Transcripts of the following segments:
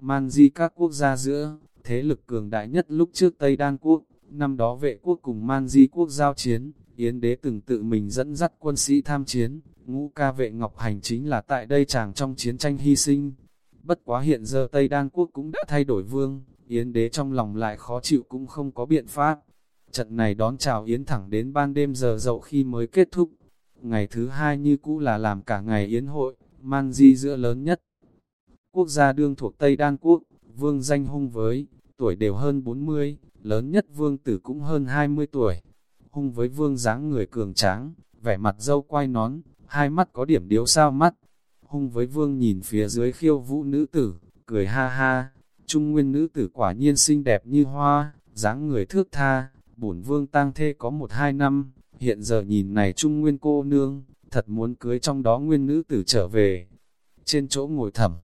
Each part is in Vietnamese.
man di các quốc gia giữa, thế lực cường đại nhất lúc trước Tây Đan quốc, năm đó vệ quốc cùng man di quốc giao chiến, Yến đế từng tự mình dẫn dắt quân sĩ tham chiến, ngũ ca vệ Ngọc Hành chính là tại đây chàng trong chiến tranh hy sinh. Bất quá hiện giờ Tây Đan quốc cũng đã thay đổi vương, Yến đế trong lòng lại khó chịu cũng không có biện pháp. Trận này đón chào Yến thẳng đến ban đêm giờ dậu khi mới kết thúc. Ngày thứ hai như cũ là làm cả ngày Yến hội, man di giữa lớn nhất. Quốc gia đương thuộc Tây Đan Quốc, vương danh hung với, tuổi đều hơn 40, lớn nhất vương tử cũng hơn 20 tuổi. Hung với vương dáng người cường tráng, vẻ mặt dâu quay nón, hai mắt có điểm điếu sao mắt. Hung với vương nhìn phía dưới khiêu vũ nữ tử, cười ha ha, trung nguyên nữ tử quả nhiên xinh đẹp như hoa, dáng người thước tha, bổn vương tang thê có một hai năm, hiện giờ nhìn này trung nguyên cô nương, thật muốn cưới trong đó nguyên nữ tử trở về. Trên chỗ ngồi thẩm,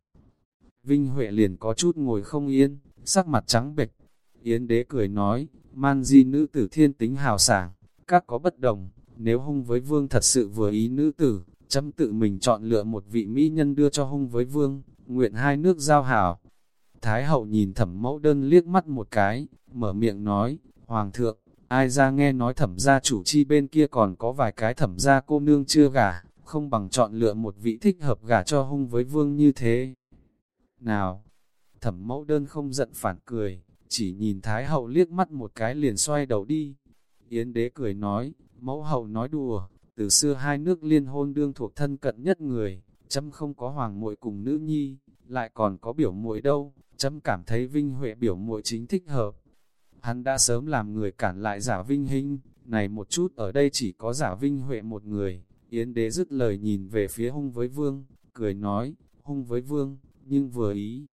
Vinh Huệ liền có chút ngồi không yên, sắc mặt trắng bệch. Yến đế cười nói, man di nữ tử thiên tính hào sảng, các có bất đồng, nếu hung với vương thật sự vừa ý nữ tử, chấm tự mình chọn lựa một vị mỹ nhân đưa cho hung với vương, nguyện hai nước giao hảo. Thái hậu nhìn thẩm mẫu đơn liếc mắt một cái, mở miệng nói, Hoàng thượng, ai ra nghe nói thẩm gia chủ chi bên kia còn có vài cái thẩm gia cô nương chưa gả, không bằng chọn lựa một vị thích hợp gả cho hung với vương như thế. Nào, thẩm mẫu đơn không giận phản cười, chỉ nhìn Thái hậu liếc mắt một cái liền xoay đầu đi. Yến đế cười nói, mẫu hậu nói đùa, từ xưa hai nước liên hôn đương thuộc thân cận nhất người, chấm không có hoàng muội cùng nữ nhi, lại còn có biểu muội đâu, chấm cảm thấy vinh huệ biểu muội chính thích hợp. Hắn đã sớm làm người cản lại giả vinh hình, này một chút ở đây chỉ có giả vinh huệ một người. Yến đế dứt lời nhìn về phía hung với vương, cười nói, hung với vương, nhưng vừa ý.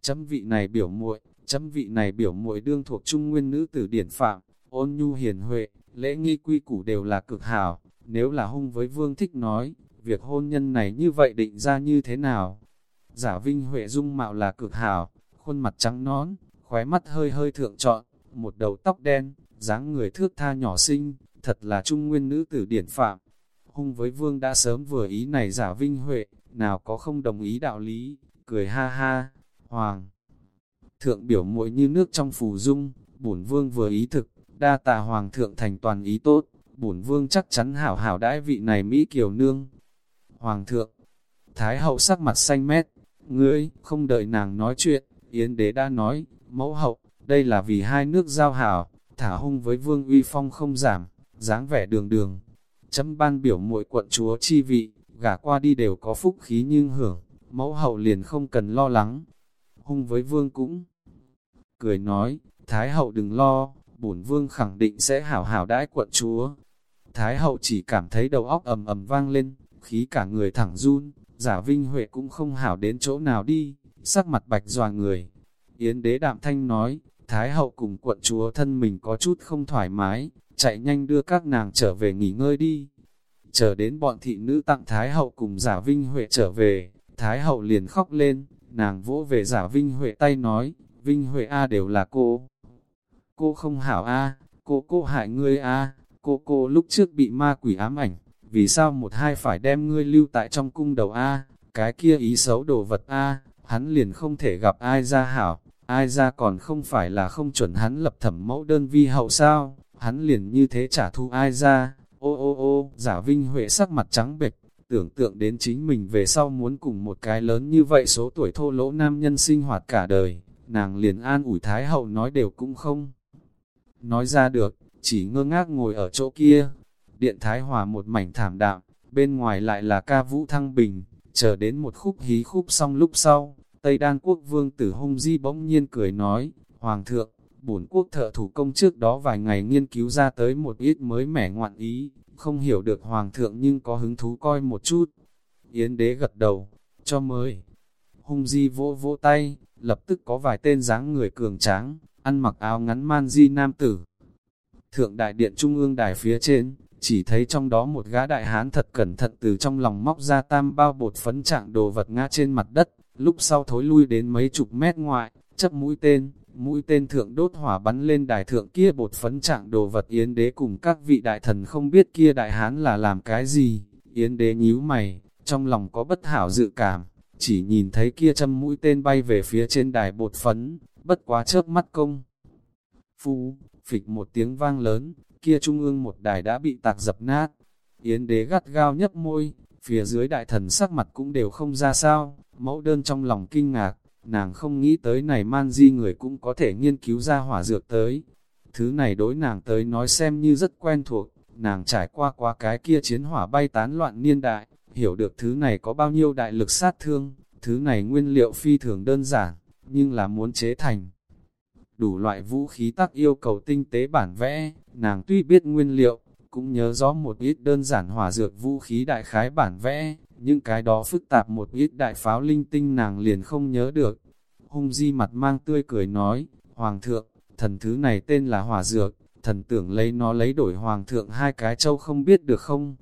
Chấm vị này biểu muội, chấm vị này biểu muội đương thuộc trung nguyên nữ tử điển phạm, ôn nhu hiền huệ, lễ nghi quy củ đều là cực hảo. Nếu là hung với vương thích nói, việc hôn nhân này như vậy định ra như thế nào? Giả vinh huệ dung mạo là cực hảo, khuôn mặt trắng nón, khóe mắt hơi hơi thượng trọn, một đầu tóc đen, dáng người thước tha nhỏ xinh, thật là trung nguyên nữ tử điển phạm. Hung với vương đã sớm vừa ý này giả vinh huệ, nào có không đồng ý đạo lý, cười ha ha, hoàng. Thượng biểu muội như nước trong phù dung, bổn vương vừa ý thực, đa tà hoàng thượng thành toàn ý tốt, bổn vương chắc chắn hảo hảo đãi vị này Mỹ Kiều Nương. Hoàng thượng, Thái hậu sắc mặt xanh mét, ngươi, không đợi nàng nói chuyện, Yến đế đã nói, mẫu hậu, đây là vì hai nước giao hảo, thả hung với vương uy phong không giảm, dáng vẻ đường đường. Chấm ban biểu muội quận chúa chi vị, gả qua đi đều có phúc khí nhưng hưởng, mẫu hậu liền không cần lo lắng. Hung với vương cũng cười nói, Thái hậu đừng lo, bổn vương khẳng định sẽ hảo hảo đãi quận chúa. Thái hậu chỉ cảm thấy đầu óc ầm ầm vang lên, khí cả người thẳng run, giả vinh huệ cũng không hảo đến chỗ nào đi, sắc mặt bạch dòa người. Yến đế đạm thanh nói, Thái hậu cùng quận chúa thân mình có chút không thoải mái, chạy nhanh đưa các nàng trở về nghỉ ngơi đi. Chờ đến bọn thị nữ tặng Thái hậu cùng giả Vinh Huệ trở về, Thái hậu liền khóc lên, nàng vỗ về giả Vinh Huệ tay nói, Vinh Huệ A đều là cô. Cô không hảo A, cô cô hại ngươi A, cô cô lúc trước bị ma quỷ ám ảnh, vì sao một hai phải đem ngươi lưu tại trong cung đầu A, cái kia ý xấu đồ vật A, hắn liền không thể gặp ai ra hảo, ai ra còn không phải là không chuẩn hắn lập thẩm mẫu đơn vi hậu sao, hắn liền như thế trả thu ai ra, ô ô ô, giả vinh huệ sắc mặt trắng bệch, tưởng tượng đến chính mình về sau muốn cùng một cái lớn như vậy số tuổi thô lỗ nam nhân sinh hoạt cả đời, nàng liền an ủi thái hậu nói đều cũng không. Nói ra được, chỉ ngơ ngác ngồi ở chỗ kia, điện thái hòa một mảnh thảm đạm, bên ngoài lại là ca vũ thăng bình, chờ đến một khúc hí khúc xong lúc sau, Tây Đan quốc vương tử hung di bỗng nhiên cười nói, Hoàng thượng, bổn quốc thợ thủ công trước đó vài ngày nghiên cứu ra tới một ít mới mẻ ngoạn ý, không hiểu được Hoàng thượng nhưng có hứng thú coi một chút. Yến đế gật đầu, cho mới. Hung di vỗ vỗ tay, lập tức có vài tên dáng người cường tráng, ăn mặc áo ngắn man di nam tử. Thượng đại điện trung ương đài phía trên, chỉ thấy trong đó một gã đại hán thật cẩn thận từ trong lòng móc ra tam bao bột phấn trạng đồ vật ngã trên mặt đất, lúc sau thối lui đến mấy chục mét ngoại, chấp mũi tên, mũi tên thượng đốt hỏa bắn lên đài thượng kia bột phấn trạng đồ vật Yến đế cùng các vị đại thần không biết kia đại hán là làm cái gì, Yến đế nhíu mày, trong lòng có bất hảo dự cảm, chỉ nhìn thấy kia châm mũi tên bay về phía trên đài bột phấn, bất quá chớp mắt công. Phu, phịch một tiếng vang lớn, kia trung ương một đài đã bị tạc dập nát. Yến đế gắt gao nhấp môi, phía dưới đại thần sắc mặt cũng đều không ra sao, mẫu đơn trong lòng kinh ngạc, nàng không nghĩ tới này man di người cũng có thể nghiên cứu ra hỏa dược tới. Thứ này đối nàng tới nói xem như rất quen thuộc, nàng trải qua qua cái kia chiến hỏa bay tán loạn niên đại, hiểu được thứ này có bao nhiêu đại lực sát thương, thứ này nguyên liệu phi thường đơn giản, nhưng là muốn chế thành. Đủ loại vũ khí tác yêu cầu tinh tế bản vẽ, nàng tuy biết nguyên liệu, cũng nhớ rõ một ít đơn giản hỏa dược vũ khí đại khái bản vẽ, những cái đó phức tạp một ít đại pháo linh tinh nàng liền không nhớ được. Hung di mặt mang tươi cười nói, Hoàng thượng, thần thứ này tên là hỏa dược, thần tưởng lấy nó lấy đổi Hoàng thượng hai cái châu không biết được không?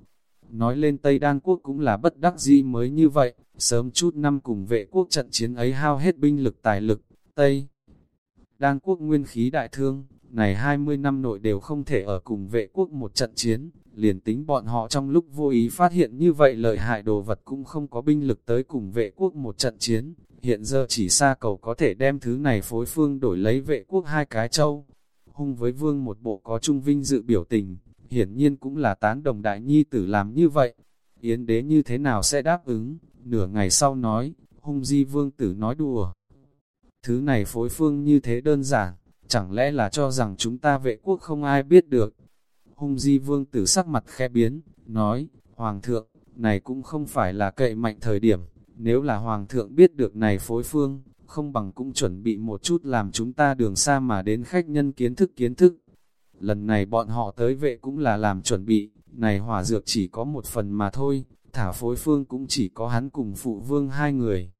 Nói lên Tây Đan quốc cũng là bất đắc dĩ mới như vậy, sớm chút năm cùng vệ quốc trận chiến ấy hao hết binh lực tài lực, Tây Đan quốc nguyên khí đại thương, này 20 năm nội đều không thể ở cùng vệ quốc một trận chiến, liền tính bọn họ trong lúc vô ý phát hiện như vậy lợi hại đồ vật cũng không có binh lực tới cùng vệ quốc một trận chiến, hiện giờ chỉ xa cầu có thể đem thứ này phối phương đổi lấy vệ quốc hai cái châu. Hung với vương một bộ có trung vinh dự biểu tình, hiển nhiên cũng là tán đồng đại nhi tử làm như vậy. Yến đế như thế nào sẽ đáp ứng, nửa ngày sau nói, hung di vương tử nói đùa. Thứ này phối phương như thế đơn giản, chẳng lẽ là cho rằng chúng ta vệ quốc không ai biết được. Hung di vương tử sắc mặt khe biến, nói, Hoàng thượng, này cũng không phải là cậy mạnh thời điểm, nếu là Hoàng thượng biết được này phối phương, không bằng cũng chuẩn bị một chút làm chúng ta đường xa mà đến khách nhân kiến thức kiến thức. Lần này bọn họ tới vệ cũng là làm chuẩn bị, này hỏa dược chỉ có một phần mà thôi, thả phối phương cũng chỉ có hắn cùng phụ vương hai người.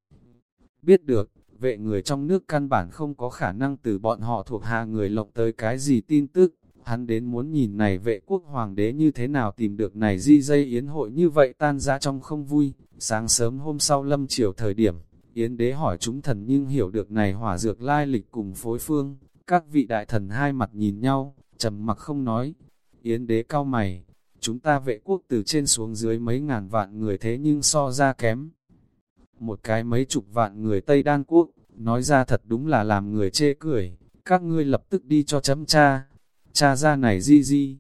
Biết được, vệ người trong nước căn bản không có khả năng từ bọn họ thuộc hạ người lộng tới cái gì tin tức, hắn đến muốn nhìn này vệ quốc hoàng đế như thế nào tìm được này di dây yến hội như vậy tan ra trong không vui, sáng sớm hôm sau lâm chiều thời điểm, yến đế hỏi chúng thần nhưng hiểu được này hỏa dược lai lịch cùng phối phương, các vị đại thần hai mặt nhìn nhau, trầm mặc không nói, yến đế cao mày, chúng ta vệ quốc từ trên xuống dưới mấy ngàn vạn người thế nhưng so ra kém. Một cái mấy chục vạn người Tây Đan Quốc, nói ra thật đúng là làm người chê cười, các ngươi lập tức đi cho chấm cha, cha ra này di di.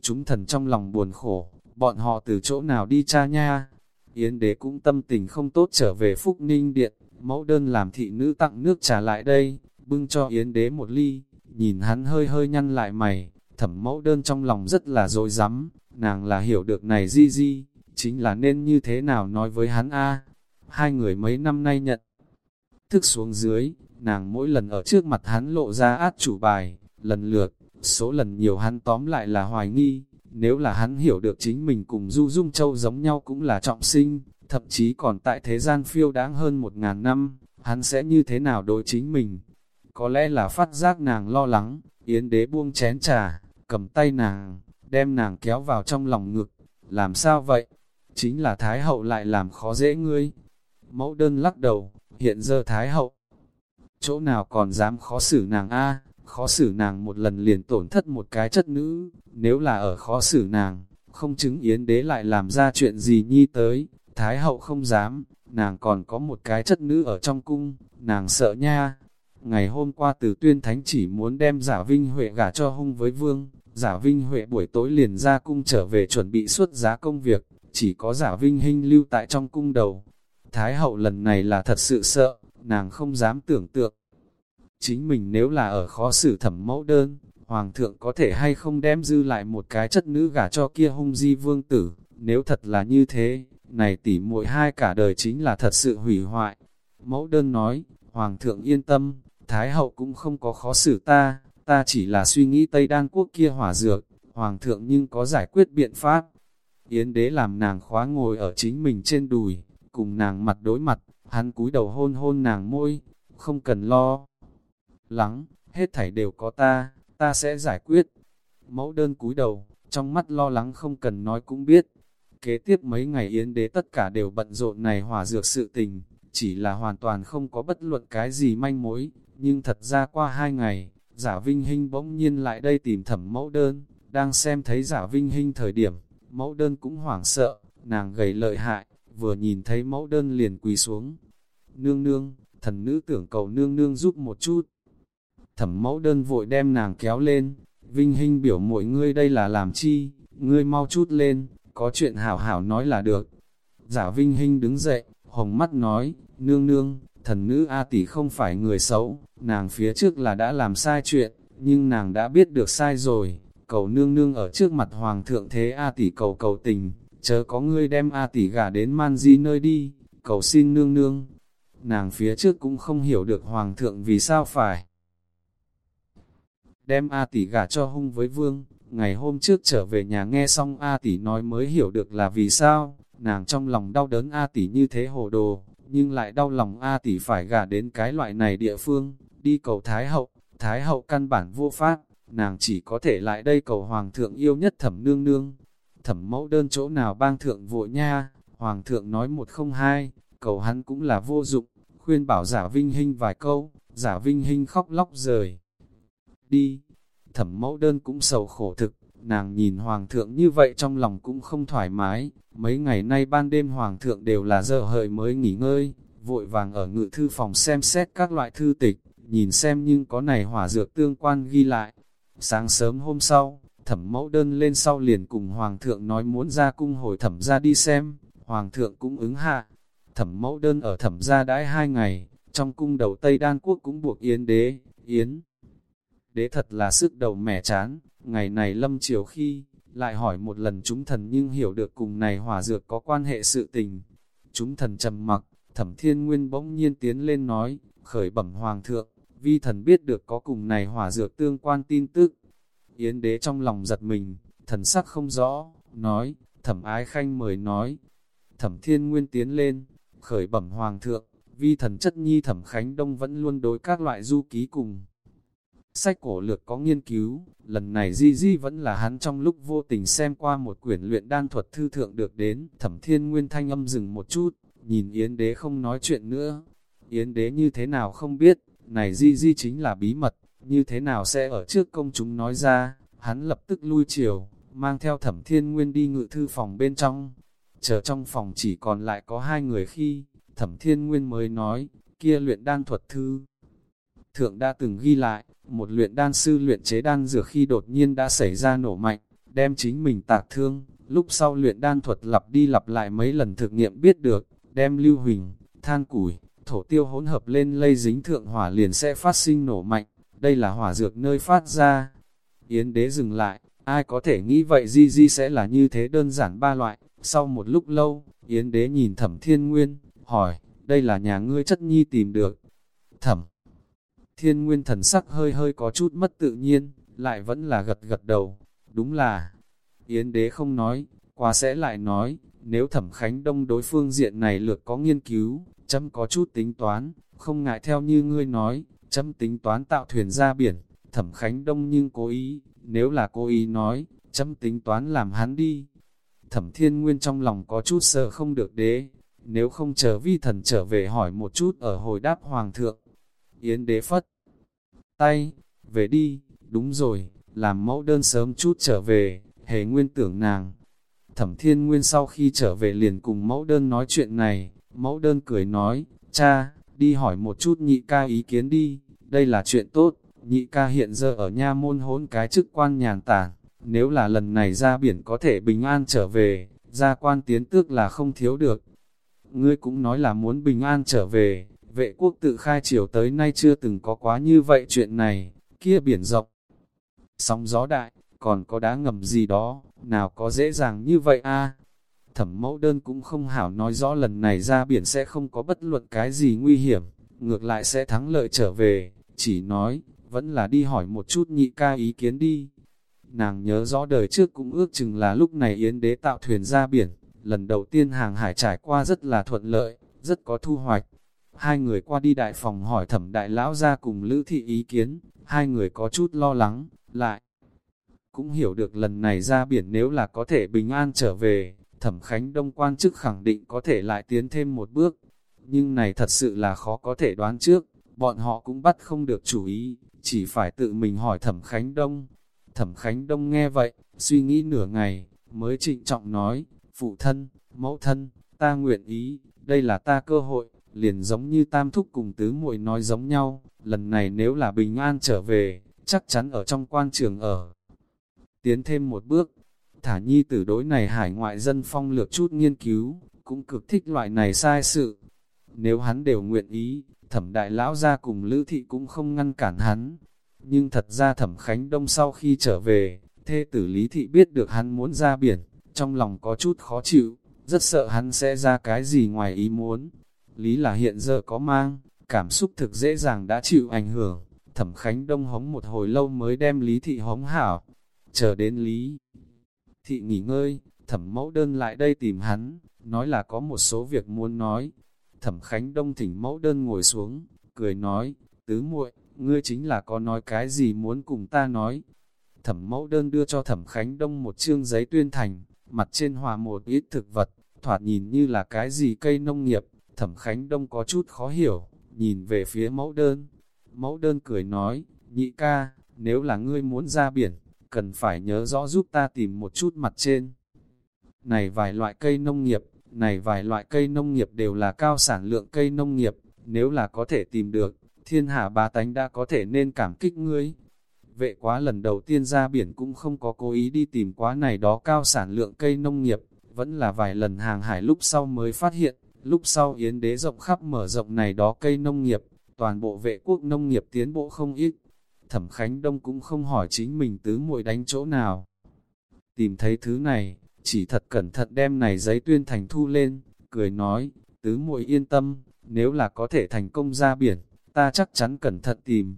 Chúng thần trong lòng buồn khổ, bọn họ từ chỗ nào đi cha nha. Yến đế cũng tâm tình không tốt trở về Phúc Ninh Điện, mẫu đơn làm thị nữ tặng nước trà lại đây, bưng cho Yến đế một ly, nhìn hắn hơi hơi nhăn lại mày, thẩm mẫu đơn trong lòng rất là dối rắm nàng là hiểu được này di di, chính là nên như thế nào nói với hắn a hai người mấy năm nay nhận. Thức xuống dưới, nàng mỗi lần ở trước mặt hắn lộ ra át chủ bài, lần lượt, số lần nhiều hắn tóm lại là hoài nghi, nếu là hắn hiểu được chính mình cùng Du Dung Châu giống nhau cũng là trọng sinh, thậm chí còn tại thế gian phiêu đáng hơn một ngàn năm, hắn sẽ như thế nào đối chính mình. Có lẽ là phát giác nàng lo lắng, Yến đế buông chén trà, cầm tay nàng, đem nàng kéo vào trong lòng ngực. Làm sao vậy? Chính là Thái hậu lại làm khó dễ ngươi, Mẫu đơn lắc đầu, hiện giờ Thái Hậu. Chỗ nào còn dám khó xử nàng a khó xử nàng một lần liền tổn thất một cái chất nữ, nếu là ở khó xử nàng, không chứng yến đế lại làm ra chuyện gì nhi tới, Thái Hậu không dám, nàng còn có một cái chất nữ ở trong cung, nàng sợ nha. Ngày hôm qua từ tuyên thánh chỉ muốn đem giả vinh huệ gả cho hung với vương, giả vinh huệ buổi tối liền ra cung trở về chuẩn bị xuất giá công việc, chỉ có giả vinh hình lưu tại trong cung đầu, Thái hậu lần này là thật sự sợ, nàng không dám tưởng tượng. Chính mình nếu là ở khó xử thẩm mẫu đơn, hoàng thượng có thể hay không đem dư lại một cái chất nữ gả cho kia hung di vương tử, nếu thật là như thế, này tỉ muội hai cả đời chính là thật sự hủy hoại. Mẫu đơn nói, hoàng thượng yên tâm, thái hậu cũng không có khó xử ta, ta chỉ là suy nghĩ Tây Đan quốc kia hỏa dược, hoàng thượng nhưng có giải quyết biện pháp. Yến đế làm nàng khóa ngồi ở chính mình trên đùi, cùng nàng mặt đối mặt, hắn cúi đầu hôn hôn nàng môi, không cần lo. Lắng, hết thảy đều có ta, ta sẽ giải quyết. Mẫu đơn cúi đầu, trong mắt lo lắng không cần nói cũng biết. Kế tiếp mấy ngày yến đế tất cả đều bận rộn này hòa dược sự tình, chỉ là hoàn toàn không có bất luận cái gì manh mối, nhưng thật ra qua hai ngày, giả vinh hình bỗng nhiên lại đây tìm thẩm mẫu đơn, đang xem thấy giả vinh hình thời điểm, mẫu đơn cũng hoảng sợ, nàng gầy lợi hại, vừa nhìn thấy mẫu đơn liền quỳ xuống. nương nương, thần nữ tưởng cầu nương nương giúp một chút. Thẩm mẫu đơn vội đem nàng kéo lên, vinh hình biểu mỗi ngươi đây là làm chi, ngươi mau chút lên, có chuyện hảo hảo nói là được. Giả vinh hình đứng dậy, hồng mắt nói, nương nương, thần nữ A tỷ không phải người xấu, nàng phía trước là đã làm sai chuyện, nhưng nàng đã biết được sai rồi, cầu nương nương ở trước mặt hoàng thượng thế A tỷ cầu cầu tình, chớ có ngươi đem A tỷ gả đến man di nơi đi, cầu xin nương nương. Nàng phía trước cũng không hiểu được hoàng thượng vì sao phải đem A tỷ gả cho hung với vương, ngày hôm trước trở về nhà nghe xong A tỷ nói mới hiểu được là vì sao, nàng trong lòng đau đớn A tỷ như thế hồ đồ, nhưng lại đau lòng A tỷ phải gả đến cái loại này địa phương, đi cầu Thái Hậu, Thái Hậu căn bản vô pháp, nàng chỉ có thể lại đây cầu Hoàng thượng yêu nhất thẩm nương nương. Thẩm mẫu đơn chỗ nào bang thượng vội nha, Hoàng thượng nói một không hai, cầu hắn cũng là vô dụng, khuyên bảo giả vinh hình vài câu, giả vinh hình khóc lóc rời. Đi, thẩm mẫu đơn cũng sầu khổ thực, nàng nhìn Hoàng thượng như vậy trong lòng cũng không thoải mái, mấy ngày nay ban đêm Hoàng thượng đều là giờ hợi mới nghỉ ngơi, vội vàng ở ngự thư phòng xem xét các loại thư tịch, nhìn xem nhưng có này hỏa dược tương quan ghi lại. Sáng sớm hôm sau, thẩm mẫu đơn lên sau liền cùng Hoàng thượng nói muốn ra cung hồi thẩm ra đi xem, Hoàng thượng cũng ứng hạ. Thẩm mẫu đơn ở thẩm gia đãi hai ngày, trong cung đầu Tây Đan Quốc cũng buộc Yến đế, Yến. Đế thật là sức đầu mẻ chán, ngày này lâm chiều khi, lại hỏi một lần chúng thần nhưng hiểu được cùng này hỏa dược có quan hệ sự tình. Chúng thần trầm mặc, thẩm thiên nguyên bỗng nhiên tiến lên nói, khởi bẩm hoàng thượng, vi thần biết được có cùng này hỏa dược tương quan tin tức. Yến đế trong lòng giật mình, thần sắc không rõ, nói, thẩm ái khanh mời nói. Thẩm thiên nguyên tiến lên, khởi bẩm hoàng thượng, vi thần chất nhi thẩm khánh đông vẫn luôn đối các loại du ký cùng. Sách cổ lược có nghiên cứu, lần này Di Di vẫn là hắn trong lúc vô tình xem qua một quyển luyện đan thuật thư thượng được đến, thẩm thiên nguyên thanh âm dừng một chút, nhìn Yến đế không nói chuyện nữa. Yến đế như thế nào không biết, này Di Di chính là bí mật, như thế nào sẽ ở trước công chúng nói ra, hắn lập tức lui chiều, mang theo thẩm thiên nguyên đi ngự thư phòng bên trong. Chờ trong phòng chỉ còn lại có hai người khi, thẩm thiên nguyên mới nói, kia luyện đan thuật thư. Thượng đã từng ghi lại, một luyện đan sư luyện chế đan dược khi đột nhiên đã xảy ra nổ mạnh, đem chính mình tạc thương, lúc sau luyện đan thuật lặp đi lặp lại mấy lần thực nghiệm biết được, đem lưu huỳnh, than củi, thổ tiêu hỗn hợp lên lây dính thượng hỏa liền sẽ phát sinh nổ mạnh, đây là hỏa dược nơi phát ra. Yến đế dừng lại, ai có thể nghĩ vậy di di sẽ là như thế đơn giản ba loại, sau một lúc lâu, Yến đế nhìn thẩm thiên nguyên, hỏi, đây là nhà ngươi chất nhi tìm được. Thẩm Thiên nguyên thần sắc hơi hơi có chút mất tự nhiên, lại vẫn là gật gật đầu. Đúng là, Yến đế không nói, qua sẽ lại nói, nếu thẩm khánh đông đối phương diện này lược có nghiên cứu, chấm có chút tính toán, không ngại theo như ngươi nói, chấm tính toán tạo thuyền ra biển, thẩm khánh đông nhưng cố ý, nếu là cố ý nói, chấm tính toán làm hắn đi. Thẩm thiên nguyên trong lòng có chút sợ không được đế, nếu không chờ vi thần trở về hỏi một chút ở hồi đáp hoàng thượng. Yến đế phất tay, về đi, đúng rồi, làm mẫu đơn sớm chút trở về, hề nguyên tưởng nàng. Thẩm thiên nguyên sau khi trở về liền cùng mẫu đơn nói chuyện này, mẫu đơn cười nói, cha, đi hỏi một chút nhị ca ý kiến đi, đây là chuyện tốt, nhị ca hiện giờ ở nha môn hỗn cái chức quan nhàn tản, nếu là lần này ra biển có thể bình an trở về, ra quan tiến tước là không thiếu được. Ngươi cũng nói là muốn bình an trở về, vệ quốc tự khai triều tới nay chưa từng có quá như vậy chuyện này, kia biển rộng, sóng gió đại, còn có đá ngầm gì đó, nào có dễ dàng như vậy a? Thẩm mẫu đơn cũng không hảo nói rõ lần này ra biển sẽ không có bất luận cái gì nguy hiểm, ngược lại sẽ thắng lợi trở về, chỉ nói, vẫn là đi hỏi một chút nhị ca ý kiến đi. Nàng nhớ rõ đời trước cũng ước chừng là lúc này Yến đế tạo thuyền ra biển, lần đầu tiên hàng hải trải qua rất là thuận lợi, rất có thu hoạch, Hai người qua đi đại phòng hỏi thẩm đại lão ra cùng Lữ Thị ý kiến, hai người có chút lo lắng, lại. Cũng hiểu được lần này ra biển nếu là có thể bình an trở về, thẩm khánh đông quan chức khẳng định có thể lại tiến thêm một bước. Nhưng này thật sự là khó có thể đoán trước, bọn họ cũng bắt không được chủ ý, chỉ phải tự mình hỏi thẩm khánh đông. Thẩm khánh đông nghe vậy, suy nghĩ nửa ngày, mới trịnh trọng nói, phụ thân, mẫu thân, ta nguyện ý, đây là ta cơ hội, liền giống như tam thúc cùng tứ muội nói giống nhau, lần này nếu là bình an trở về, chắc chắn ở trong quan trường ở. Tiến thêm một bước, thả nhi tử đối này hải ngoại dân phong lược chút nghiên cứu, cũng cực thích loại này sai sự. Nếu hắn đều nguyện ý, thẩm đại lão ra cùng lữ thị cũng không ngăn cản hắn. Nhưng thật ra thẩm Khánh Đông sau khi trở về, thê tử Lý Thị biết được hắn muốn ra biển, trong lòng có chút khó chịu, rất sợ hắn sẽ ra cái gì ngoài ý muốn. Lý là hiện giờ có mang, cảm xúc thực dễ dàng đã chịu ảnh hưởng, thẩm Khánh Đông hống một hồi lâu mới đem Lý Thị hống hảo, chờ đến Lý. Thị nghỉ ngơi, thẩm mẫu đơn lại đây tìm hắn, nói là có một số việc muốn nói. Thẩm Khánh Đông thỉnh mẫu đơn ngồi xuống, cười nói, tứ muội, ngươi chính là có nói cái gì muốn cùng ta nói. Thẩm mẫu đơn đưa cho thẩm Khánh Đông một chương giấy tuyên thành, mặt trên hòa một ít thực vật, thoạt nhìn như là cái gì cây nông nghiệp, thẩm Khánh Đông có chút khó hiểu, nhìn về phía mẫu đơn. Mẫu đơn cười nói, nhị ca, nếu là ngươi muốn ra biển, cần phải nhớ rõ giúp ta tìm một chút mặt trên. Này vài loại cây nông nghiệp, này vài loại cây nông nghiệp đều là cao sản lượng cây nông nghiệp, nếu là có thể tìm được, thiên hạ ba tánh đã có thể nên cảm kích ngươi. Vệ quá lần đầu tiên ra biển cũng không có cố ý đi tìm quá này đó cao sản lượng cây nông nghiệp, vẫn là vài lần hàng hải lúc sau mới phát hiện, lúc sau yến đế rộng khắp mở rộng này đó cây nông nghiệp, toàn bộ vệ quốc nông nghiệp tiến bộ không ít. Thẩm Khánh Đông cũng không hỏi chính mình tứ muội đánh chỗ nào. Tìm thấy thứ này, chỉ thật cẩn thận đem này giấy tuyên thành thu lên, cười nói, tứ muội yên tâm, nếu là có thể thành công ra biển, ta chắc chắn cẩn thận tìm.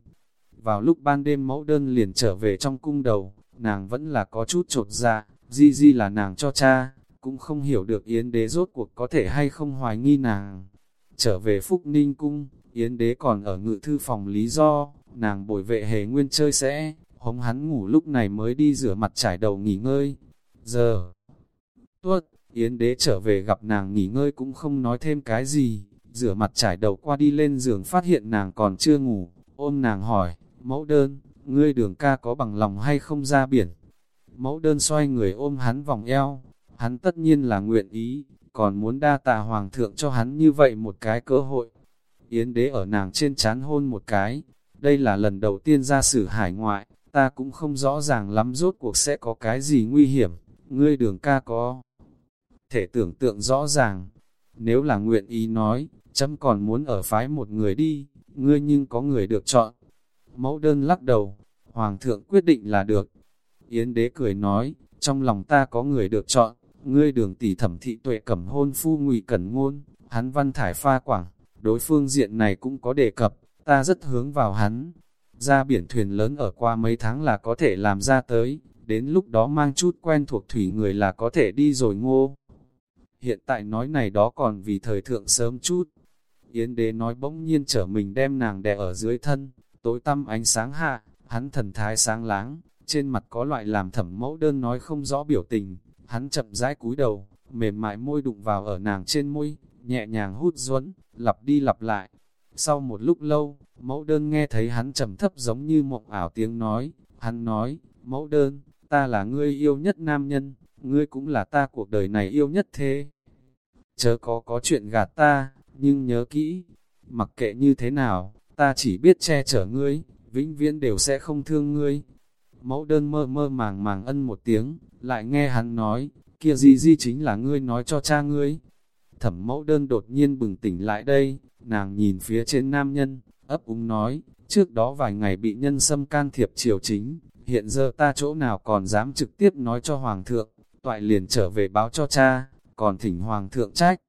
Vào lúc ban đêm mẫu đơn liền trở về trong cung đầu, nàng vẫn là có chút trột dạ, di di là nàng cho cha, cũng không hiểu được Yến đế rốt cuộc có thể hay không hoài nghi nàng. Trở về Phúc Ninh Cung, Yến đế còn ở ngự thư phòng lý do, nàng bồi vệ hề nguyên chơi sẽ, hống hắn ngủ lúc này mới đi rửa mặt trải đầu nghỉ ngơi. Giờ, tuất, Yến đế trở về gặp nàng nghỉ ngơi cũng không nói thêm cái gì, rửa mặt trải đầu qua đi lên giường phát hiện nàng còn chưa ngủ, ôm nàng hỏi, mẫu đơn, ngươi đường ca có bằng lòng hay không ra biển? Mẫu đơn xoay người ôm hắn vòng eo, hắn tất nhiên là nguyện ý, còn muốn đa tạ hoàng thượng cho hắn như vậy một cái cơ hội. Yến đế ở nàng trên chán hôn một cái, đây là lần đầu tiên ra sử hải ngoại, ta cũng không rõ ràng lắm rốt cuộc sẽ có cái gì nguy hiểm, ngươi đường ca có. Thể tưởng tượng rõ ràng, nếu là nguyện ý nói, chấm còn muốn ở phái một người đi, ngươi nhưng có người được chọn. Mẫu đơn lắc đầu, hoàng thượng quyết định là được. Yến đế cười nói, trong lòng ta có người được chọn, ngươi đường tỷ thẩm thị tuệ cẩm hôn phu ngụy cẩn ngôn, hắn văn thải pha quảng, đối phương diện này cũng có đề cập, ta rất hướng vào hắn. Ra biển thuyền lớn ở qua mấy tháng là có thể làm ra tới, đến lúc đó mang chút quen thuộc thủy người là có thể đi rồi ngô. Hiện tại nói này đó còn vì thời thượng sớm chút. Yến đế nói bỗng nhiên trở mình đem nàng đè ở dưới thân, tối tăm ánh sáng hạ, hắn thần thái sáng láng, trên mặt có loại làm thẩm mẫu đơn nói không rõ biểu tình, hắn chậm rãi cúi đầu, mềm mại môi đụng vào ở nàng trên môi, nhẹ nhàng hút duẫn lặp đi lặp lại. Sau một lúc lâu, mẫu đơn nghe thấy hắn trầm thấp giống như mộng ảo tiếng nói, hắn nói, mẫu đơn, ta là ngươi yêu nhất nam nhân, ngươi cũng là ta cuộc đời này yêu nhất thế. Chớ có có chuyện gạt ta, nhưng nhớ kỹ, mặc kệ như thế nào, ta chỉ biết che chở ngươi, vĩnh viễn đều sẽ không thương ngươi. Mẫu đơn mơ mơ màng màng ân một tiếng, lại nghe hắn nói, kia gì gì chính là ngươi nói cho cha ngươi. Thẩm mẫu đơn đột nhiên bừng tỉnh lại đây, nàng nhìn phía trên nam nhân, ấp úng nói, trước đó vài ngày bị nhân xâm can thiệp triều chính, hiện giờ ta chỗ nào còn dám trực tiếp nói cho hoàng thượng, toại liền trở về báo cho cha, còn thỉnh hoàng thượng trách.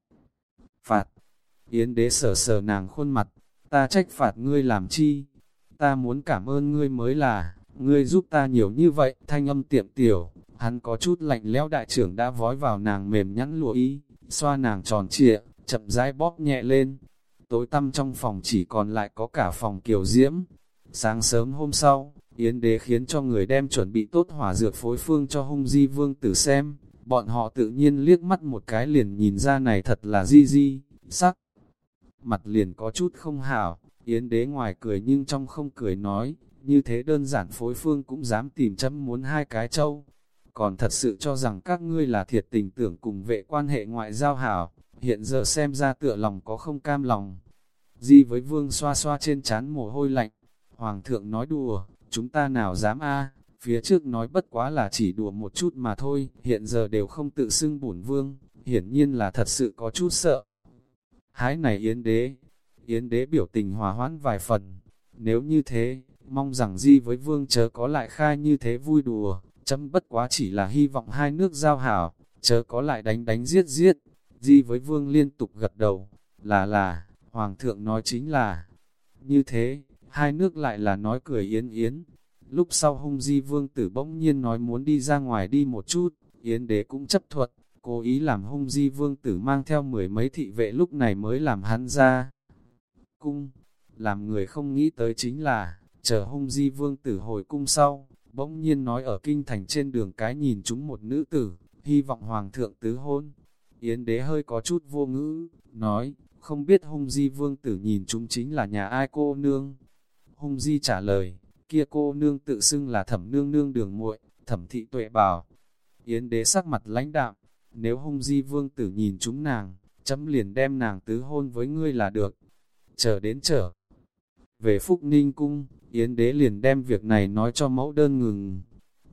Phạt, Yến đế sờ sờ nàng khuôn mặt, ta trách phạt ngươi làm chi? Ta muốn cảm ơn ngươi mới là, ngươi giúp ta nhiều như vậy, thanh âm tiệm tiểu, hắn có chút lạnh lẽo đại trưởng đã vói vào nàng mềm nhẵn lụa y, xoa nàng tròn trịa, chậm rãi bóp nhẹ lên. Tối tăm trong phòng chỉ còn lại có cả phòng kiều diễm. Sáng sớm hôm sau, Yến đế khiến cho người đem chuẩn bị tốt hỏa dược phối phương cho hung di vương tử xem. Bọn họ tự nhiên liếc mắt một cái liền nhìn ra này thật là di di, sắc mặt liền có chút không hảo, Yến đế ngoài cười nhưng trong không cười nói, như thế đơn giản phối phương cũng dám tìm chấm muốn hai cái châu. Còn thật sự cho rằng các ngươi là thiệt tình tưởng cùng vệ quan hệ ngoại giao hảo, hiện giờ xem ra tựa lòng có không cam lòng. Di với vương xoa xoa trên chán mồ hôi lạnh, Hoàng thượng nói đùa, chúng ta nào dám a phía trước nói bất quá là chỉ đùa một chút mà thôi, hiện giờ đều không tự xưng bổn vương, hiển nhiên là thật sự có chút sợ. Hái này Yến đế, Yến đế biểu tình hòa hoãn vài phần, nếu như thế, mong rằng Di với vương chớ có lại khai như thế vui đùa, chấm bất quá chỉ là hy vọng hai nước giao hảo, chớ có lại đánh đánh giết giết. Di với vương liên tục gật đầu, là là, hoàng thượng nói chính là, như thế, hai nước lại là nói cười yến yến. Lúc sau hung di vương tử bỗng nhiên nói muốn đi ra ngoài đi một chút, yến đế cũng chấp thuận, cố ý làm hung di vương tử mang theo mười mấy thị vệ lúc này mới làm hắn ra. Cung, làm người không nghĩ tới chính là, chờ hung di vương tử hồi cung sau, bỗng nhiên nói ở kinh thành trên đường cái nhìn chúng một nữ tử, hy vọng hoàng thượng tứ hôn. Yến đế hơi có chút vô ngữ, nói, không biết hung di vương tử nhìn chúng chính là nhà ai cô nương. Hung di trả lời, kia cô nương tự xưng là thẩm nương nương đường muội thẩm thị tuệ bảo. Yến đế sắc mặt lãnh đạm, nếu hung di vương tử nhìn chúng nàng, chấm liền đem nàng tứ hôn với ngươi là được. Chờ đến trở. Về Phúc Ninh Cung, Yến đế liền đem việc này nói cho mẫu đơn ngừng.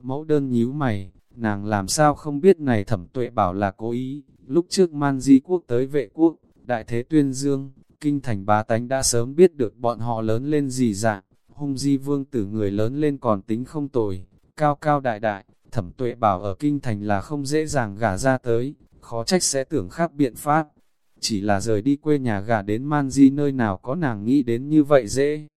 Mẫu đơn nhíu mày, nàng làm sao không biết này thẩm tuệ bảo là cố ý. Lúc trước man di quốc tới vệ quốc, đại thế tuyên dương, kinh thành bá tánh đã sớm biết được bọn họ lớn lên gì dạng. Hung di vương tử người lớn lên còn tính không tồi, cao cao đại đại, thẩm tuệ bảo ở kinh thành là không dễ dàng gả ra tới, khó trách sẽ tưởng khác biện pháp. Chỉ là rời đi quê nhà gả đến man di nơi nào có nàng nghĩ đến như vậy dễ.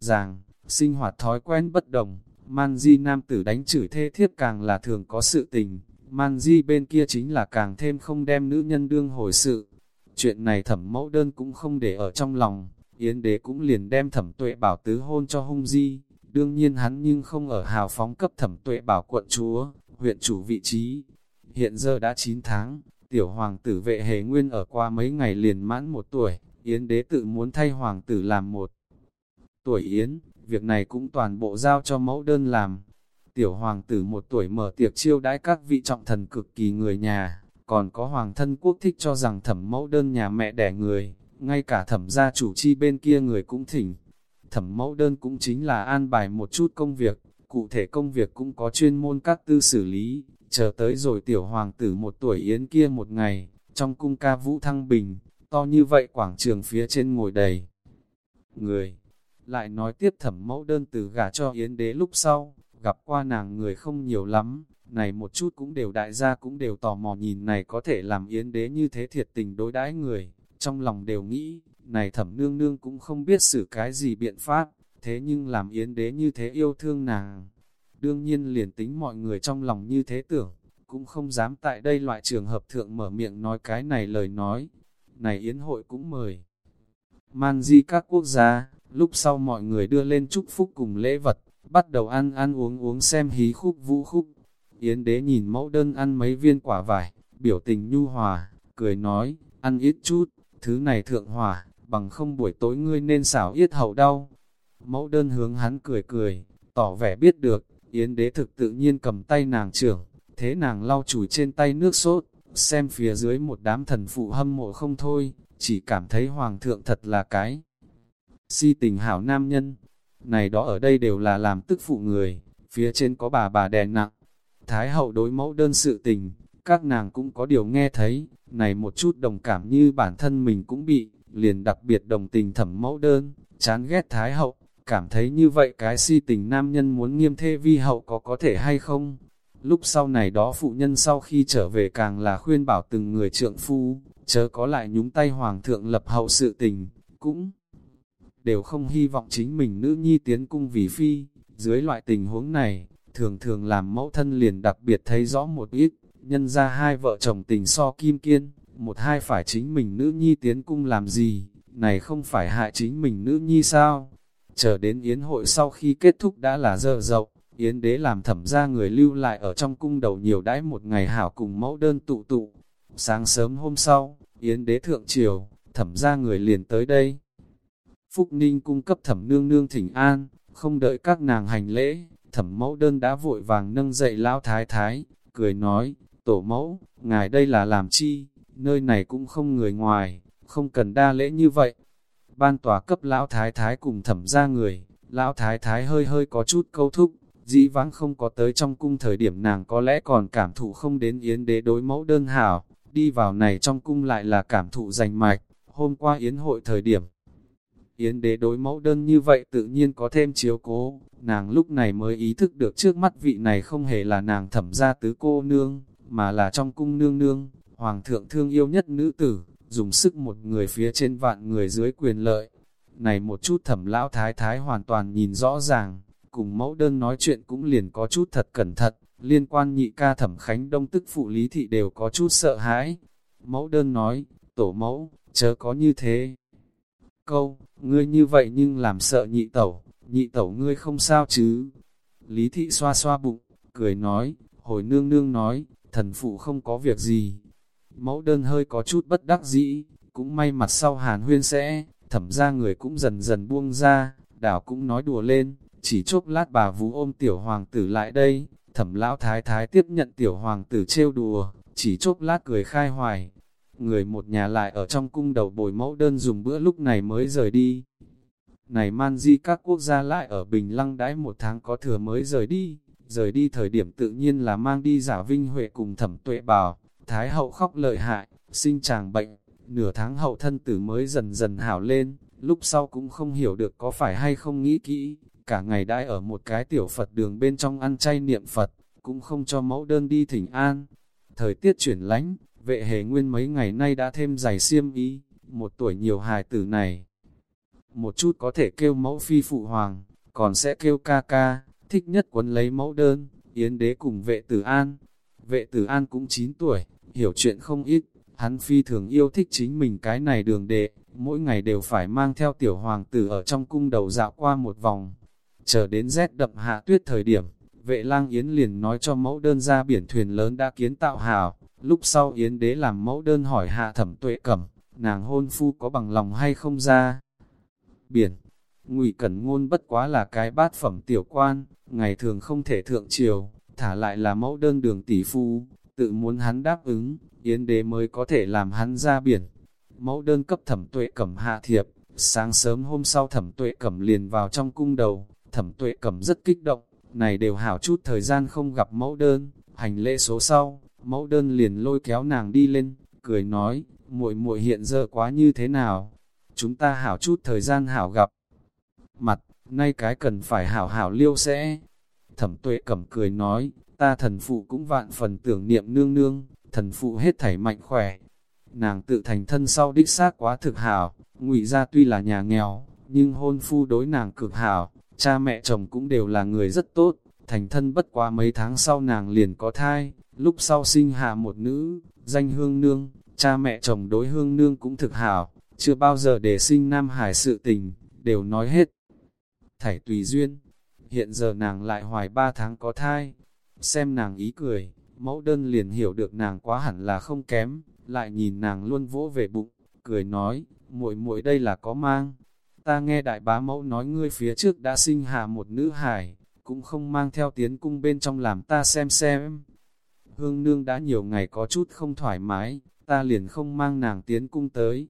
Ràng, sinh hoạt thói quen bất đồng, man di nam tử đánh chửi thê thiếp càng là thường có sự tình, man di bên kia chính là càng thêm không đem nữ nhân đương hồi sự. Chuyện này thẩm mẫu đơn cũng không để ở trong lòng, Yến đế cũng liền đem thẩm tuệ bảo tứ hôn cho hung di, đương nhiên hắn nhưng không ở hào phóng cấp thẩm tuệ bảo quận chúa, huyện chủ vị trí. Hiện giờ đã 9 tháng, tiểu hoàng tử vệ hề nguyên ở qua mấy ngày liền mãn một tuổi, Yến đế tự muốn thay hoàng tử làm một tuổi Yến, việc này cũng toàn bộ giao cho mẫu đơn làm. Tiểu hoàng tử một tuổi mở tiệc chiêu đãi các vị trọng thần cực kỳ người nhà, còn có hoàng thân quốc thích cho rằng thẩm mẫu đơn nhà mẹ đẻ người, ngay cả thẩm gia chủ chi bên kia người cũng thỉnh. Thẩm mẫu đơn cũng chính là an bài một chút công việc, cụ thể công việc cũng có chuyên môn các tư xử lý, chờ tới rồi tiểu hoàng tử một tuổi yến kia một ngày, trong cung ca vũ thăng bình, to như vậy quảng trường phía trên ngồi đầy. Người, lại nói tiếp thẩm mẫu đơn từ gả cho yến đế lúc sau, gặp qua nàng người không nhiều lắm, này một chút cũng đều đại gia cũng đều tò mò nhìn này có thể làm yến đế như thế thiệt tình đối đãi người trong lòng đều nghĩ, này thẩm nương nương cũng không biết xử cái gì biện pháp, thế nhưng làm yến đế như thế yêu thương nàng. Đương nhiên liền tính mọi người trong lòng như thế tưởng, cũng không dám tại đây loại trường hợp thượng mở miệng nói cái này lời nói. Này yến hội cũng mời. Man di các quốc gia, lúc sau mọi người đưa lên chúc phúc cùng lễ vật, bắt đầu ăn ăn uống uống xem hí khúc vũ khúc. Yến đế nhìn mẫu đơn ăn mấy viên quả vải, biểu tình nhu hòa, cười nói, ăn ít chút, thứ này thượng hòa bằng không buổi tối ngươi nên xảo yết hậu đau. Mẫu đơn hướng hắn cười cười, tỏ vẻ biết được, yến đế thực tự nhiên cầm tay nàng trưởng, thế nàng lau chùi trên tay nước sốt, xem phía dưới một đám thần phụ hâm mộ không thôi, chỉ cảm thấy hoàng thượng thật là cái. Si tình hảo nam nhân, này đó ở đây đều là làm tức phụ người, phía trên có bà bà đè nặng. Thái hậu đối mẫu đơn sự tình, các nàng cũng có điều nghe thấy, này một chút đồng cảm như bản thân mình cũng bị, liền đặc biệt đồng tình thẩm mẫu đơn, chán ghét thái hậu, cảm thấy như vậy cái si tình nam nhân muốn nghiêm thê vi hậu có có thể hay không? Lúc sau này đó phụ nhân sau khi trở về càng là khuyên bảo từng người trượng phu, chớ có lại nhúng tay hoàng thượng lập hậu sự tình, cũng đều không hy vọng chính mình nữ nhi tiến cung vì phi. Dưới loại tình huống này, thường thường làm mẫu thân liền đặc biệt thấy rõ một ít, nhân ra hai vợ chồng tình so kim kiên, một hai phải chính mình nữ nhi tiến cung làm gì, này không phải hại chính mình nữ nhi sao? Chờ đến yến hội sau khi kết thúc đã là giờ dậu, yến đế làm thẩm ra người lưu lại ở trong cung đầu nhiều đãi một ngày hảo cùng mẫu đơn tụ tụ. Sáng sớm hôm sau, yến đế thượng triều, thẩm ra người liền tới đây. Phúc Ninh cung cấp thẩm nương nương thỉnh an, không đợi các nàng hành lễ, thẩm mẫu đơn đã vội vàng nâng dậy lão thái thái, cười nói, tổ mẫu, ngài đây là làm chi, nơi này cũng không người ngoài, không cần đa lễ như vậy. Ban tòa cấp lão thái thái cùng thẩm ra người, lão thái thái hơi hơi có chút câu thúc, dĩ vãng không có tới trong cung thời điểm nàng có lẽ còn cảm thụ không đến yến đế đối mẫu đơn hảo, đi vào này trong cung lại là cảm thụ rành mạch, hôm qua yến hội thời điểm. Yến đế đối mẫu đơn như vậy tự nhiên có thêm chiếu cố, nàng lúc này mới ý thức được trước mắt vị này không hề là nàng thẩm gia tứ cô nương, mà là trong cung nương nương, hoàng thượng thương yêu nhất nữ tử, dùng sức một người phía trên vạn người dưới quyền lợi. Này một chút thẩm lão thái thái hoàn toàn nhìn rõ ràng, cùng mẫu đơn nói chuyện cũng liền có chút thật cẩn thận, liên quan nhị ca thẩm khánh đông tức phụ lý thị đều có chút sợ hãi. Mẫu đơn nói, tổ mẫu, chớ có như thế. Câu, ngươi như vậy nhưng làm sợ nhị tẩu, nhị tẩu ngươi không sao chứ. Lý thị xoa xoa bụng, cười nói, hồi nương nương nói, thần phụ không có việc gì. Mẫu đơn hơi có chút bất đắc dĩ, cũng may mặt sau hàn huyên sẽ, thẩm ra người cũng dần dần buông ra, đảo cũng nói đùa lên, chỉ chốc lát bà vú ôm tiểu hoàng tử lại đây, thẩm lão thái thái tiếp nhận tiểu hoàng tử trêu đùa, chỉ chốc lát cười khai hoài. Người một nhà lại ở trong cung đầu bồi mẫu đơn dùng bữa lúc này mới rời đi. Này man di các quốc gia lại ở Bình Lăng đãi một tháng có thừa mới rời đi, rời đi thời điểm tự nhiên là mang đi giả vinh huệ cùng thẩm tuệ bảo, thái hậu khóc lợi hại, sinh chàng bệnh, nửa tháng hậu thân tử mới dần dần hảo lên, lúc sau cũng không hiểu được có phải hay không nghĩ kỹ, cả ngày đãi ở một cái tiểu Phật đường bên trong ăn chay niệm Phật, cũng không cho mẫu đơn đi thỉnh an. Thời tiết chuyển lánh, vệ hề nguyên mấy ngày nay đã thêm giày xiêm ý một tuổi nhiều hài tử này. Một chút có thể kêu mẫu phi phụ hoàng, còn sẽ kêu ca ca, thích nhất quấn lấy mẫu đơn, yến đế cùng vệ tử an. Vệ tử an cũng 9 tuổi, hiểu chuyện không ít, hắn phi thường yêu thích chính mình cái này đường đệ, mỗi ngày đều phải mang theo tiểu hoàng tử ở trong cung đầu dạo qua một vòng, Chờ đến rét đậm hạ tuyết thời điểm, vệ lang Yến liền nói cho mẫu đơn ra biển thuyền lớn đã kiến tạo hào. Lúc sau Yến đế làm mẫu đơn hỏi hạ thẩm tuệ cẩm, nàng hôn phu có bằng lòng hay không ra. Biển, ngụy Cẩn Ngôn bất quá là cái bát phẩm tiểu quan, ngày thường không thể thượng triều, thả lại là mẫu đơn đường tỷ phu, tự muốn hắn đáp ứng, Yến đế mới có thể làm hắn ra biển. Mẫu đơn cấp thẩm tuệ cẩm hạ thiệp, sáng sớm hôm sau thẩm tuệ cẩm liền vào trong cung đầu, Thẩm tuệ cẩm rất kích động, này đều hảo chút thời gian không gặp mẫu đơn, hành lễ số sau, mẫu đơn liền lôi kéo nàng đi lên, cười nói, muội muội hiện giờ quá như thế nào, chúng ta hảo chút thời gian hảo gặp. Mặt, nay cái cần phải hảo hảo liêu sẽ. Thẩm tuệ cẩm cười nói, ta thần phụ cũng vạn phần tưởng niệm nương nương, thần phụ hết thảy mạnh khỏe. Nàng tự thành thân sau đích xác quá thực hảo, ngụy ra tuy là nhà nghèo, nhưng hôn phu đối nàng cực hảo, Cha mẹ chồng cũng đều là người rất tốt, thành thân bất quá mấy tháng sau nàng liền có thai, lúc sau sinh hạ một nữ, danh hương nương, cha mẹ chồng đối hương nương cũng thực hảo, chưa bao giờ để sinh nam hải sự tình, đều nói hết. Thảy tùy duyên, hiện giờ nàng lại hoài ba tháng có thai, xem nàng ý cười, mẫu đơn liền hiểu được nàng quá hẳn là không kém, lại nhìn nàng luôn vỗ về bụng, cười nói, muội muội đây là có mang, ta nghe đại bá mẫu nói ngươi phía trước đã sinh hạ một nữ hải, cũng không mang theo tiến cung bên trong làm ta xem xem. Hương nương đã nhiều ngày có chút không thoải mái, ta liền không mang nàng tiến cung tới.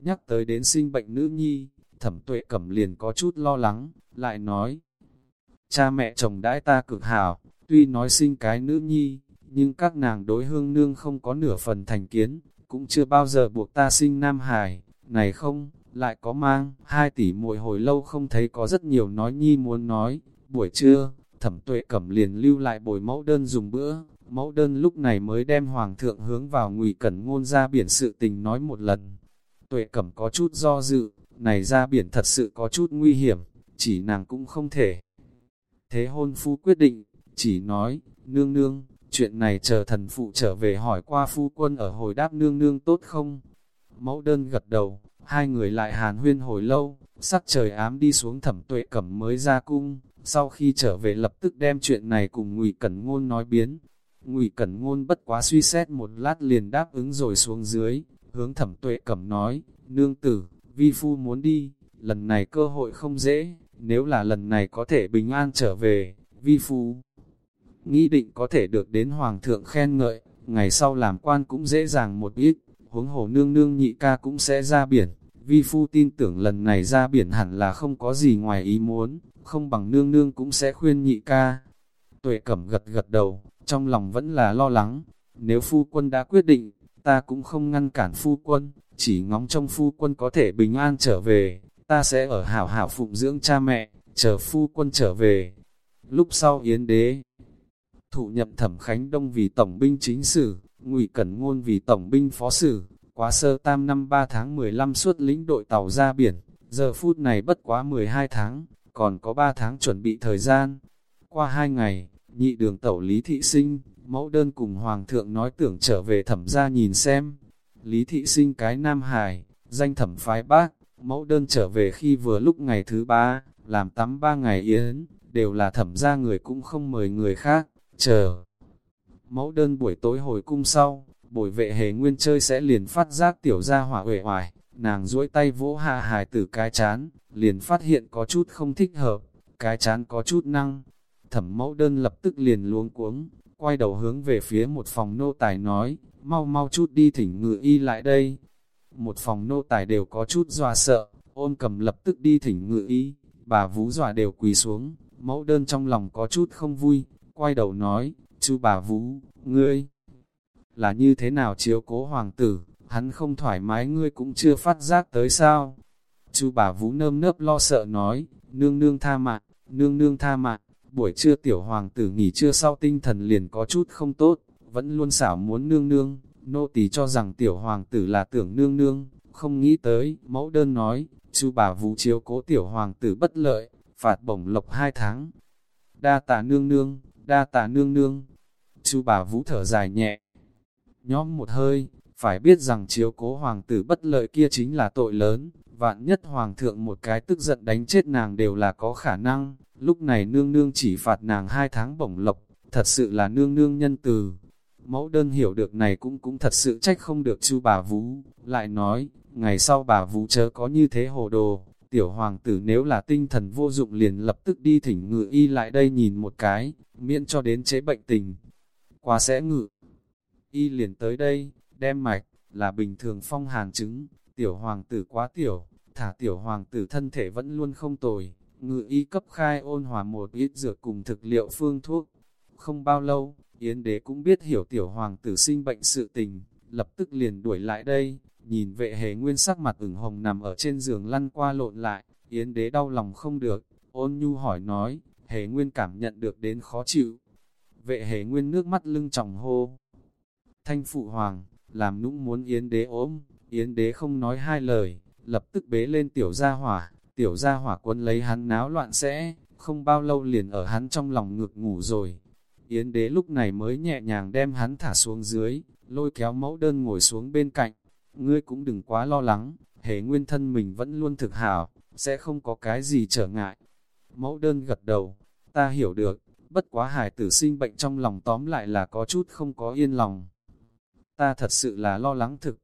Nhắc tới đến sinh bệnh nữ nhi, thẩm tuệ cẩm liền có chút lo lắng, lại nói. Cha mẹ chồng đãi ta cực hảo, tuy nói sinh cái nữ nhi, nhưng các nàng đối hương nương không có nửa phần thành kiến, cũng chưa bao giờ buộc ta sinh nam hài. này không, lại có mang, hai tỷ muội hồi lâu không thấy có rất nhiều nói nhi muốn nói, buổi trưa, thẩm tuệ cẩm liền lưu lại bồi mẫu đơn dùng bữa, mẫu đơn lúc này mới đem hoàng thượng hướng vào ngụy cẩn ngôn ra biển sự tình nói một lần. Tuệ cẩm có chút do dự, này ra biển thật sự có chút nguy hiểm, chỉ nàng cũng không thể. Thế hôn phu quyết định, chỉ nói, nương nương, chuyện này chờ thần phụ trở về hỏi qua phu quân ở hồi đáp nương nương tốt không? Mẫu đơn gật đầu, Hai người lại hàn huyên hồi lâu, sắc trời ám đi xuống thẩm tuệ cẩm mới ra cung, sau khi trở về lập tức đem chuyện này cùng ngụy Cẩn Ngôn nói biến. Ngụy Cẩn Ngôn bất quá suy xét một lát liền đáp ứng rồi xuống dưới, hướng thẩm tuệ cẩm nói, nương tử, vi phu muốn đi, lần này cơ hội không dễ, nếu là lần này có thể bình an trở về, vi phu nghĩ định có thể được đến hoàng thượng khen ngợi, ngày sau làm quan cũng dễ dàng một ít, huống hồ nương nương nhị ca cũng sẽ ra biển, vi phu tin tưởng lần này ra biển hẳn là không có gì ngoài ý muốn, không bằng nương nương cũng sẽ khuyên nhị ca. Tuệ cẩm gật gật đầu, trong lòng vẫn là lo lắng, nếu phu quân đã quyết định, ta cũng không ngăn cản phu quân, chỉ ngóng trong phu quân có thể bình an trở về, ta sẽ ở hảo hảo phụng dưỡng cha mẹ, chờ phu quân trở về. Lúc sau Yến Đế thụ nhậm thẩm Khánh Đông vì Tổng binh chính sử, ngụy Cẩn Ngôn vì Tổng binh phó sử, quá sơ tam năm 3 tháng 15 suốt lĩnh đội tàu ra biển, giờ phút này bất quá 12 tháng, còn có 3 tháng chuẩn bị thời gian. Qua 2 ngày, nhị đường tẩu Lý Thị Sinh, mẫu đơn cùng Hoàng thượng nói tưởng trở về thẩm ra nhìn xem. Lý Thị Sinh cái Nam Hải, danh thẩm phái bác, mẫu đơn trở về khi vừa lúc ngày thứ ba, làm tắm ba ngày yến, đều là thẩm ra người cũng không mời người khác, chờ. Mẫu đơn buổi tối hồi cung sau, bồi vệ hề nguyên chơi sẽ liền phát giác tiểu ra hỏa uể hoài, nàng duỗi tay vỗ hạ hài tử cái chán, liền phát hiện có chút không thích hợp, cái chán có chút năng. Thẩm mẫu đơn lập tức liền luống cuống, quay đầu hướng về phía một phòng nô tài nói, mau mau chút đi thỉnh ngự y lại đây. Một phòng nô tài đều có chút dọa sợ, ôn cầm lập tức đi thỉnh ngự y, bà vú dọa đều quỳ xuống, mẫu đơn trong lòng có chút không vui, quay đầu nói, chú bà vú, ngươi, là như thế nào chiếu cố hoàng tử, hắn không thoải mái ngươi cũng chưa phát giác tới sao. Chú bà vú nơm nớp lo sợ nói, nương nương tha mạng, nương nương tha mạng, buổi trưa tiểu hoàng tử nghỉ trưa sau tinh thần liền có chút không tốt, vẫn luôn xảo muốn nương nương, nô tỳ cho rằng tiểu hoàng tử là tưởng nương nương, không nghĩ tới, mẫu đơn nói, chú bà vũ chiếu cố tiểu hoàng tử bất lợi, phạt bổng lộc hai tháng. Đa tà nương nương, đa tà nương nương, chú bà vũ thở dài nhẹ, nhóm một hơi, phải biết rằng chiếu cố hoàng tử bất lợi kia chính là tội lớn, vạn nhất hoàng thượng một cái tức giận đánh chết nàng đều là có khả năng, lúc này nương nương chỉ phạt nàng hai tháng bổng lộc, thật sự là nương nương nhân từ. Mẫu đơn hiểu được này cũng cũng thật sự trách không được chu bà Vũ, lại nói, ngày sau bà Vũ chớ có như thế hồ đồ, tiểu hoàng tử nếu là tinh thần vô dụng liền lập tức đi thỉnh ngự y lại đây nhìn một cái, miễn cho đến chế bệnh tình. Qua sẽ ngự, y liền tới đây, đem mạch, là bình thường phong hàn chứng, tiểu hoàng tử quá tiểu, thả tiểu hoàng tử thân thể vẫn luôn không tồi, ngự y cấp khai ôn hòa một ít dược cùng thực liệu phương thuốc. Không bao lâu, Yến đế cũng biết hiểu tiểu hoàng tử sinh bệnh sự tình, lập tức liền đuổi lại đây, nhìn vệ hề nguyên sắc mặt ửng hồng nằm ở trên giường lăn qua lộn lại, Yến đế đau lòng không được, ôn nhu hỏi nói, hề nguyên cảm nhận được đến khó chịu. Vệ hề nguyên nước mắt lưng tròng hô, Thanh phụ hoàng, làm nũng muốn Yến đế ốm, Yến đế không nói hai lời, lập tức bế lên tiểu gia hỏa, tiểu gia hỏa quân lấy hắn náo loạn sẽ, không bao lâu liền ở hắn trong lòng ngực ngủ rồi. Yến đế lúc này mới nhẹ nhàng đem hắn thả xuống dưới, lôi kéo mẫu đơn ngồi xuống bên cạnh. Ngươi cũng đừng quá lo lắng, hề nguyên thân mình vẫn luôn thực hảo, sẽ không có cái gì trở ngại. Mẫu đơn gật đầu, ta hiểu được, bất quá hải tử sinh bệnh trong lòng tóm lại là có chút không có yên lòng ta thật sự là lo lắng thực.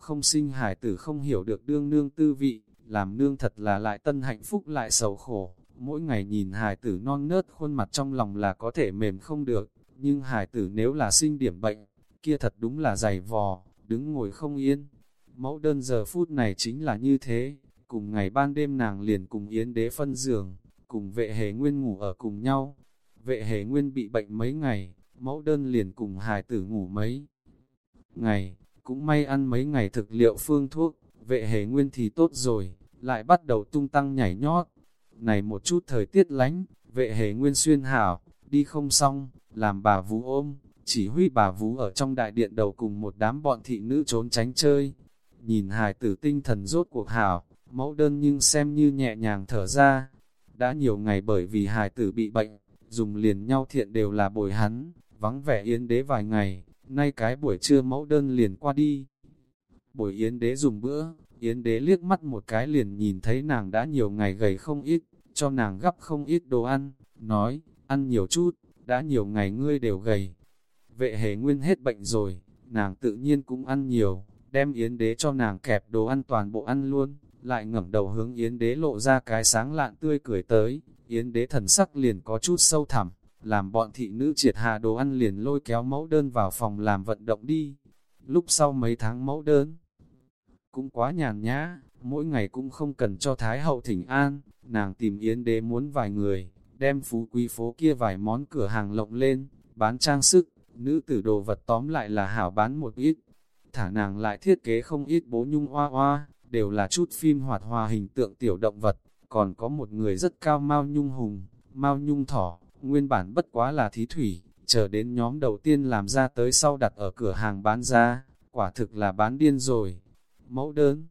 Không sinh hải tử không hiểu được đương nương tư vị, làm nương thật là lại tân hạnh phúc lại sầu khổ. Mỗi ngày nhìn hải tử non nớt khuôn mặt trong lòng là có thể mềm không được, nhưng hải tử nếu là sinh điểm bệnh, kia thật đúng là dày vò, đứng ngồi không yên. Mẫu đơn giờ phút này chính là như thế, cùng ngày ban đêm nàng liền cùng Yến đế phân giường, cùng vệ hề nguyên ngủ ở cùng nhau. Vệ hề nguyên bị bệnh mấy ngày, mẫu đơn liền cùng hài tử ngủ mấy ngày, cũng may ăn mấy ngày thực liệu phương thuốc, vệ hề nguyên thì tốt rồi, lại bắt đầu tung tăng nhảy nhót. Này một chút thời tiết lánh, vệ hề nguyên xuyên hảo, đi không xong, làm bà vú ôm, chỉ huy bà vú ở trong đại điện đầu cùng một đám bọn thị nữ trốn tránh chơi. Nhìn hài tử tinh thần rốt cuộc hảo, mẫu đơn nhưng xem như nhẹ nhàng thở ra. Đã nhiều ngày bởi vì hài tử bị bệnh, dùng liền nhau thiện đều là bồi hắn, vắng vẻ yên đế vài ngày, nay cái buổi trưa mẫu đơn liền qua đi. Buổi Yến đế dùng bữa, Yến đế liếc mắt một cái liền nhìn thấy nàng đã nhiều ngày gầy không ít, cho nàng gấp không ít đồ ăn, nói, ăn nhiều chút, đã nhiều ngày ngươi đều gầy. Vệ hề nguyên hết bệnh rồi, nàng tự nhiên cũng ăn nhiều, đem Yến đế cho nàng kẹp đồ ăn toàn bộ ăn luôn, lại ngẩng đầu hướng Yến đế lộ ra cái sáng lạn tươi cười tới, Yến đế thần sắc liền có chút sâu thẳm, làm bọn thị nữ triệt hạ đồ ăn liền lôi kéo mẫu đơn vào phòng làm vận động đi. lúc sau mấy tháng mẫu đơn. Cũng quá nhàn nhã, mỗi ngày cũng không cần cho Thái hậu thỉnh an, nàng tìm Yến đế muốn vài người, đem phú quý phố kia vài món cửa hàng lộng lên, bán trang sức, nữ tử đồ vật tóm lại là hảo bán một ít. Thả nàng lại thiết kế không ít bố nhung hoa hoa, đều là chút phim hoạt hòa hình tượng tiểu động vật, còn có một người rất cao mau nhung hùng, mau nhung thỏ, nguyên bản bất quá là thí thủy, chờ đến nhóm đầu tiên làm ra tới sau đặt ở cửa hàng bán ra, quả thực là bán điên rồi. Mẫu đơn.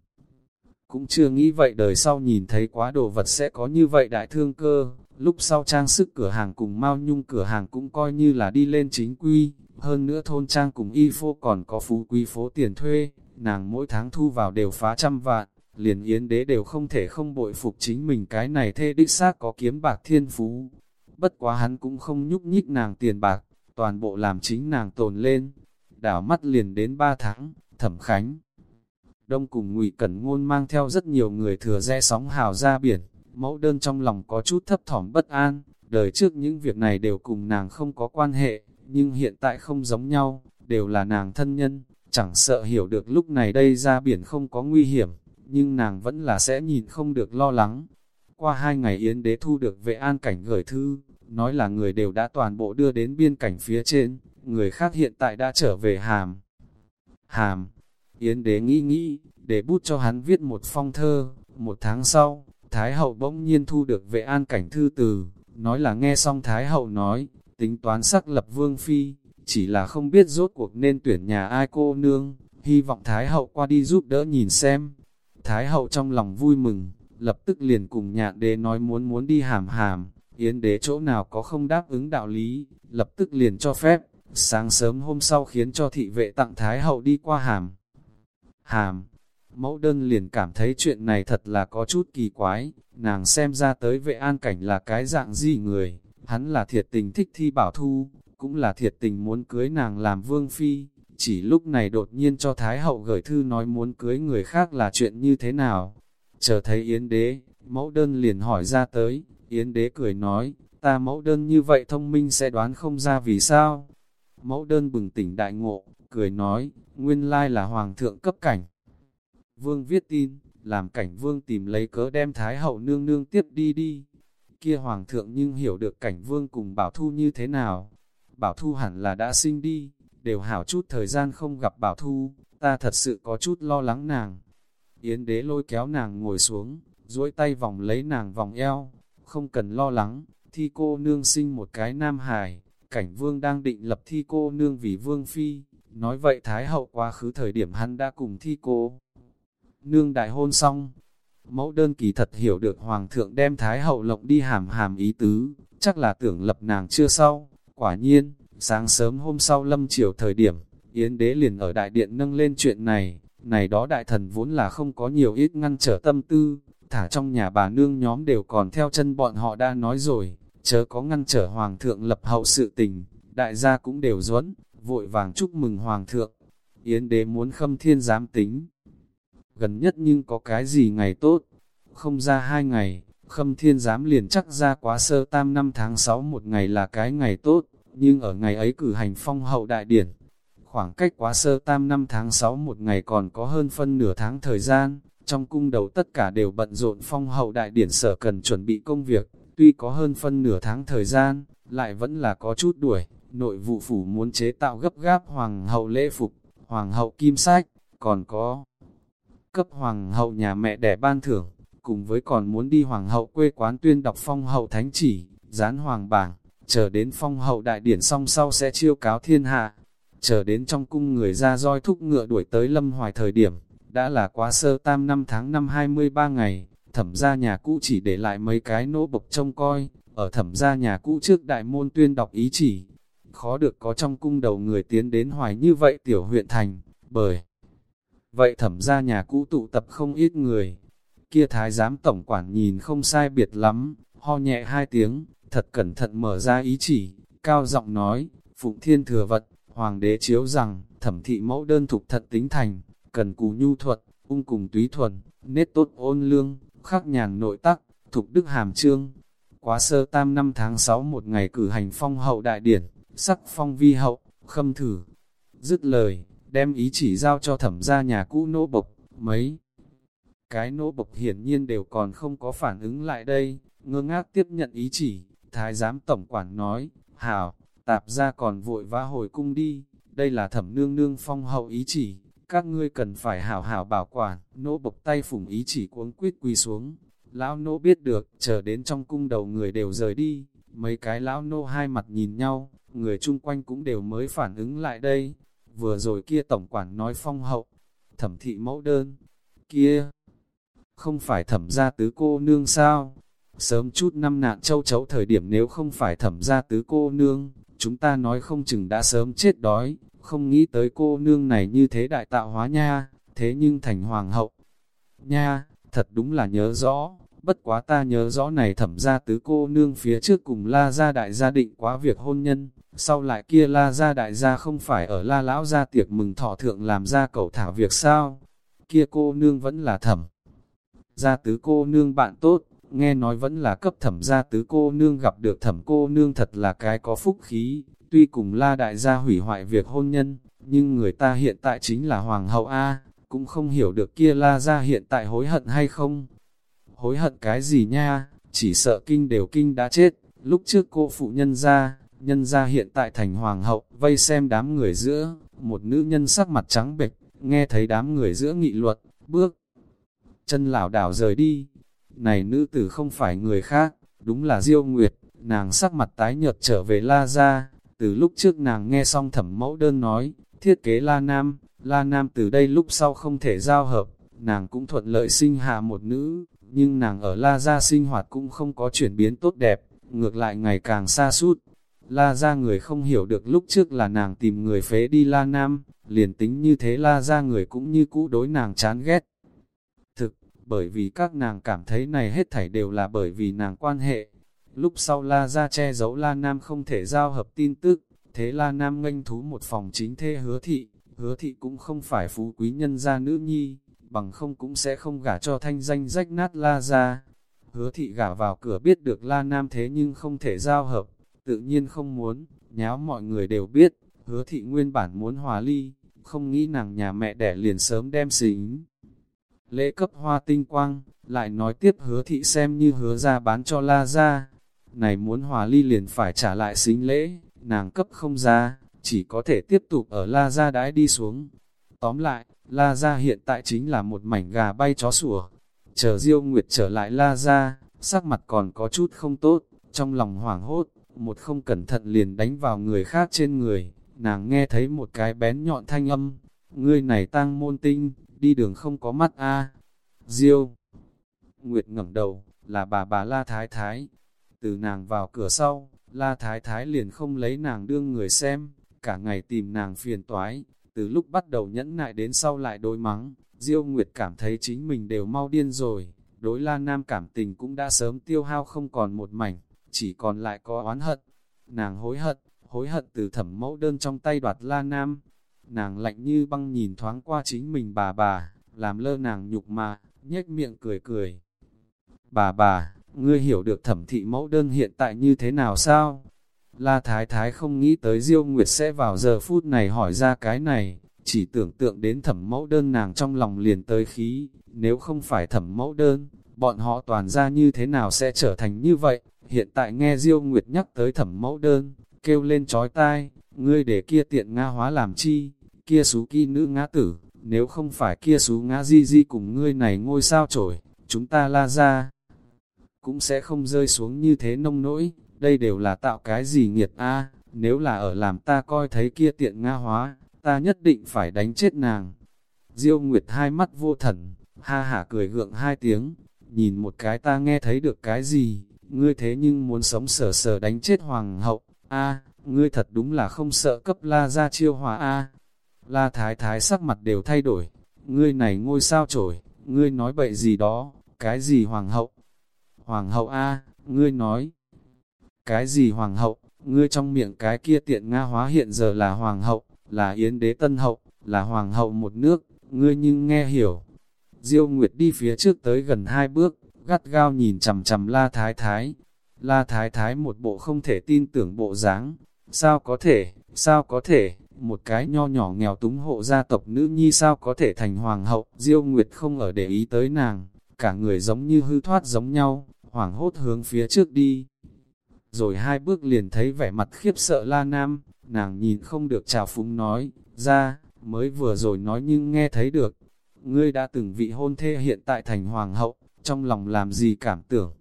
Cũng chưa nghĩ vậy đời sau nhìn thấy quá đồ vật sẽ có như vậy đại thương cơ, lúc sau trang sức cửa hàng cùng Mao Nhung cửa hàng cũng coi như là đi lên chính quy, hơn nữa thôn trang cùng y phô còn có phú quý phố tiền thuê, nàng mỗi tháng thu vào đều phá trăm vạn, liền yến đế đều không thể không bội phục chính mình. Cái này thê đích xác có kiếm bạc thiên phú. Bất quá hắn cũng không nhúc nhích nàng tiền bạc, toàn bộ làm chính nàng tồn lên. Đảo mắt liền đến ba tháng, thẩm khánh. Đông cùng ngụy Cẩn Ngôn mang theo rất nhiều người thừa rẽ sóng hào ra biển, mẫu đơn trong lòng có chút thấp thỏm bất an, đời trước những việc này đều cùng nàng không có quan hệ, nhưng hiện tại không giống nhau, đều là nàng thân nhân, chẳng sợ hiểu được lúc này đây ra biển không có nguy hiểm, nhưng nàng vẫn là sẽ nhìn không được lo lắng. Qua hai ngày Yến Đế thu được vệ an cảnh gửi thư, nói là người đều đã toàn bộ đưa đến biên cảnh phía trên, người khác hiện tại đã trở về hàm. Hàm, Yến Đế nghĩ nghĩ, để bút cho hắn viết một phong thơ, một tháng sau, Thái Hậu bỗng nhiên thu được vệ an cảnh thư từ, nói là nghe xong Thái Hậu nói, tính toán sắc lập vương phi, chỉ là không biết rốt cuộc nên tuyển nhà ai cô nương, hy vọng Thái Hậu qua đi giúp đỡ nhìn xem. Thái Hậu trong lòng vui mừng, lập tức liền cùng nhạn đế nói muốn muốn đi hàm hàm, yến đế chỗ nào có không đáp ứng đạo lý, lập tức liền cho phép, sáng sớm hôm sau khiến cho thị vệ tặng Thái Hậu đi qua hàm. Hàm, mẫu đơn liền cảm thấy chuyện này thật là có chút kỳ quái, nàng xem ra tới vệ an cảnh là cái dạng gì người, hắn là thiệt tình thích thi bảo thu, cũng là thiệt tình muốn cưới nàng làm vương phi, chỉ lúc này đột nhiên cho Thái hậu gửi thư nói muốn cưới người khác là chuyện như thế nào. Chờ thấy Yến đế, mẫu đơn liền hỏi ra tới, Yến đế cười nói, ta mẫu đơn như vậy thông minh sẽ đoán không ra vì sao. Mẫu đơn bừng tỉnh đại ngộ, cười nói, nguyên lai là hoàng thượng cấp cảnh. Vương viết tin, làm cảnh vương tìm lấy cớ đem Thái hậu nương nương tiếp đi đi. Kia hoàng thượng nhưng hiểu được cảnh vương cùng bảo thu như thế nào. Bảo thu hẳn là đã sinh đi, đều hảo chút thời gian không gặp bảo thu, ta thật sự có chút lo lắng nàng. Yến đế lôi kéo nàng ngồi xuống, duỗi tay vòng lấy nàng vòng eo, không cần lo lắng, thi cô nương sinh một cái nam hài, cảnh vương đang định lập thi cô nương vì vương phi, nói vậy thái hậu quá khứ thời điểm hắn đã cùng thi cô. Nương đại hôn xong, mẫu đơn kỳ thật hiểu được hoàng thượng đem thái hậu lộng đi hàm hàm ý tứ, chắc là tưởng lập nàng chưa sau, quả nhiên, Sáng sớm hôm sau lâm chiều thời điểm, Yến đế liền ở đại điện nâng lên chuyện này, này đó đại thần vốn là không có nhiều ít ngăn trở tâm tư, thả trong nhà bà nương nhóm đều còn theo chân bọn họ đã nói rồi, chớ có ngăn trở hoàng thượng lập hậu sự tình, đại gia cũng đều duẫn vội vàng chúc mừng hoàng thượng. Yến đế muốn khâm thiên giám tính. Gần nhất nhưng có cái gì ngày tốt, không ra hai ngày, khâm thiên giám liền chắc ra quá sơ tam năm tháng 6 một ngày là cái ngày tốt, nhưng ở ngày ấy cử hành phong hậu đại điển, khoảng cách quá sơ tam năm tháng 6 một ngày còn có hơn phân nửa tháng thời gian, trong cung đầu tất cả đều bận rộn phong hậu đại điển sở cần chuẩn bị công việc, tuy có hơn phân nửa tháng thời gian, lại vẫn là có chút đuổi, nội vụ phủ muốn chế tạo gấp gáp hoàng hậu lễ phục, hoàng hậu kim sách, còn có cấp hoàng hậu nhà mẹ đẻ ban thưởng, cùng với còn muốn đi hoàng hậu quê quán tuyên đọc phong hậu thánh chỉ, dán hoàng bảng, chờ đến phong hậu đại điển xong sau sẽ chiêu cáo thiên hạ, chờ đến trong cung người ra roi thúc ngựa đuổi tới lâm hoài thời điểm, đã là quá sơ tam năm tháng năm 23 ngày, thẩm ra nhà cũ chỉ để lại mấy cái nỗ bộc trông coi, ở thẩm ra nhà cũ trước đại môn tuyên đọc ý chỉ, khó được có trong cung đầu người tiến đến hoài như vậy tiểu huyện thành, bởi vậy thẩm ra nhà cũ tụ tập không ít người, kia thái giám tổng quản nhìn không sai biệt lắm, ho nhẹ hai tiếng, thật cẩn thận mở ra ý chỉ, cao giọng nói, Phụng Thiên thừa vật, Hoàng đế chiếu rằng, thẩm thị mẫu đơn thục thật tính thành, cần cù nhu thuật, ung cùng túy thuần, nết tốt ôn lương, khắc nhàn nội tắc, thục đức hàm trương. Quá sơ tam năm tháng 6 một ngày cử hành phong hậu đại điển, sắc phong vi hậu, khâm thử. Dứt lời, đem ý chỉ giao cho thẩm gia nhà cũ nô bộc, mấy. Cái nô bộc hiển nhiên đều còn không có phản ứng lại đây, ngơ ngác tiếp nhận ý chỉ, thái giám tổng quản nói, hảo, tạp ra còn vội vã hồi cung đi, đây là thẩm nương nương phong hậu ý chỉ, các ngươi cần phải hảo hảo bảo quản, nỗ bộc tay phủng ý chỉ cuống quýt quỳ xuống. Lão nô biết được, chờ đến trong cung đầu người đều rời đi, mấy cái lão nô hai mặt nhìn nhau, người chung quanh cũng đều mới phản ứng lại đây. Vừa rồi kia tổng quản nói phong hậu, thẩm thị mẫu đơn, kia, không phải thẩm gia tứ cô nương sao? Sớm chút năm nạn châu chấu thời điểm nếu không phải thẩm gia tứ cô nương, chúng ta nói không chừng đã sớm chết đói, không nghĩ tới cô nương này như thế đại tạo hóa nha, thế nhưng thành hoàng hậu. Nha, thật đúng là nhớ rõ, bất quá ta nhớ rõ này thẩm ra tứ cô nương phía trước cùng la gia đại gia định quá việc hôn nhân, sau lại kia la gia đại gia không phải ở la lão gia tiệc mừng thọ thượng làm ra cầu thảo việc sao, kia cô nương vẫn là thẩm. Gia tứ cô nương bạn tốt, nghe nói vẫn là cấp thẩm gia tứ cô nương gặp được thẩm cô nương thật là cái có phúc khí, tuy cùng la đại gia hủy hoại việc hôn nhân, nhưng người ta hiện tại chính là hoàng hậu A, cũng không hiểu được kia la gia hiện tại hối hận hay không. Hối hận cái gì nha, chỉ sợ kinh đều kinh đã chết, lúc trước cô phụ nhân gia, nhân gia hiện tại thành hoàng hậu, vây xem đám người giữa, một nữ nhân sắc mặt trắng bệch, nghe thấy đám người giữa nghị luật, bước chân lảo đảo rời đi. Này nữ tử không phải người khác, đúng là Diêu Nguyệt, nàng sắc mặt tái nhợt trở về La gia, từ lúc trước nàng nghe xong thẩm mẫu đơn nói, thiết kế La Nam, La Nam từ đây lúc sau không thể giao hợp, nàng cũng thuận lợi sinh hạ một nữ, nhưng nàng ở La Gia sinh hoạt cũng không có chuyển biến tốt đẹp, ngược lại ngày càng xa sút La Gia người không hiểu được lúc trước là nàng tìm người phế đi La Nam, liền tính như thế La Gia người cũng như cũ đối nàng chán ghét. Thực, bởi vì các nàng cảm thấy này hết thảy đều là bởi vì nàng quan hệ, Lúc sau La Gia che giấu La Nam không thể giao hợp tin tức, thế La Nam nghênh thú một phòng chính thê hứa thị, hứa thị cũng không phải phú quý nhân gia nữ nhi, bằng không cũng sẽ không gả cho thanh danh rách nát La Gia. Hứa thị gả vào cửa biết được La Nam thế nhưng không thể giao hợp, tự nhiên không muốn, nháo mọi người đều biết, hứa thị nguyên bản muốn hòa ly, không nghĩ nàng nhà mẹ đẻ liền sớm đem xính. Lễ cấp hoa tinh quang, lại nói tiếp hứa thị xem như hứa ra bán cho La Gia, này muốn hòa ly liền phải trả lại xính lễ, nàng cấp không ra, chỉ có thể tiếp tục ở La Gia đãi đi xuống. Tóm lại, La Gia hiện tại chính là một mảnh gà bay chó sủa. Chờ Diêu Nguyệt trở lại La Gia, sắc mặt còn có chút không tốt, trong lòng hoảng hốt, một không cẩn thận liền đánh vào người khác trên người. Nàng nghe thấy một cái bén nhọn thanh âm, ngươi này tăng môn tinh, đi đường không có mắt a Diêu Nguyệt ngẩng đầu, là bà bà La Thái Thái, từ nàng vào cửa sau, La Thái Thái liền không lấy nàng đương người xem, cả ngày tìm nàng phiền toái, từ lúc bắt đầu nhẫn nại đến sau lại đối mắng, Diêu Nguyệt cảm thấy chính mình đều mau điên rồi, đối La Nam cảm tình cũng đã sớm tiêu hao không còn một mảnh, chỉ còn lại có oán hận. Nàng hối hận, hối hận từ thẩm mẫu đơn trong tay đoạt La Nam. Nàng lạnh như băng nhìn thoáng qua chính mình bà bà, làm lơ nàng nhục mà, nhếch miệng cười cười. Bà bà, ngươi hiểu được thẩm thị mẫu đơn hiện tại như thế nào sao? La Thái Thái không nghĩ tới Diêu Nguyệt sẽ vào giờ phút này hỏi ra cái này, chỉ tưởng tượng đến thẩm mẫu đơn nàng trong lòng liền tới khí, nếu không phải thẩm mẫu đơn, bọn họ toàn ra như thế nào sẽ trở thành như vậy? Hiện tại nghe Diêu Nguyệt nhắc tới thẩm mẫu đơn, kêu lên trói tai, ngươi để kia tiện Nga hóa làm chi, kia xú kỳ nữ ngã tử, nếu không phải kia xú ngã di di cùng ngươi này ngôi sao trổi, chúng ta la ra cũng sẽ không rơi xuống như thế nông nỗi, đây đều là tạo cái gì nghiệt a nếu là ở làm ta coi thấy kia tiện Nga hóa, ta nhất định phải đánh chết nàng. Diêu Nguyệt hai mắt vô thần, ha hả cười gượng hai tiếng, nhìn một cái ta nghe thấy được cái gì, ngươi thế nhưng muốn sống sờ sờ đánh chết hoàng hậu, a ngươi thật đúng là không sợ cấp la ra chiêu hòa a La thái thái sắc mặt đều thay đổi, ngươi này ngôi sao trổi, ngươi nói bậy gì đó, cái gì hoàng hậu, Hoàng hậu A, ngươi nói. Cái gì hoàng hậu, ngươi trong miệng cái kia tiện Nga hóa hiện giờ là hoàng hậu, là yến đế tân hậu, là hoàng hậu một nước, ngươi nhưng nghe hiểu. Diêu Nguyệt đi phía trước tới gần hai bước, gắt gao nhìn chầm chầm La Thái Thái. La Thái Thái một bộ không thể tin tưởng bộ dáng. Sao có thể, sao có thể, một cái nho nhỏ nghèo túng hộ gia tộc nữ nhi sao có thể thành hoàng hậu, Diêu Nguyệt không ở để ý tới nàng, cả người giống như hư thoát giống nhau, hoảng hốt hướng phía trước đi. Rồi hai bước liền thấy vẻ mặt khiếp sợ La Nam, nàng nhìn không được chào phúng nói, ra, mới vừa rồi nói nhưng nghe thấy được. Ngươi đã từng vị hôn thê hiện tại thành hoàng hậu, trong lòng làm gì cảm tưởng.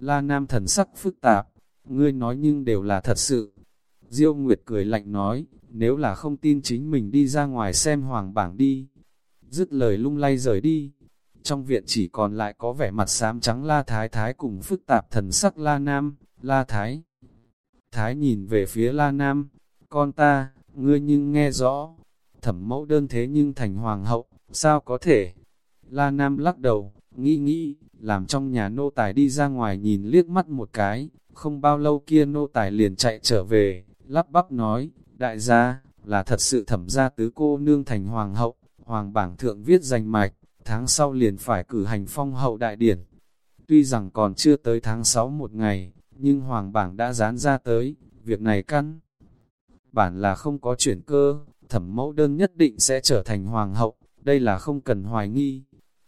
La Nam thần sắc phức tạp, ngươi nói nhưng đều là thật sự. Diêu Nguyệt cười lạnh nói, nếu là không tin chính mình đi ra ngoài xem hoàng bảng đi. Dứt lời lung lay rời đi. Trong viện chỉ còn lại có vẻ mặt xám trắng La Thái Thái cùng phức tạp thần sắc La Nam, La Thái. Thái nhìn về phía La Nam, con ta, ngươi nhưng nghe rõ, thẩm mẫu đơn thế nhưng thành hoàng hậu, sao có thể? La Nam lắc đầu, nghĩ nghĩ, làm trong nhà nô tài đi ra ngoài nhìn liếc mắt một cái, không bao lâu kia nô tài liền chạy trở về, lắp bắp nói, đại gia, là thật sự thẩm gia tứ cô nương thành hoàng hậu, hoàng bảng thượng viết danh mạch, tháng sau liền phải cử hành phong hậu đại điển. Tuy rằng còn chưa tới tháng 6 một ngày, nhưng hoàng bảng đã dán ra tới, việc này căn. Bản là không có chuyển cơ, thẩm mẫu đơn nhất định sẽ trở thành hoàng hậu, đây là không cần hoài nghi.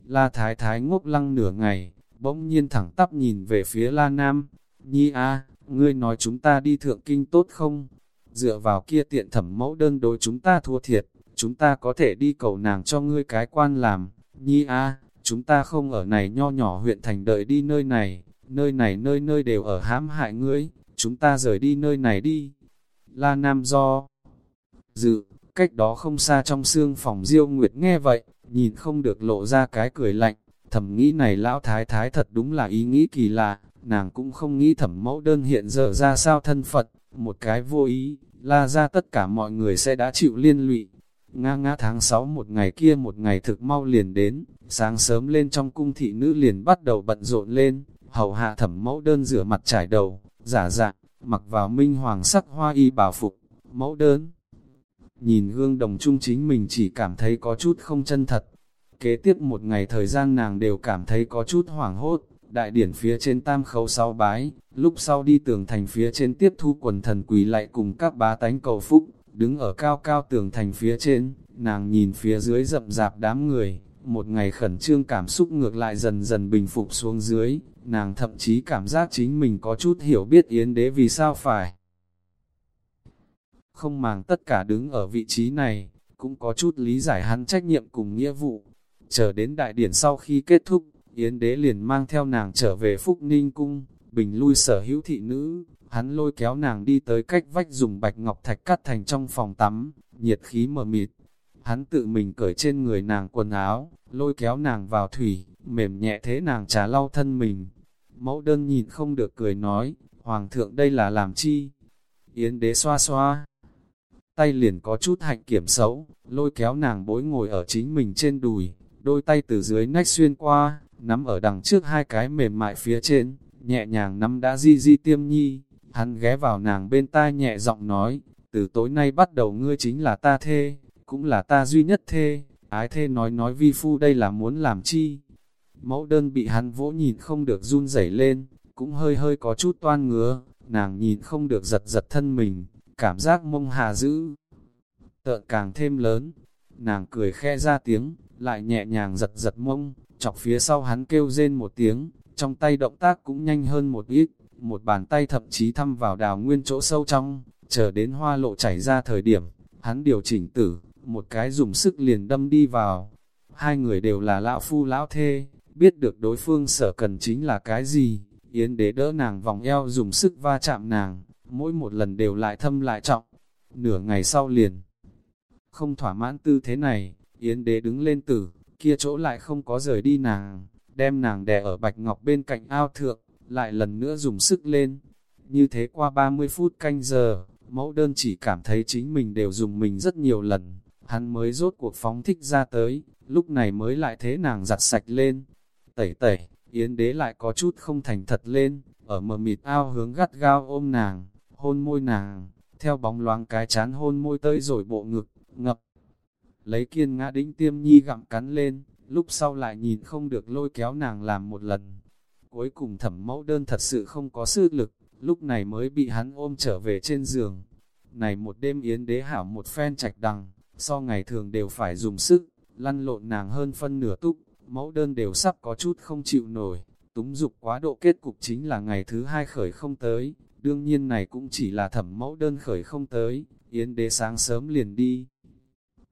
La Thái Thái ngốc lăng nửa ngày, bỗng nhiên thẳng tắp nhìn về phía La Nam. Nhi a, ngươi nói chúng ta đi thượng kinh tốt không? Dựa vào kia tiện thẩm mẫu đơn đối chúng ta thua thiệt, chúng ta có thể đi cầu nàng cho ngươi cái quan làm. Nhi a, chúng ta không ở này nho nhỏ huyện thành đợi đi nơi này, nơi này nơi nơi đều ở hãm hại ngươi, chúng ta rời đi nơi này đi. La Nam do dự, cách đó không xa trong xương phòng Diêu Nguyệt nghe vậy, nhìn không được lộ ra cái cười lạnh, thầm nghĩ này lão thái thái thật đúng là ý nghĩ kỳ lạ, nàng cũng không nghĩ thẩm mẫu đơn hiện giờ ra sao thân phận, một cái vô ý, la ra tất cả mọi người sẽ đã chịu liên lụy. Nga ngã tháng 6 một ngày kia một ngày thực mau liền đến, sáng sớm lên trong cung thị nữ liền bắt đầu bận rộn lên, hầu hạ thẩm mẫu đơn rửa mặt trải đầu, giả dạng, mặc vào minh hoàng sắc hoa y bảo phục, mẫu đơn. Nhìn gương đồng chung chính mình chỉ cảm thấy có chút không chân thật. Kế tiếp một ngày thời gian nàng đều cảm thấy có chút hoảng hốt, đại điển phía trên tam khấu sau bái, lúc sau đi tường thành phía trên tiếp thu quần thần quỳ lại cùng các bá tánh cầu phúc, đứng ở cao cao tường thành phía trên, nàng nhìn phía dưới rậm rạp đám người, một ngày khẩn trương cảm xúc ngược lại dần dần bình phục xuống dưới, nàng thậm chí cảm giác chính mình có chút hiểu biết Yến đế vì sao phải. Không màng tất cả đứng ở vị trí này, cũng có chút lý giải hắn trách nhiệm cùng nghĩa vụ. Chờ đến đại điển sau khi kết thúc, Yến đế liền mang theo nàng trở về Phúc Ninh Cung, bình lui sở hữu thị nữ, hắn lôi kéo nàng đi tới cách vách dùng bạch ngọc thạch cắt thành trong phòng tắm, nhiệt khí mờ mịt. Hắn tự mình cởi trên người nàng quần áo, lôi kéo nàng vào thủy, mềm nhẹ thế nàng trà lau thân mình, Mẫu đơn nhìn không được cười nói, Hoàng thượng đây là làm chi? Yến đế xoa xoa, tay liền có chút hạnh kiểm xấu, lôi kéo nàng bối ngồi ở chính mình trên đùi, đôi tay từ dưới nách xuyên qua, nắm ở đằng trước hai cái mềm mại phía trên, nhẹ nhàng nắm đã di di tiêm nhi, hắn ghé vào nàng bên tai nhẹ giọng nói, từ tối nay bắt đầu ngươi chính là ta thê, cũng là ta duy nhất thê, ái thê nói nói vi phu đây là muốn làm chi, Mẫu đơn bị hắn vỗ nhìn không được run rẩy lên, cũng hơi hơi có chút toan ngứa, nàng nhìn không được giật giật thân mình, cảm giác mông hà dữ. Tợn càng thêm lớn, nàng cười khe ra tiếng, lại nhẹ nhàng giật giật mông, chọc phía sau hắn kêu rên một tiếng, trong tay động tác cũng nhanh hơn một ít, một bàn tay thậm chí thăm vào đào nguyên chỗ sâu trong, chờ đến hoa lộ chảy ra thời điểm, hắn điều chỉnh tử, một cái dùng sức liền đâm đi vào. Hai người đều là lão phu lão thê, biết được đối phương sở cần chính là cái gì, Yến đế đỡ nàng vòng eo dùng sức va chạm nàng, mỗi một lần đều lại thâm lại trọng, nửa ngày sau liền. Không thỏa mãn tư thế này, Yến đế đứng lên tử, kia chỗ lại không có rời đi nàng, đem nàng đè ở bạch ngọc bên cạnh ao thượng, lại lần nữa dùng sức lên. Như thế qua 30 phút canh giờ, mẫu đơn chỉ cảm thấy chính mình đều dùng mình rất nhiều lần, hắn mới rốt cuộc phóng thích ra tới, lúc này mới lại thế nàng giặt sạch lên, tẩy tẩy, Yến đế lại có chút không thành thật lên, ở mờ mịt ao hướng gắt gao ôm nàng, hôn môi nàng, theo bóng loáng cái chán hôn môi tới rồi bộ ngực, ngập. Lấy kiên ngã đĩnh tiêm nhi gặm cắn lên, lúc sau lại nhìn không được lôi kéo nàng làm một lần. Cuối cùng thẩm mẫu đơn thật sự không có sức lực, lúc này mới bị hắn ôm trở về trên giường. Này một đêm yến đế hảo một phen trạch đằng, so ngày thường đều phải dùng sức, lăn lộn nàng hơn phân nửa túc, mẫu đơn đều sắp có chút không chịu nổi, túng dục quá độ kết cục chính là ngày thứ hai khởi không tới, đương nhiên này cũng chỉ là thẩm mẫu đơn khởi không tới, yến đế sáng sớm liền đi.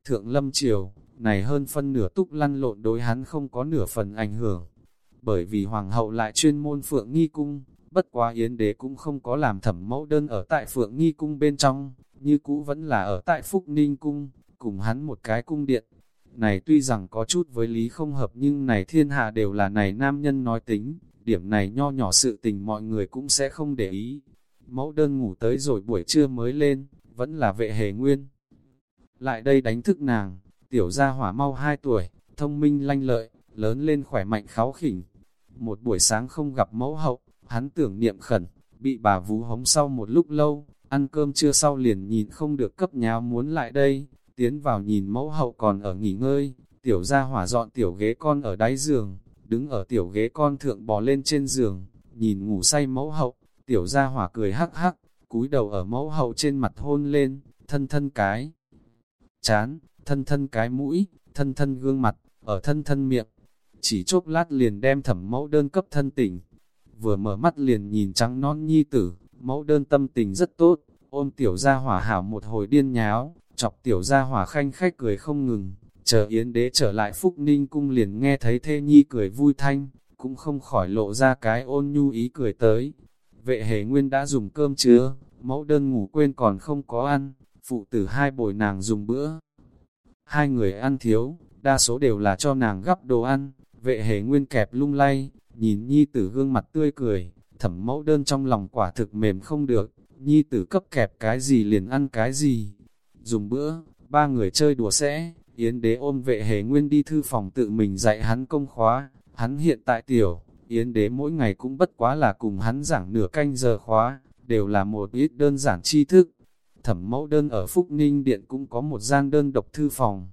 Thượng lâm triều, này hơn phân nửa túc lăn lộn đối hắn không có nửa phần ảnh hưởng, bởi vì hoàng hậu lại chuyên môn phượng nghi cung, bất quá yến đế cũng không có làm thẩm mẫu đơn ở tại phượng nghi cung bên trong, như cũ vẫn là ở tại phúc ninh cung, cùng hắn một cái cung điện. Này tuy rằng có chút với lý không hợp nhưng này thiên hạ đều là này nam nhân nói tính, điểm này nho nhỏ sự tình mọi người cũng sẽ không để ý. Mẫu đơn ngủ tới rồi buổi trưa mới lên, vẫn là vệ hề nguyên. Lại đây đánh thức nàng, tiểu gia hỏa mau 2 tuổi, thông minh lanh lợi, lớn lên khỏe mạnh kháo khỉnh. Một buổi sáng không gặp mẫu hậu, hắn tưởng niệm khẩn, bị bà vú hống sau một lúc lâu, ăn cơm trưa sau liền nhìn không được cấp nháo muốn lại đây, tiến vào nhìn mẫu hậu còn ở nghỉ ngơi, tiểu gia hỏa dọn tiểu ghế con ở đáy giường, đứng ở tiểu ghế con thượng bò lên trên giường, nhìn ngủ say mẫu hậu, tiểu gia hỏa cười hắc hắc, cúi đầu ở mẫu hậu trên mặt hôn lên, thân thân cái, chán, thân thân cái mũi, thân thân gương mặt, ở thân thân miệng, chỉ chốc lát liền đem thẩm mẫu đơn cấp thân tỉnh, vừa mở mắt liền nhìn trắng non nhi tử, mẫu đơn tâm tình rất tốt, ôm tiểu gia hỏa hảo một hồi điên nháo, chọc tiểu gia hỏa khanh khách cười không ngừng, chờ yến đế trở lại phúc ninh cung liền nghe thấy thê nhi cười vui thanh, cũng không khỏi lộ ra cái ôn nhu ý cười tới. Vệ hề nguyên đã dùng cơm chứa, mẫu đơn ngủ quên còn không có ăn, phụ tử hai bồi nàng dùng bữa. Hai người ăn thiếu, đa số đều là cho nàng gắp đồ ăn, vệ hề nguyên kẹp lung lay, nhìn nhi tử gương mặt tươi cười, thẩm mẫu đơn trong lòng quả thực mềm không được, nhi tử cấp kẹp cái gì liền ăn cái gì. Dùng bữa, ba người chơi đùa sẽ, Yến đế ôm vệ hề nguyên đi thư phòng tự mình dạy hắn công khóa, hắn hiện tại tiểu, Yến đế mỗi ngày cũng bất quá là cùng hắn giảng nửa canh giờ khóa, đều là một ít đơn giản tri thức. Thẩm mẫu đơn ở Phúc Ninh Điện cũng có một gian đơn độc thư phòng.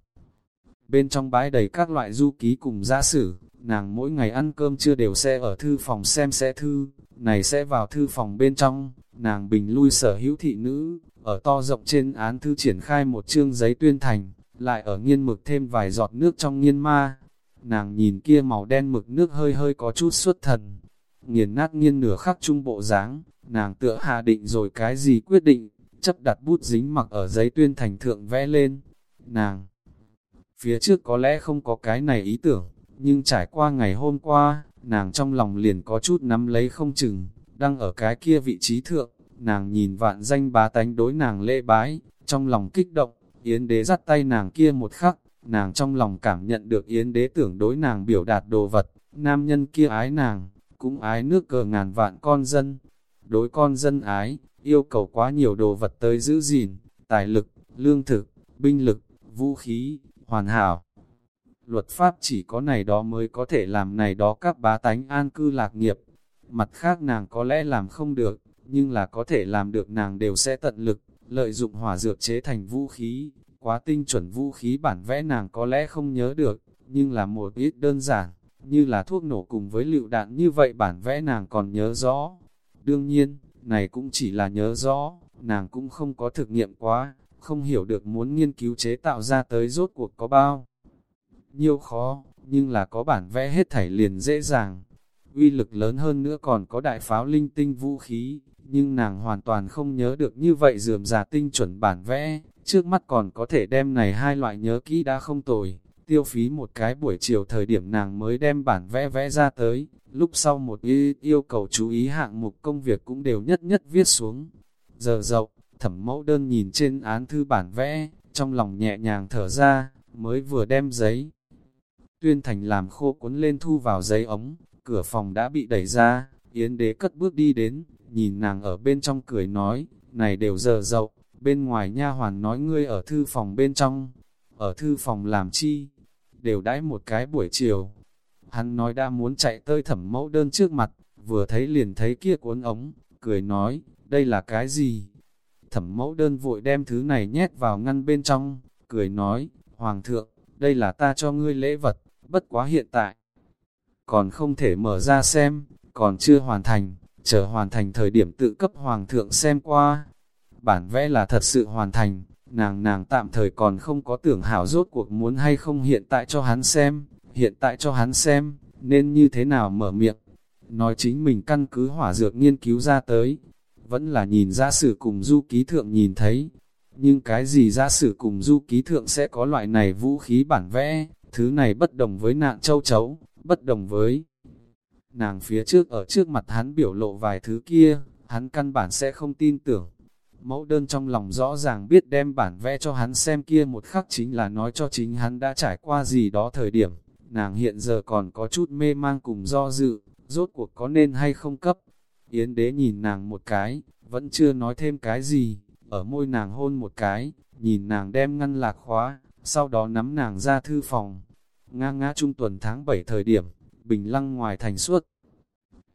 Bên trong bãi đầy các loại du ký cùng giả sử, nàng mỗi ngày ăn cơm chưa đều sẽ ở thư phòng xem sẽ thư, này sẽ vào thư phòng bên trong, nàng bình lui sở hữu thị nữ, ở to rộng trên án thư triển khai một chương giấy tuyên thành, lại ở nghiên mực thêm vài giọt nước trong nghiên ma. Nàng nhìn kia màu đen mực nước hơi hơi có chút xuất thần, nghiền nát nghiên nửa khắc trung bộ dáng nàng tựa hạ định rồi cái gì quyết định, chấp đặt bút dính mặc ở giấy tuyên thành thượng vẽ lên. Nàng, phía trước có lẽ không có cái này ý tưởng, nhưng trải qua ngày hôm qua, nàng trong lòng liền có chút nắm lấy không chừng, đang ở cái kia vị trí thượng, nàng nhìn vạn danh bá tánh đối nàng lễ bái, trong lòng kích động, Yến đế dắt tay nàng kia một khắc, nàng trong lòng cảm nhận được Yến đế tưởng đối nàng biểu đạt đồ vật, nam nhân kia ái nàng, cũng ái nước cờ ngàn vạn con dân. Đối con dân ái, yêu cầu quá nhiều đồ vật tới giữ gìn, tài lực, lương thực, binh lực, vũ khí, hoàn hảo. Luật pháp chỉ có này đó mới có thể làm này đó các bá tánh an cư lạc nghiệp. Mặt khác nàng có lẽ làm không được, nhưng là có thể làm được nàng đều sẽ tận lực, lợi dụng hỏa dược chế thành vũ khí, quá tinh chuẩn vũ khí bản vẽ nàng có lẽ không nhớ được, nhưng là một ít đơn giản, như là thuốc nổ cùng với lựu đạn như vậy bản vẽ nàng còn nhớ rõ. Đương nhiên, này cũng chỉ là nhớ rõ, nàng cũng không có thực nghiệm quá, không hiểu được muốn nghiên cứu chế tạo ra tới rốt cuộc có bao. Nhiều khó, nhưng là có bản vẽ hết thảy liền dễ dàng. Uy lực lớn hơn nữa còn có đại pháo linh tinh vũ khí, nhưng nàng hoàn toàn không nhớ được như vậy dườm giả tinh chuẩn bản vẽ, trước mắt còn có thể đem này hai loại nhớ kỹ đã không tồi, tiêu phí một cái buổi chiều thời điểm nàng mới đem bản vẽ vẽ ra tới, lúc sau một y yêu cầu chú ý hạng mục công việc cũng đều nhất nhất viết xuống. Giờ dậu, thẩm mẫu đơn nhìn trên án thư bản vẽ, trong lòng nhẹ nhàng thở ra, mới vừa đem giấy. Tuyên thành làm khô cuốn lên thu vào giấy ống, cửa phòng đã bị đẩy ra, Yến đế cất bước đi đến, nhìn nàng ở bên trong cười nói, này đều giờ dậu, bên ngoài nha hoàn nói ngươi ở thư phòng bên trong, ở thư phòng làm chi, đều đãi một cái buổi chiều. Hắn nói đã muốn chạy tới thẩm mẫu đơn trước mặt, vừa thấy liền thấy kia cuốn ống, cười nói, đây là cái gì? Thẩm mẫu đơn vội đem thứ này nhét vào ngăn bên trong, cười nói, Hoàng thượng, đây là ta cho ngươi lễ vật, bất quá hiện tại. Còn không thể mở ra xem, còn chưa hoàn thành, chờ hoàn thành thời điểm tự cấp hoàng thượng xem qua. bản vẽ là thật sự hoàn thành, nàng nàng tạm thời còn không có tưởng hảo rốt cuộc muốn hay không hiện tại cho hắn xem, hiện tại cho hắn xem, nên như thế nào mở miệng. Nói chính mình căn cứ hỏa dược nghiên cứu ra tới, vẫn là nhìn ra sử cùng du ký thượng nhìn thấy. Nhưng cái gì ra sử cùng du ký thượng sẽ có loại này vũ khí bản vẽ, thứ này bất đồng với nạn châu chấu, bất đồng với nàng phía trước ở trước mặt hắn biểu lộ vài thứ kia, hắn căn bản sẽ không tin tưởng. Mẫu đơn trong lòng rõ ràng biết đem bản vẽ cho hắn xem kia một khắc chính là nói cho chính hắn đã trải qua gì đó thời điểm. Nàng hiện giờ còn có chút mê mang cùng do dự, rốt cuộc có nên hay không cấp. Yến đế nhìn nàng một cái, vẫn chưa nói thêm cái gì, ở môi nàng hôn một cái, nhìn nàng đem ngăn lạc khóa, sau đó nắm nàng ra thư phòng. Nga ngã trung tuần tháng 7 thời điểm, bình lăng ngoài thành suốt.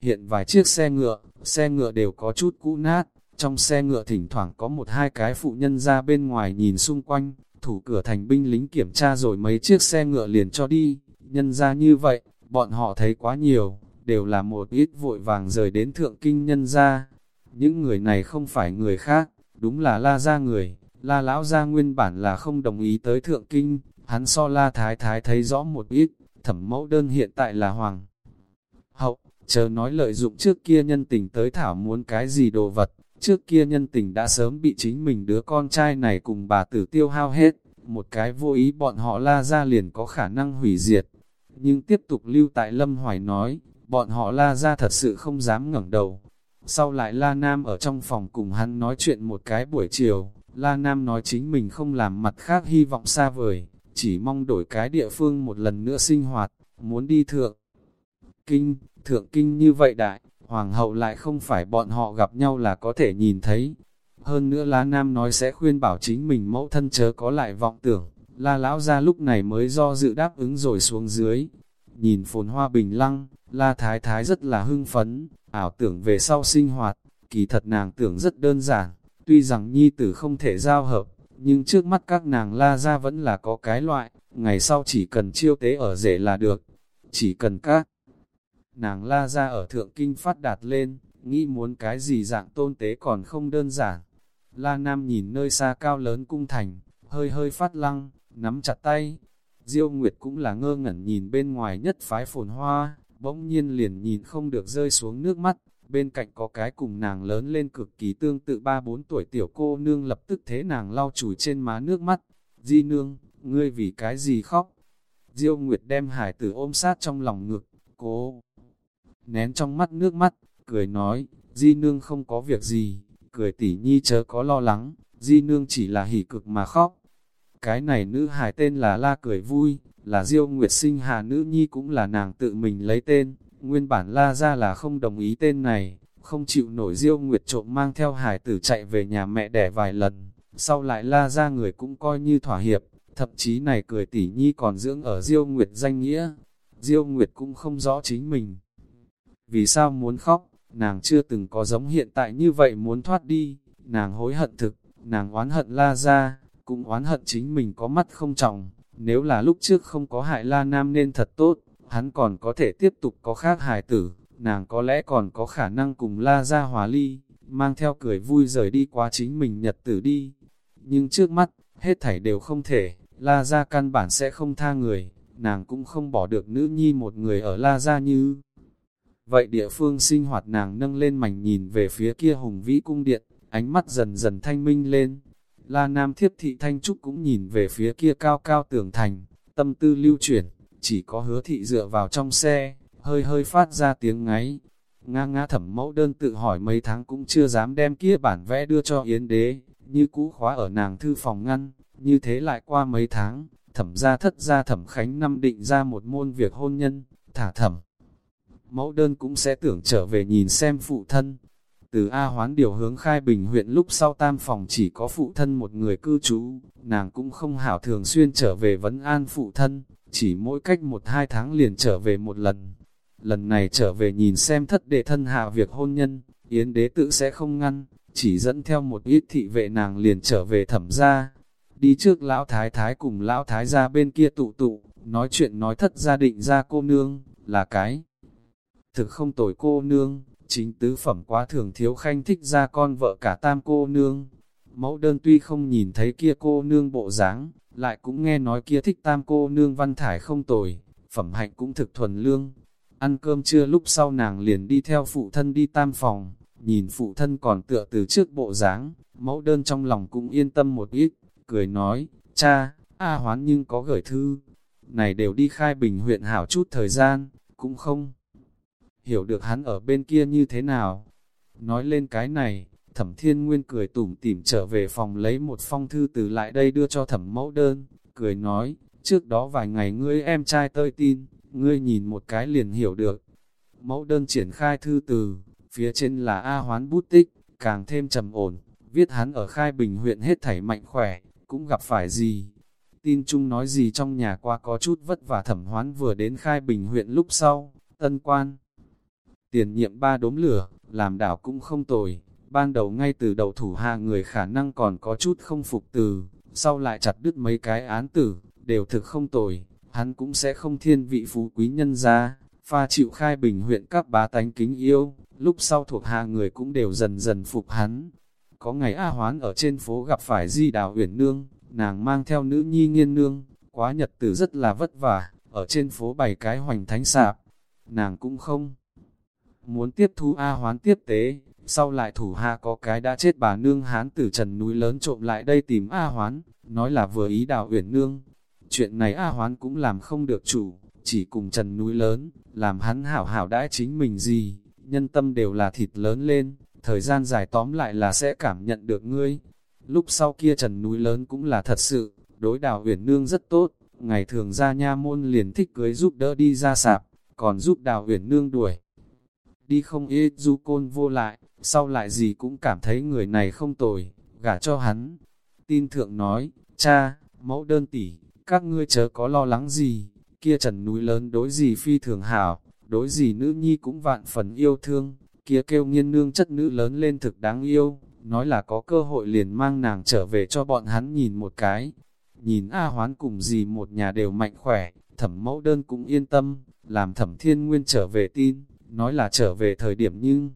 Hiện vài chiếc xe ngựa, xe ngựa đều có chút cũ nát, trong xe ngựa thỉnh thoảng có một hai cái phụ nhân ra bên ngoài nhìn xung quanh, thủ cửa thành binh lính kiểm tra rồi mấy chiếc xe ngựa liền cho đi, nhân ra như vậy, bọn họ thấy quá nhiều, đều là một ít vội vàng rời đến thượng kinh nhân ra. Những người này không phải người khác, đúng là la ra người, la lão ra nguyên bản là không đồng ý tới thượng kinh, hắn so la thái thái thấy rõ một ít, thẩm mẫu đơn hiện tại là hoàng. Hậu, chờ nói lợi dụng trước kia nhân tình tới thảo muốn cái gì đồ vật, trước kia nhân tình đã sớm bị chính mình đứa con trai này cùng bà tử tiêu hao hết, một cái vô ý bọn họ la ra liền có khả năng hủy diệt. Nhưng tiếp tục lưu tại Lâm Hoài nói, bọn họ la ra thật sự không dám ngẩng đầu. Sau lại la nam ở trong phòng cùng hắn nói chuyện một cái buổi chiều, la nam nói chính mình không làm mặt khác hy vọng xa vời, chỉ mong đổi cái địa phương một lần nữa sinh hoạt, muốn đi thượng. Kinh, thượng kinh như vậy đại, hoàng hậu lại không phải bọn họ gặp nhau là có thể nhìn thấy. Hơn nữa La Nam nói sẽ khuyên bảo chính mình mẫu thân chớ có lại vọng tưởng, La Lão ra lúc này mới do dự đáp ứng rồi xuống dưới. Nhìn phồn hoa bình lăng, La Thái Thái rất là hưng phấn, ảo tưởng về sau sinh hoạt, kỳ thật nàng tưởng rất đơn giản, tuy rằng nhi tử không thể giao hợp, nhưng trước mắt các nàng La ra vẫn là có cái loại, ngày sau chỉ cần chiêu tế ở rể là được, chỉ cần các nàng La ra ở thượng kinh phát đạt lên, nghĩ muốn cái gì dạng tôn tế còn không đơn giản. La Nam nhìn nơi xa cao lớn cung thành, hơi hơi phát lăng, nắm chặt tay. Diêu Nguyệt cũng là ngơ ngẩn nhìn bên ngoài nhất phái phồn hoa, bỗng nhiên liền nhìn không được rơi xuống nước mắt. Bên cạnh có cái cùng nàng lớn lên cực kỳ tương tự ba bốn tuổi tiểu cô nương lập tức thế nàng lau chùi trên má nước mắt. Di nương, ngươi vì cái gì khóc? Diêu Nguyệt đem hải tử ôm sát trong lòng ngực, cố nén trong mắt nước mắt, cười nói, Di nương không có việc gì, cười tỉ nhi chớ có lo lắng, Di nương chỉ là hỉ cực mà khóc. Cái này nữ hải tên là La Cười Vui, là Diêu Nguyệt sinh hà nữ nhi cũng là nàng tự mình lấy tên, nguyên bản La ra là không đồng ý tên này, không chịu nổi Diêu Nguyệt trộm mang theo hải tử chạy về nhà mẹ đẻ vài lần, sau lại La ra người cũng coi như thỏa hiệp, thậm chí này cười tỉ nhi còn dưỡng ở Diêu Nguyệt danh nghĩa. Diêu Nguyệt cũng không rõ chính mình. Vì sao muốn khóc, nàng chưa từng có giống hiện tại như vậy muốn thoát đi, nàng hối hận thực, nàng oán hận la ra, cũng oán hận chính mình có mắt không trọng, nếu là lúc trước không có hại la nam nên thật tốt, hắn còn có thể tiếp tục có khác hài tử, nàng có lẽ còn có khả năng cùng la ra hòa ly, mang theo cười vui rời đi qua chính mình nhật tử đi. Nhưng trước mắt, hết thảy đều không thể, la ra căn bản sẽ không tha người, nàng cũng không bỏ được nữ nhi một người ở la ra như Vậy địa phương sinh hoạt nàng nâng lên mảnh nhìn về phía kia hùng vĩ cung điện, ánh mắt dần dần thanh minh lên. La Nam thiếp thị thanh trúc cũng nhìn về phía kia cao cao tường thành, tâm tư lưu chuyển, chỉ có hứa thị dựa vào trong xe, hơi hơi phát ra tiếng ngáy. Nga nga thẩm mẫu đơn tự hỏi mấy tháng cũng chưa dám đem kia bản vẽ đưa cho Yến đế, như cũ khóa ở nàng thư phòng ngăn, như thế lại qua mấy tháng, thẩm ra thất ra thẩm khánh năm định ra một môn việc hôn nhân, thả thẩm mẫu đơn cũng sẽ tưởng trở về nhìn xem phụ thân. Từ A hoán điều hướng khai bình huyện lúc sau tam phòng chỉ có phụ thân một người cư trú, nàng cũng không hảo thường xuyên trở về vấn an phụ thân, chỉ mỗi cách một hai tháng liền trở về một lần. Lần này trở về nhìn xem thất đệ thân hạ việc hôn nhân, Yến đế tự sẽ không ngăn, chỉ dẫn theo một ít thị vệ nàng liền trở về thẩm gia Đi trước lão thái thái cùng lão thái gia bên kia tụ tụ, nói chuyện nói thất gia định ra cô nương, là cái thực không tồi cô nương, chính tứ phẩm quá thường thiếu khanh thích ra con vợ cả tam cô nương. Mẫu đơn tuy không nhìn thấy kia cô nương bộ dáng, lại cũng nghe nói kia thích tam cô nương văn thải không tồi, phẩm hạnh cũng thực thuần lương. Ăn cơm trưa lúc sau nàng liền đi theo phụ thân đi tam phòng, nhìn phụ thân còn tựa từ trước bộ dáng, mẫu đơn trong lòng cũng yên tâm một ít, cười nói, cha, A hoán nhưng có gửi thư, này đều đi khai bình huyện hảo chút thời gian, cũng không hiểu được hắn ở bên kia như thế nào. Nói lên cái này, thẩm thiên nguyên cười tủm tỉm trở về phòng lấy một phong thư từ lại đây đưa cho thẩm mẫu đơn, cười nói, trước đó vài ngày ngươi em trai tơi tin, ngươi nhìn một cái liền hiểu được. Mẫu đơn triển khai thư từ, phía trên là A hoán bút tích, càng thêm trầm ổn, viết hắn ở khai bình huyện hết thảy mạnh khỏe, cũng gặp phải gì. Tin chung nói gì trong nhà qua có chút vất vả thẩm hoán vừa đến khai bình huyện lúc sau, tân quan. Tiền nhiệm ba đốm lửa, làm đảo cũng không tồi, ban đầu ngay từ đầu thủ hạ người khả năng còn có chút không phục từ, sau lại chặt đứt mấy cái án tử, đều thực không tồi, hắn cũng sẽ không thiên vị phú quý nhân ra, pha chịu khai bình huyện các bá tánh kính yêu, lúc sau thuộc hạ người cũng đều dần dần phục hắn. Có ngày A Hoán ở trên phố gặp phải Di Đào Uyển Nương, nàng mang theo nữ nhi nghiên nương, quá nhật tử rất là vất vả, ở trên phố bày cái hoành thánh sạp, nàng cũng không muốn tiếp thu A Hoán tiếp tế, sau lại thủ hạ có cái đã chết bà nương hán từ trần núi lớn trộm lại đây tìm A Hoán, nói là vừa ý đào uyển nương. Chuyện này A Hoán cũng làm không được chủ, chỉ cùng trần núi lớn, làm hắn hảo hảo đãi chính mình gì, nhân tâm đều là thịt lớn lên, thời gian dài tóm lại là sẽ cảm nhận được ngươi. Lúc sau kia trần núi lớn cũng là thật sự, đối đào uyển nương rất tốt, ngày thường ra nha môn liền thích cưới giúp đỡ đi ra sạp, còn giúp đào uyển nương đuổi. Đi không ít du côn vô lại, sau lại gì cũng cảm thấy người này không tồi, gả cho hắn. Tin thượng nói, cha, mẫu đơn tỷ, các ngươi chớ có lo lắng gì, kia trần núi lớn đối gì phi thường hảo, đối gì nữ nhi cũng vạn phần yêu thương, kia kêu nghiên nương chất nữ lớn lên thực đáng yêu, nói là có cơ hội liền mang nàng trở về cho bọn hắn nhìn một cái. Nhìn A hoán cùng gì một nhà đều mạnh khỏe, thẩm mẫu đơn cũng yên tâm, làm thẩm thiên nguyên trở về tin, nói là trở về thời điểm nhưng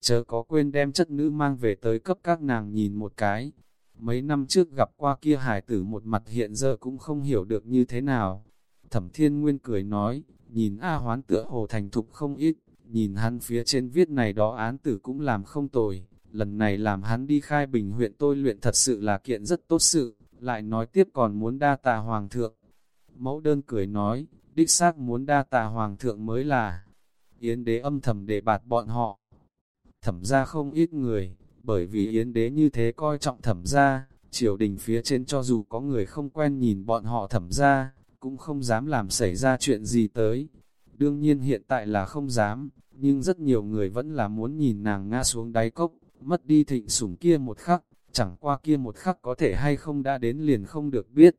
chớ có quên đem chất nữ mang về tới cấp các nàng nhìn một cái. Mấy năm trước gặp qua kia hải tử một mặt hiện giờ cũng không hiểu được như thế nào. Thẩm thiên nguyên cười nói, nhìn A hoán tựa hồ thành thục không ít, nhìn hắn phía trên viết này đó án tử cũng làm không tồi. Lần này làm hắn đi khai bình huyện tôi luyện thật sự là kiện rất tốt sự, lại nói tiếp còn muốn đa tà hoàng thượng. Mẫu đơn cười nói, đích xác muốn đa tà hoàng thượng mới là, Yến đế âm thầm để bạt bọn họ, thẩm ra không ít người, bởi vì yến đế như thế coi trọng thẩm ra, triều đình phía trên cho dù có người không quen nhìn bọn họ thẩm ra, cũng không dám làm xảy ra chuyện gì tới. Đương nhiên hiện tại là không dám, nhưng rất nhiều người vẫn là muốn nhìn nàng ngã xuống đáy cốc, mất đi thịnh sủng kia một khắc, chẳng qua kia một khắc có thể hay không đã đến liền không được biết.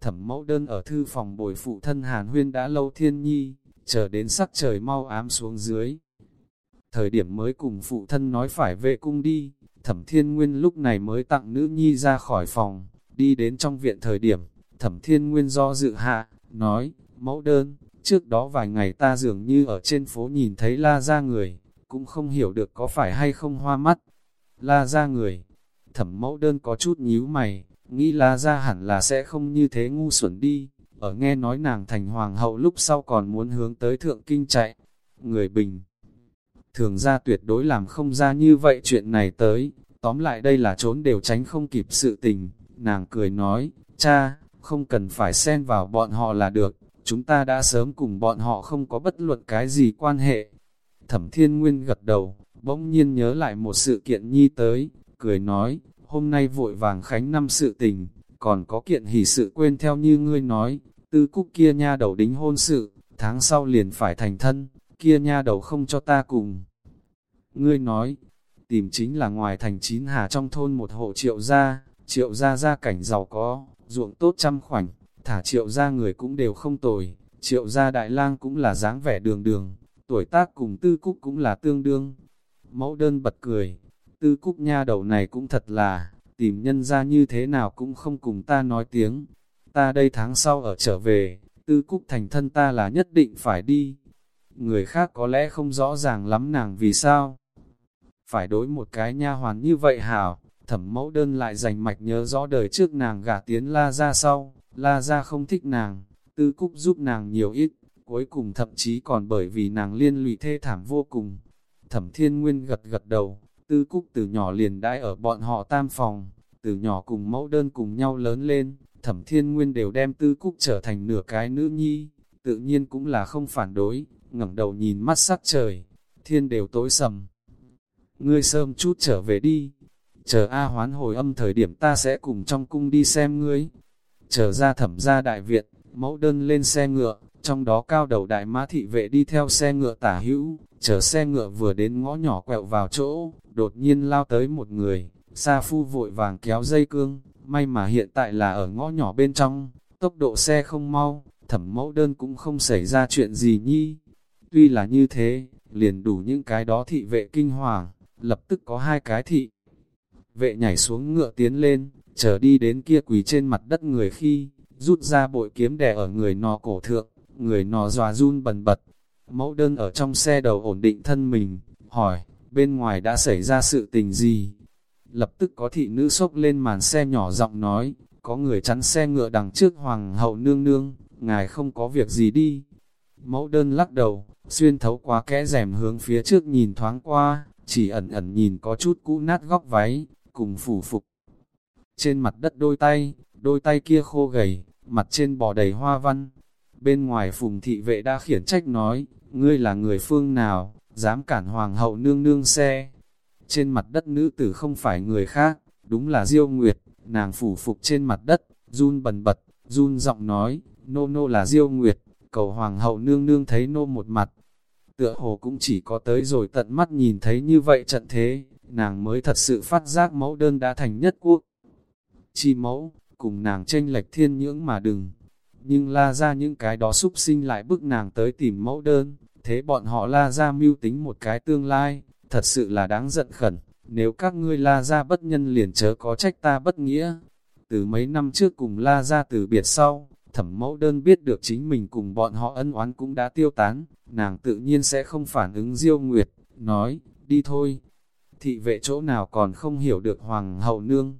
Thẩm mẫu đơn ở thư phòng bồi phụ thân Hàn Huyên đã lâu thiên nhi, chờ đến sắc trời mau ám xuống dưới, thời điểm mới cùng phụ thân nói phải về cung đi, thẩm thiên nguyên lúc này mới tặng nữ nhi ra khỏi phòng, đi đến trong viện thời điểm, thẩm thiên nguyên do dự hạ, nói, mẫu đơn, trước đó vài ngày ta dường như ở trên phố nhìn thấy la ra người, cũng không hiểu được có phải hay không hoa mắt. La ra người, thẩm mẫu đơn có chút nhíu mày, nghĩ la ra hẳn là sẽ không như thế ngu xuẩn đi, ở nghe nói nàng thành hoàng hậu lúc sau còn muốn hướng tới thượng kinh chạy. Người bình. Thường ra tuyệt đối làm không ra như vậy chuyện này tới, tóm lại đây là trốn đều tránh không kịp sự tình, nàng cười nói, cha, không cần phải xen vào bọn họ là được, chúng ta đã sớm cùng bọn họ không có bất luận cái gì quan hệ. Thẩm thiên nguyên gật đầu, bỗng nhiên nhớ lại một sự kiện nhi tới, cười nói, hôm nay vội vàng khánh năm sự tình, còn có kiện hỷ sự quên theo như ngươi nói, tư cúc kia nha đầu đính hôn sự, tháng sau liền phải thành thân, kia nha đầu không cho ta cùng. Ngươi nói, tìm chính là ngoài thành chín hà trong thôn một hộ triệu gia, triệu gia gia cảnh giàu có, ruộng tốt trăm khoảnh, thả triệu gia người cũng đều không tồi, triệu gia đại lang cũng là dáng vẻ đường đường, tuổi tác cùng tư cúc cũng là tương đương. Mẫu đơn bật cười, tư cúc nha đầu này cũng thật là, tìm nhân ra như thế nào cũng không cùng ta nói tiếng. Ta đây tháng sau ở trở về, tư cúc thành thân ta là nhất định phải đi người khác có lẽ không rõ ràng lắm nàng vì sao. Phải đối một cái nha hoàn như vậy hảo, thẩm mẫu đơn lại dành mạch nhớ rõ đời trước nàng gả tiến la ra sau, la ra không thích nàng, tư cúc giúp nàng nhiều ít, cuối cùng thậm chí còn bởi vì nàng liên lụy thê thảm vô cùng. Thẩm thiên nguyên gật gật đầu, tư cúc từ nhỏ liền đãi ở bọn họ tam phòng, từ nhỏ cùng mẫu đơn cùng nhau lớn lên, thẩm thiên nguyên đều đem tư cúc trở thành nửa cái nữ nhi, tự nhiên cũng là không phản đối, ngẩng đầu nhìn mắt sắc trời, thiên đều tối sầm. Ngươi sớm chút trở về đi, chờ A hoán hồi âm thời điểm ta sẽ cùng trong cung đi xem ngươi. Chờ ra thẩm ra đại viện, mẫu đơn lên xe ngựa, trong đó cao đầu đại mã thị vệ đi theo xe ngựa tả hữu, chờ xe ngựa vừa đến ngõ nhỏ quẹo vào chỗ, đột nhiên lao tới một người, Sa Phu vội vàng kéo dây cương, may mà hiện tại là ở ngõ nhỏ bên trong, tốc độ xe không mau, thẩm mẫu đơn cũng không xảy ra chuyện gì nhi. Tuy là như thế, liền đủ những cái đó thị vệ kinh hoàng, lập tức có hai cái thị. Vệ nhảy xuống ngựa tiến lên, chờ đi đến kia quỳ trên mặt đất người khi, rút ra bội kiếm đè ở người nò cổ thượng, người nò dòa run bần bật. Mẫu đơn ở trong xe đầu ổn định thân mình, hỏi, bên ngoài đã xảy ra sự tình gì? Lập tức có thị nữ sốc lên màn xe nhỏ giọng nói, có người chắn xe ngựa đằng trước hoàng hậu nương nương, ngài không có việc gì đi. Mẫu đơn lắc đầu, xuyên thấu qua kẽ rèm hướng phía trước nhìn thoáng qua, chỉ ẩn ẩn nhìn có chút cũ nát góc váy, cùng phủ phục. Trên mặt đất đôi tay, đôi tay kia khô gầy, mặt trên bò đầy hoa văn. Bên ngoài phùng thị vệ đã khiển trách nói, ngươi là người phương nào, dám cản hoàng hậu nương nương xe. Trên mặt đất nữ tử không phải người khác, đúng là Diêu Nguyệt, nàng phủ phục trên mặt đất, run bần bật, run giọng nói, nô nô là Diêu Nguyệt, cầu hoàng hậu nương nương thấy nô một mặt. Tựa hồ cũng chỉ có tới rồi tận mắt nhìn thấy như vậy trận thế, nàng mới thật sự phát giác mẫu đơn đã thành nhất quốc. Chi mẫu, cùng nàng tranh lệch thiên nhưỡng mà đừng. Nhưng la ra những cái đó súc sinh lại bức nàng tới tìm mẫu đơn, thế bọn họ la ra mưu tính một cái tương lai, thật sự là đáng giận khẩn. Nếu các ngươi la ra bất nhân liền chớ có trách ta bất nghĩa. Từ mấy năm trước cùng la ra từ biệt sau, thẩm mẫu đơn biết được chính mình cùng bọn họ ân oán cũng đã tiêu tán, nàng tự nhiên sẽ không phản ứng diêu nguyệt, nói, đi thôi. Thị vệ chỗ nào còn không hiểu được hoàng hậu nương.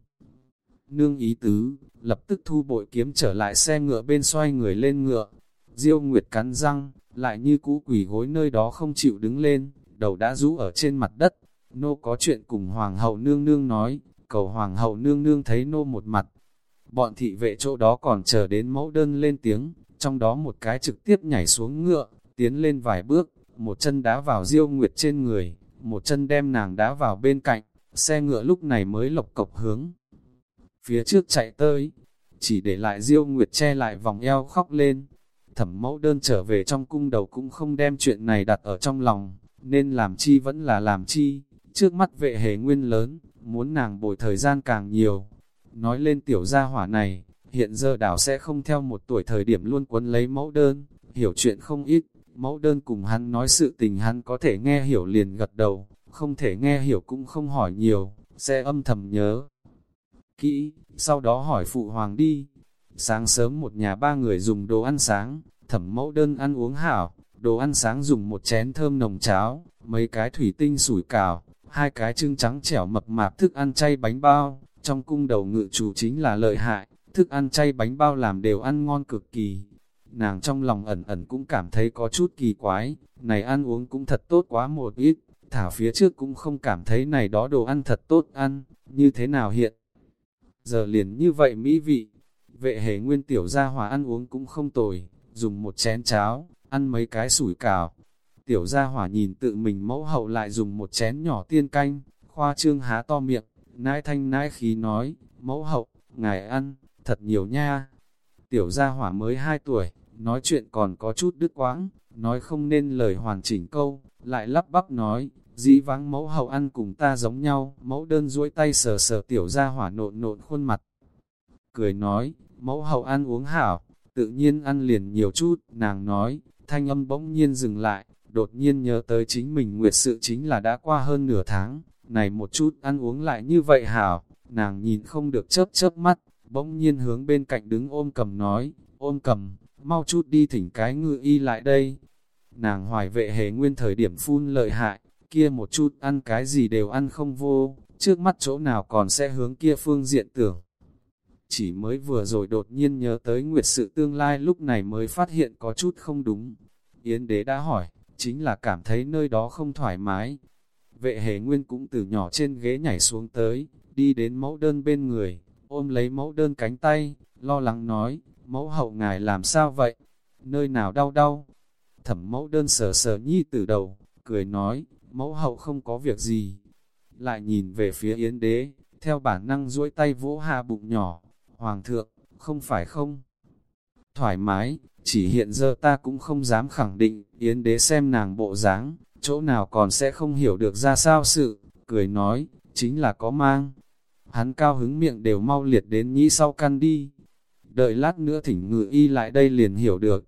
Nương ý tứ, lập tức thu bội kiếm trở lại xe ngựa bên xoay người lên ngựa. Diêu Nguyệt cắn răng, lại như cũ quỷ gối nơi đó không chịu đứng lên, đầu đã rũ ở trên mặt đất. Nô có chuyện cùng Hoàng hậu nương nương nói, cầu Hoàng hậu nương nương thấy nô một mặt. Bọn thị vệ chỗ đó còn chờ đến mẫu đơn lên tiếng, trong đó một cái trực tiếp nhảy xuống ngựa, tiến lên vài bước, một chân đá vào Diêu Nguyệt trên người, một chân đem nàng đá vào bên cạnh, xe ngựa lúc này mới lộc cộc hướng. Phía trước chạy tới, chỉ để lại Diêu Nguyệt che lại vòng eo khóc lên. Thẩm mẫu đơn trở về trong cung đầu cũng không đem chuyện này đặt ở trong lòng, nên làm chi vẫn là làm chi, trước mắt vệ hề nguyên lớn, muốn nàng bồi thời gian càng nhiều. Nói lên tiểu gia hỏa này, hiện giờ đảo sẽ không theo một tuổi thời điểm luôn quấn lấy mẫu đơn, hiểu chuyện không ít, mẫu đơn cùng hắn nói sự tình hắn có thể nghe hiểu liền gật đầu, không thể nghe hiểu cũng không hỏi nhiều, sẽ âm thầm nhớ. Kỹ, sau đó hỏi phụ hoàng đi. Sáng sớm một nhà ba người dùng đồ ăn sáng, thẩm mẫu đơn ăn uống hảo, đồ ăn sáng dùng một chén thơm nồng cháo, mấy cái thủy tinh sủi cảo, hai cái trưng trắng chẻo mập mạp thức ăn chay bánh bao, trong cung đầu ngự chủ chính là lợi hại, thức ăn chay bánh bao làm đều ăn ngon cực kỳ. Nàng trong lòng ẩn ẩn cũng cảm thấy có chút kỳ quái, này ăn uống cũng thật tốt quá một ít, thả phía trước cũng không cảm thấy này đó đồ ăn thật tốt ăn, như thế nào hiện. Giờ liền như vậy mỹ vị, vệ hề nguyên tiểu gia hòa ăn uống cũng không tồi, dùng một chén cháo, ăn mấy cái sủi cảo. Tiểu gia hỏa nhìn tự mình mẫu hậu lại dùng một chén nhỏ tiên canh, khoa trương há to miệng, nãi thanh nãi khí nói, mẫu hậu, ngài ăn, thật nhiều nha. Tiểu gia hỏa mới 2 tuổi, nói chuyện còn có chút đứt quãng, nói không nên lời hoàn chỉnh câu, lại lắp bắp nói, dĩ vắng mẫu hậu ăn cùng ta giống nhau, mẫu đơn duỗi tay sờ sờ tiểu gia hỏa nộn nộn khuôn mặt. Cười nói, mẫu hậu ăn uống hảo, tự nhiên ăn liền nhiều chút, nàng nói, thanh âm bỗng nhiên dừng lại, đột nhiên nhớ tới chính mình nguyệt sự chính là đã qua hơn nửa tháng, này một chút ăn uống lại như vậy hảo, nàng nhìn không được chớp chớp mắt, bỗng nhiên hướng bên cạnh đứng ôm cầm nói, ôm cầm, mau chút đi thỉnh cái ngự y lại đây. Nàng hoài vệ hề nguyên thời điểm phun lợi hại, kia một chút ăn cái gì đều ăn không vô, trước mắt chỗ nào còn sẽ hướng kia phương diện tưởng. Chỉ mới vừa rồi đột nhiên nhớ tới nguyệt sự tương lai lúc này mới phát hiện có chút không đúng. Yến đế đã hỏi, chính là cảm thấy nơi đó không thoải mái. Vệ hề nguyên cũng từ nhỏ trên ghế nhảy xuống tới, đi đến mẫu đơn bên người, ôm lấy mẫu đơn cánh tay, lo lắng nói, mẫu hậu ngài làm sao vậy? Nơi nào đau đau? Thẩm mẫu đơn sờ sờ nhi từ đầu, cười nói, mẫu hậu không có việc gì. Lại nhìn về phía yến đế, theo bản năng duỗi tay vỗ hạ bụng nhỏ, hoàng thượng, không phải không? Thoải mái, chỉ hiện giờ ta cũng không dám khẳng định, yến đế xem nàng bộ dáng, chỗ nào còn sẽ không hiểu được ra sao sự, cười nói, chính là có mang. Hắn cao hứng miệng đều mau liệt đến nhĩ sau căn đi. Đợi lát nữa thỉnh ngự y lại đây liền hiểu được.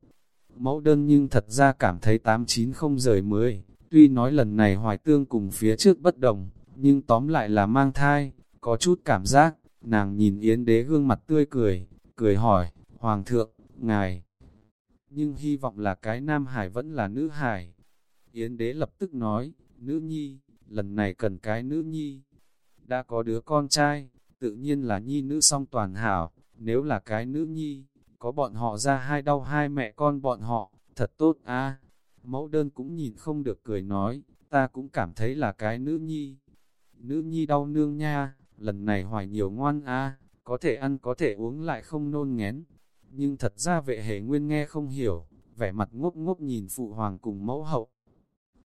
Mẫu đơn nhưng thật ra cảm thấy tám chín không rời mới, tuy nói lần này hoài tương cùng phía trước bất đồng, nhưng tóm lại là mang thai, có chút cảm giác, nàng nhìn yến đế gương mặt tươi cười, cười hỏi, Hoàng thượng, ngài, nhưng hy vọng là cái nam hải vẫn là nữ hải. Yến đế lập tức nói, nữ nhi, lần này cần cái nữ nhi. Đã có đứa con trai, tự nhiên là nhi nữ song toàn hảo, nếu là cái nữ nhi, có bọn họ ra hai đau hai mẹ con bọn họ, thật tốt a Mẫu đơn cũng nhìn không được cười nói, ta cũng cảm thấy là cái nữ nhi. Nữ nhi đau nương nha, lần này hoài nhiều ngoan a có thể ăn có thể uống lại không nôn ngén. Nhưng thật ra vệ hề nguyên nghe không hiểu, vẻ mặt ngốc ngốc nhìn phụ hoàng cùng mẫu hậu.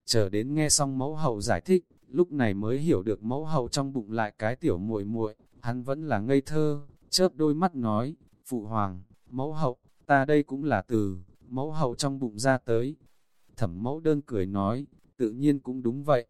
Chờ đến nghe xong mẫu hậu giải thích, lúc này mới hiểu được mẫu hậu trong bụng lại cái tiểu muội muội hắn vẫn là ngây thơ, chớp đôi mắt nói, phụ hoàng, mẫu hậu, ta đây cũng là từ, mẫu hậu trong bụng ra tới. Thẩm mẫu đơn cười nói, tự nhiên cũng đúng vậy.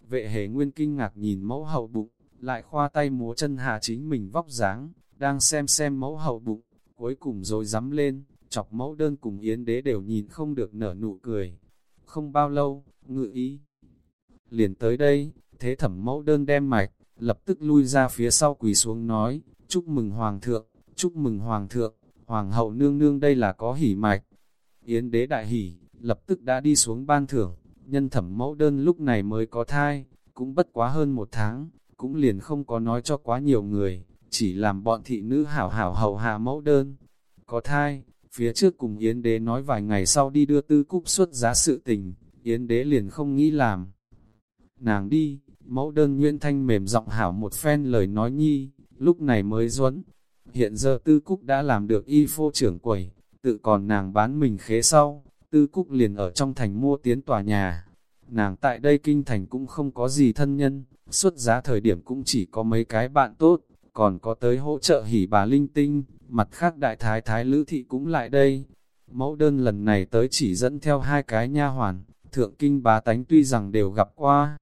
Vệ hề nguyên kinh ngạc nhìn mẫu hậu bụng, lại khoa tay múa chân hạ chính mình vóc dáng, đang xem xem mẫu hậu bụng, cuối cùng rồi dám lên, chọc mẫu đơn cùng yến đế đều nhìn không được nở nụ cười. Không bao lâu, ngự ý. Liền tới đây, thế thẩm mẫu đơn đem mạch, lập tức lui ra phía sau quỳ xuống nói, chúc mừng hoàng thượng, chúc mừng hoàng thượng, hoàng hậu nương nương đây là có hỉ mạch. Yến đế đại hỉ, lập tức đã đi xuống ban thưởng, nhân thẩm mẫu đơn lúc này mới có thai, cũng bất quá hơn một tháng, cũng liền không có nói cho quá nhiều người, chỉ làm bọn thị nữ hảo hảo hầu hạ mẫu đơn. Có thai, phía trước cùng Yến đế nói vài ngày sau đi đưa tư cúc xuất giá sự tình, Yến đế liền không nghĩ làm. Nàng đi, mẫu đơn Nguyễn Thanh mềm giọng hảo một phen lời nói nhi, lúc này mới duẫn. Hiện giờ tư cúc đã làm được y phô trưởng quầy, tự còn nàng bán mình khế sau, tư cúc liền ở trong thành mua tiến tòa nhà. Nàng tại đây kinh thành cũng không có gì thân nhân, xuất giá thời điểm cũng chỉ có mấy cái bạn tốt, còn có tới hỗ trợ hỉ bà linh tinh, mặt khác đại thái thái lữ thị cũng lại đây. Mẫu đơn lần này tới chỉ dẫn theo hai cái nha hoàn, thượng kinh bá tánh tuy rằng đều gặp qua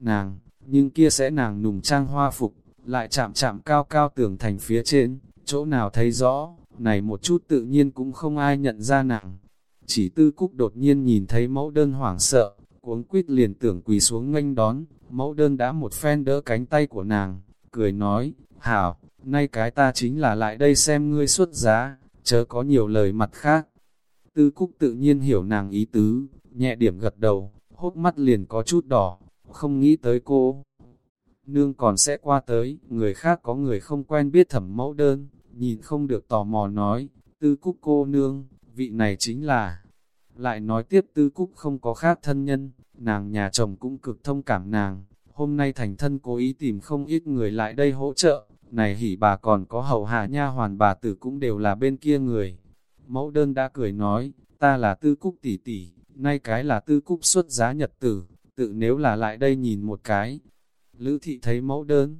nàng, nhưng kia sẽ nàng nùng trang hoa phục, lại chạm chạm cao cao tường thành phía trên, chỗ nào thấy rõ, này một chút tự nhiên cũng không ai nhận ra nàng. Chỉ tư cúc đột nhiên nhìn thấy mẫu đơn hoảng sợ, cuống quýt liền tưởng quỳ xuống nghênh đón, mẫu đơn đã một phen đỡ cánh tay của nàng, cười nói, hảo, nay cái ta chính là lại đây xem ngươi xuất giá, chớ có nhiều lời mặt khác. Tư Cúc tự nhiên hiểu nàng ý tứ, nhẹ điểm gật đầu, hốc mắt liền có chút đỏ, không nghĩ tới cô. Nương còn sẽ qua tới, người khác có người không quen biết thẩm mẫu đơn, nhìn không được tò mò nói, Tư Cúc cô nương, vị này chính là... Lại nói tiếp Tư Cúc không có khác thân nhân, nàng nhà chồng cũng cực thông cảm nàng, hôm nay thành thân cố ý tìm không ít người lại đây hỗ trợ, này hỉ bà còn có hậu hạ nha hoàn bà tử cũng đều là bên kia người. Mẫu đơn đã cười nói, ta là tư cúc tỷ tỷ, nay cái là tư cúc xuất giá nhật tử, tự nếu là lại đây nhìn một cái. Lữ thị thấy mẫu đơn.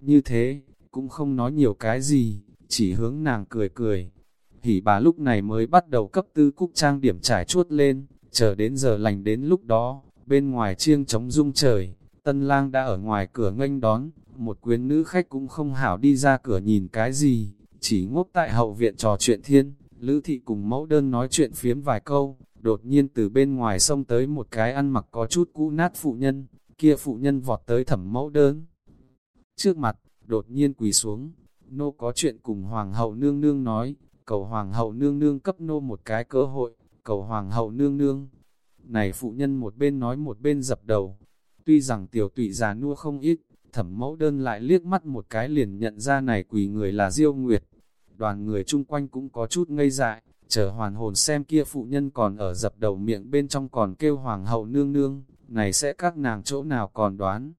Như thế, cũng không nói nhiều cái gì, chỉ hướng nàng cười cười. Hỉ bà lúc này mới bắt đầu cấp tư cúc trang điểm trải chuốt lên, chờ đến giờ lành đến lúc đó, bên ngoài chiêng trống rung trời, tân lang đã ở ngoài cửa nghênh đón, một quyến nữ khách cũng không hảo đi ra cửa nhìn cái gì, chỉ ngốc tại hậu viện trò chuyện thiên, lữ thị cùng mẫu đơn nói chuyện phiếm vài câu, đột nhiên từ bên ngoài xông tới một cái ăn mặc có chút cũ nát phụ nhân, kia phụ nhân vọt tới thẩm mẫu đơn. Trước mặt, đột nhiên quỳ xuống, nô có chuyện cùng hoàng hậu nương nương nói, cầu hoàng hậu nương nương cấp nô một cái cơ hội, cầu hoàng hậu nương nương. Này phụ nhân một bên nói một bên dập đầu, tuy rằng tiểu tụy già nua không ít, thẩm mẫu đơn lại liếc mắt một cái liền nhận ra này quỳ người là Diêu Nguyệt. Đoàn người chung quanh cũng có chút ngây dại, chờ hoàn hồn xem kia phụ nhân còn ở dập đầu miệng bên trong còn kêu hoàng hậu nương nương, này sẽ các nàng chỗ nào còn đoán.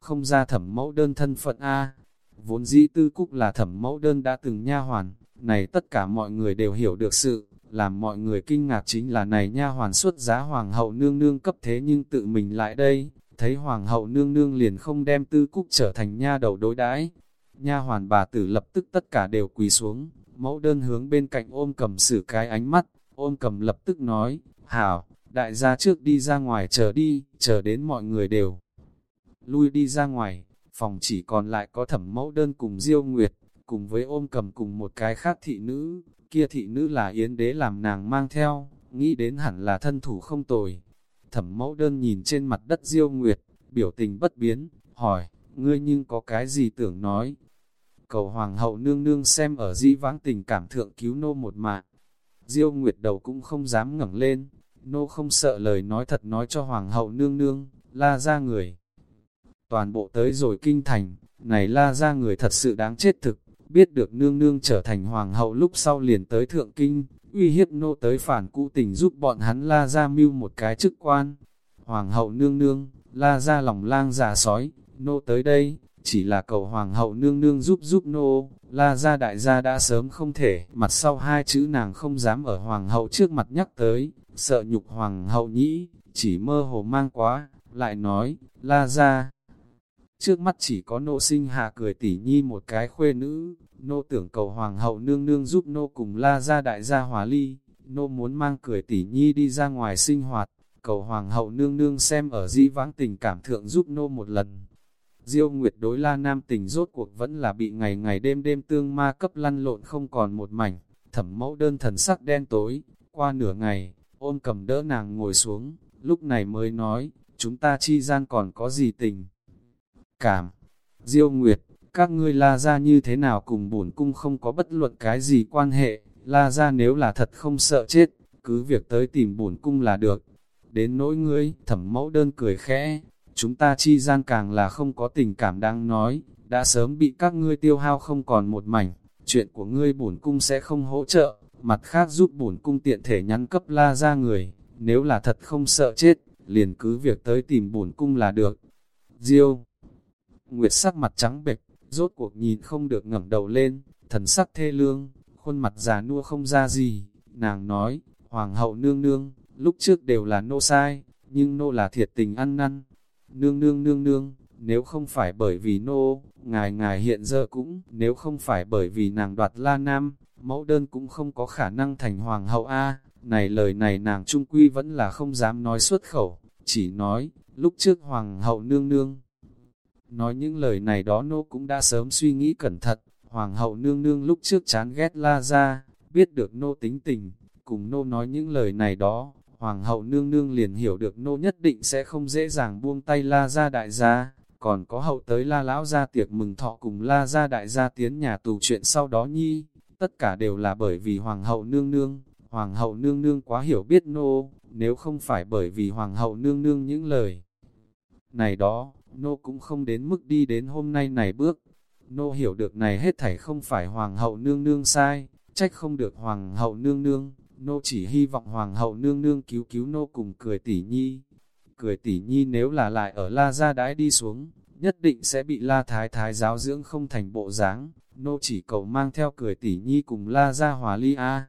Không ra thẩm mẫu đơn thân phận A, vốn dĩ tư cúc là thẩm mẫu đơn đã từng nha hoàn, này tất cả mọi người đều hiểu được sự, làm mọi người kinh ngạc chính là này nha hoàn xuất giá hoàng hậu nương nương cấp thế nhưng tự mình lại đây, thấy hoàng hậu nương nương liền không đem tư cúc trở thành nha đầu đối đãi. Nha hoàn bà tử lập tức tất cả đều quỳ xuống, mẫu đơn hướng bên cạnh ôm cầm xử cái ánh mắt, ôm cầm lập tức nói, hảo, đại gia trước đi ra ngoài chờ đi, chờ đến mọi người đều lui đi ra ngoài, phòng chỉ còn lại có thẩm mẫu đơn cùng diêu nguyệt, cùng với ôm cầm cùng một cái khác thị nữ, kia thị nữ là yến đế làm nàng mang theo, nghĩ đến hẳn là thân thủ không tồi. Thẩm mẫu đơn nhìn trên mặt đất diêu nguyệt, biểu tình bất biến, hỏi, ngươi nhưng có cái gì tưởng nói? Cầu hoàng hậu nương nương xem ở di vãng tình cảm thượng cứu nô một mạng. Diêu nguyệt đầu cũng không dám ngẩng lên, nô không sợ lời nói thật nói cho hoàng hậu nương nương, la ra người. Toàn bộ tới rồi kinh thành, này la ra người thật sự đáng chết thực, biết được nương nương trở thành hoàng hậu lúc sau liền tới thượng kinh, uy hiếp nô tới phản cũ tình giúp bọn hắn la ra mưu một cái chức quan. Hoàng hậu nương nương, la ra lòng lang giả sói, nô tới đây, chỉ là cầu hoàng hậu nương nương giúp giúp nô, la ra đại gia đã sớm không thể, mặt sau hai chữ nàng không dám ở hoàng hậu trước mặt nhắc tới, sợ nhục hoàng hậu nhĩ, chỉ mơ hồ mang quá, lại nói, la ra. Trước mắt chỉ có nô sinh hạ cười tỉ nhi một cái khuê nữ, nô tưởng cầu hoàng hậu nương nương giúp nô cùng la ra đại gia hòa ly, nô muốn mang cười tỉ nhi đi ra ngoài sinh hoạt, cầu hoàng hậu nương nương xem ở di vãng tình cảm thượng giúp nô một lần. Diêu Nguyệt đối la nam tình rốt cuộc vẫn là bị ngày ngày đêm đêm tương ma cấp lăn lộn không còn một mảnh, thẩm mẫu đơn thần sắc đen tối, qua nửa ngày, ôm cầm đỡ nàng ngồi xuống, lúc này mới nói, chúng ta chi gian còn có gì tình. Cảm, Diêu Nguyệt, các ngươi la ra như thế nào cùng bổn cung không có bất luận cái gì quan hệ, la ra nếu là thật không sợ chết, cứ việc tới tìm bổn cung là được. Đến nỗi ngươi, thẩm mẫu đơn cười khẽ, chúng ta chi gian càng là không có tình cảm đang nói, đã sớm bị các ngươi tiêu hao không còn một mảnh, chuyện của ngươi bổn cung sẽ không hỗ trợ, mặt khác giúp bổn cung tiện thể nhắn cấp la ra người, nếu là thật không sợ chết, liền cứ việc tới tìm bổn cung là được. Diêu Nguyệt sắc mặt trắng bệch, rốt cuộc nhìn không được ngẩng đầu lên, thần sắc thê lương, khuôn mặt già nua không ra gì, nàng nói, Hoàng hậu nương nương, lúc trước đều là nô sai, nhưng nô là thiệt tình ăn năn. Nương nương nương nương, nếu không phải bởi vì nô, ngài ngài hiện giờ cũng, nếu không phải bởi vì nàng đoạt la nam, mẫu đơn cũng không có khả năng thành hoàng hậu A, này lời này nàng trung quy vẫn là không dám nói xuất khẩu, chỉ nói, lúc trước hoàng hậu nương nương. Nói những lời này đó nô cũng đã sớm suy nghĩ cẩn thận, hoàng hậu nương nương lúc trước chán ghét la ra, biết được nô tính tình, cùng nô nói những lời này đó, hoàng hậu nương nương liền hiểu được nô nhất định sẽ không dễ dàng buông tay la ra đại gia, còn có hậu tới la lão ra tiệc mừng thọ cùng la ra đại gia tiến nhà tù chuyện sau đó nhi, tất cả đều là bởi vì hoàng hậu nương nương, hoàng hậu nương nương quá hiểu biết nô, nếu không phải bởi vì hoàng hậu nương nương những lời này đó, nô cũng không đến mức đi đến hôm nay này bước. Nô hiểu được này hết thảy không phải hoàng hậu nương nương sai, trách không được hoàng hậu nương nương, nô chỉ hy vọng hoàng hậu nương nương cứu cứu nô cùng cười tỷ nhi. Cười tỷ nhi nếu là lại ở la gia đãi đi xuống, nhất định sẽ bị la thái thái giáo dưỡng không thành bộ dáng. nô chỉ cầu mang theo cười tỷ nhi cùng la gia hòa ly a.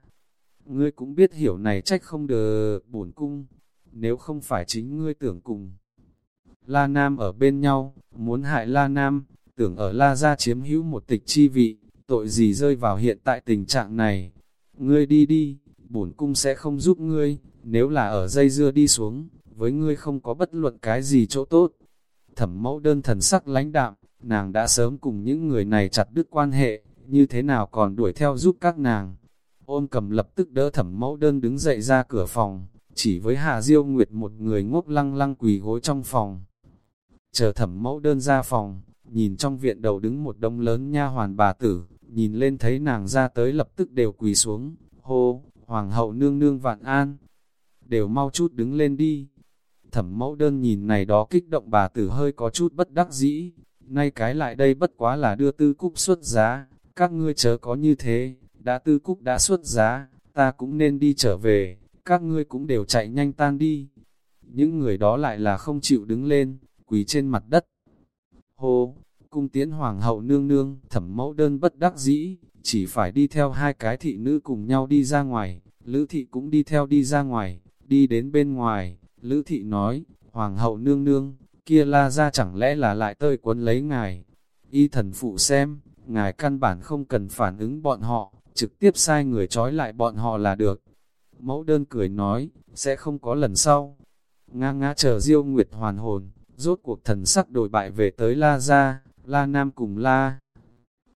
Ngươi cũng biết hiểu này trách không được bổn cung, nếu không phải chính ngươi tưởng cùng. La Nam ở bên nhau, muốn hại La Nam, tưởng ở La Gia chiếm hữu một tịch chi vị, tội gì rơi vào hiện tại tình trạng này. Ngươi đi đi, bổn cung sẽ không giúp ngươi, nếu là ở dây dưa đi xuống, với ngươi không có bất luận cái gì chỗ tốt. Thẩm mẫu đơn thần sắc lãnh đạm, nàng đã sớm cùng những người này chặt đứt quan hệ, như thế nào còn đuổi theo giúp các nàng. Ôm cầm lập tức đỡ thẩm mẫu đơn đứng dậy ra cửa phòng, chỉ với Hà Diêu Nguyệt một người ngốc lăng lăng quỳ gối trong phòng. Chờ thẩm mẫu đơn ra phòng, nhìn trong viện đầu đứng một đông lớn nha hoàn bà tử, nhìn lên thấy nàng ra tới lập tức đều quỳ xuống, hô, hoàng hậu nương nương vạn an, đều mau chút đứng lên đi. Thẩm mẫu đơn nhìn này đó kích động bà tử hơi có chút bất đắc dĩ, nay cái lại đây bất quá là đưa tư cúc xuất giá, các ngươi chớ có như thế, đã tư cúc đã xuất giá, ta cũng nên đi trở về, các ngươi cũng đều chạy nhanh tan đi. Những người đó lại là không chịu đứng lên, quỳ trên mặt đất. Hô, cung tiến hoàng hậu nương nương, thẩm mẫu đơn bất đắc dĩ, chỉ phải đi theo hai cái thị nữ cùng nhau đi ra ngoài, lữ thị cũng đi theo đi ra ngoài, đi đến bên ngoài, lữ thị nói, hoàng hậu nương nương, kia la ra chẳng lẽ là lại tơi quấn lấy ngài. Y thần phụ xem, ngài căn bản không cần phản ứng bọn họ, trực tiếp sai người trói lại bọn họ là được. Mẫu đơn cười nói, sẽ không có lần sau. Nga ngã chờ diêu nguyệt hoàn hồn, rốt cuộc thần sắc đổi bại về tới La Gia, La Nam cùng La.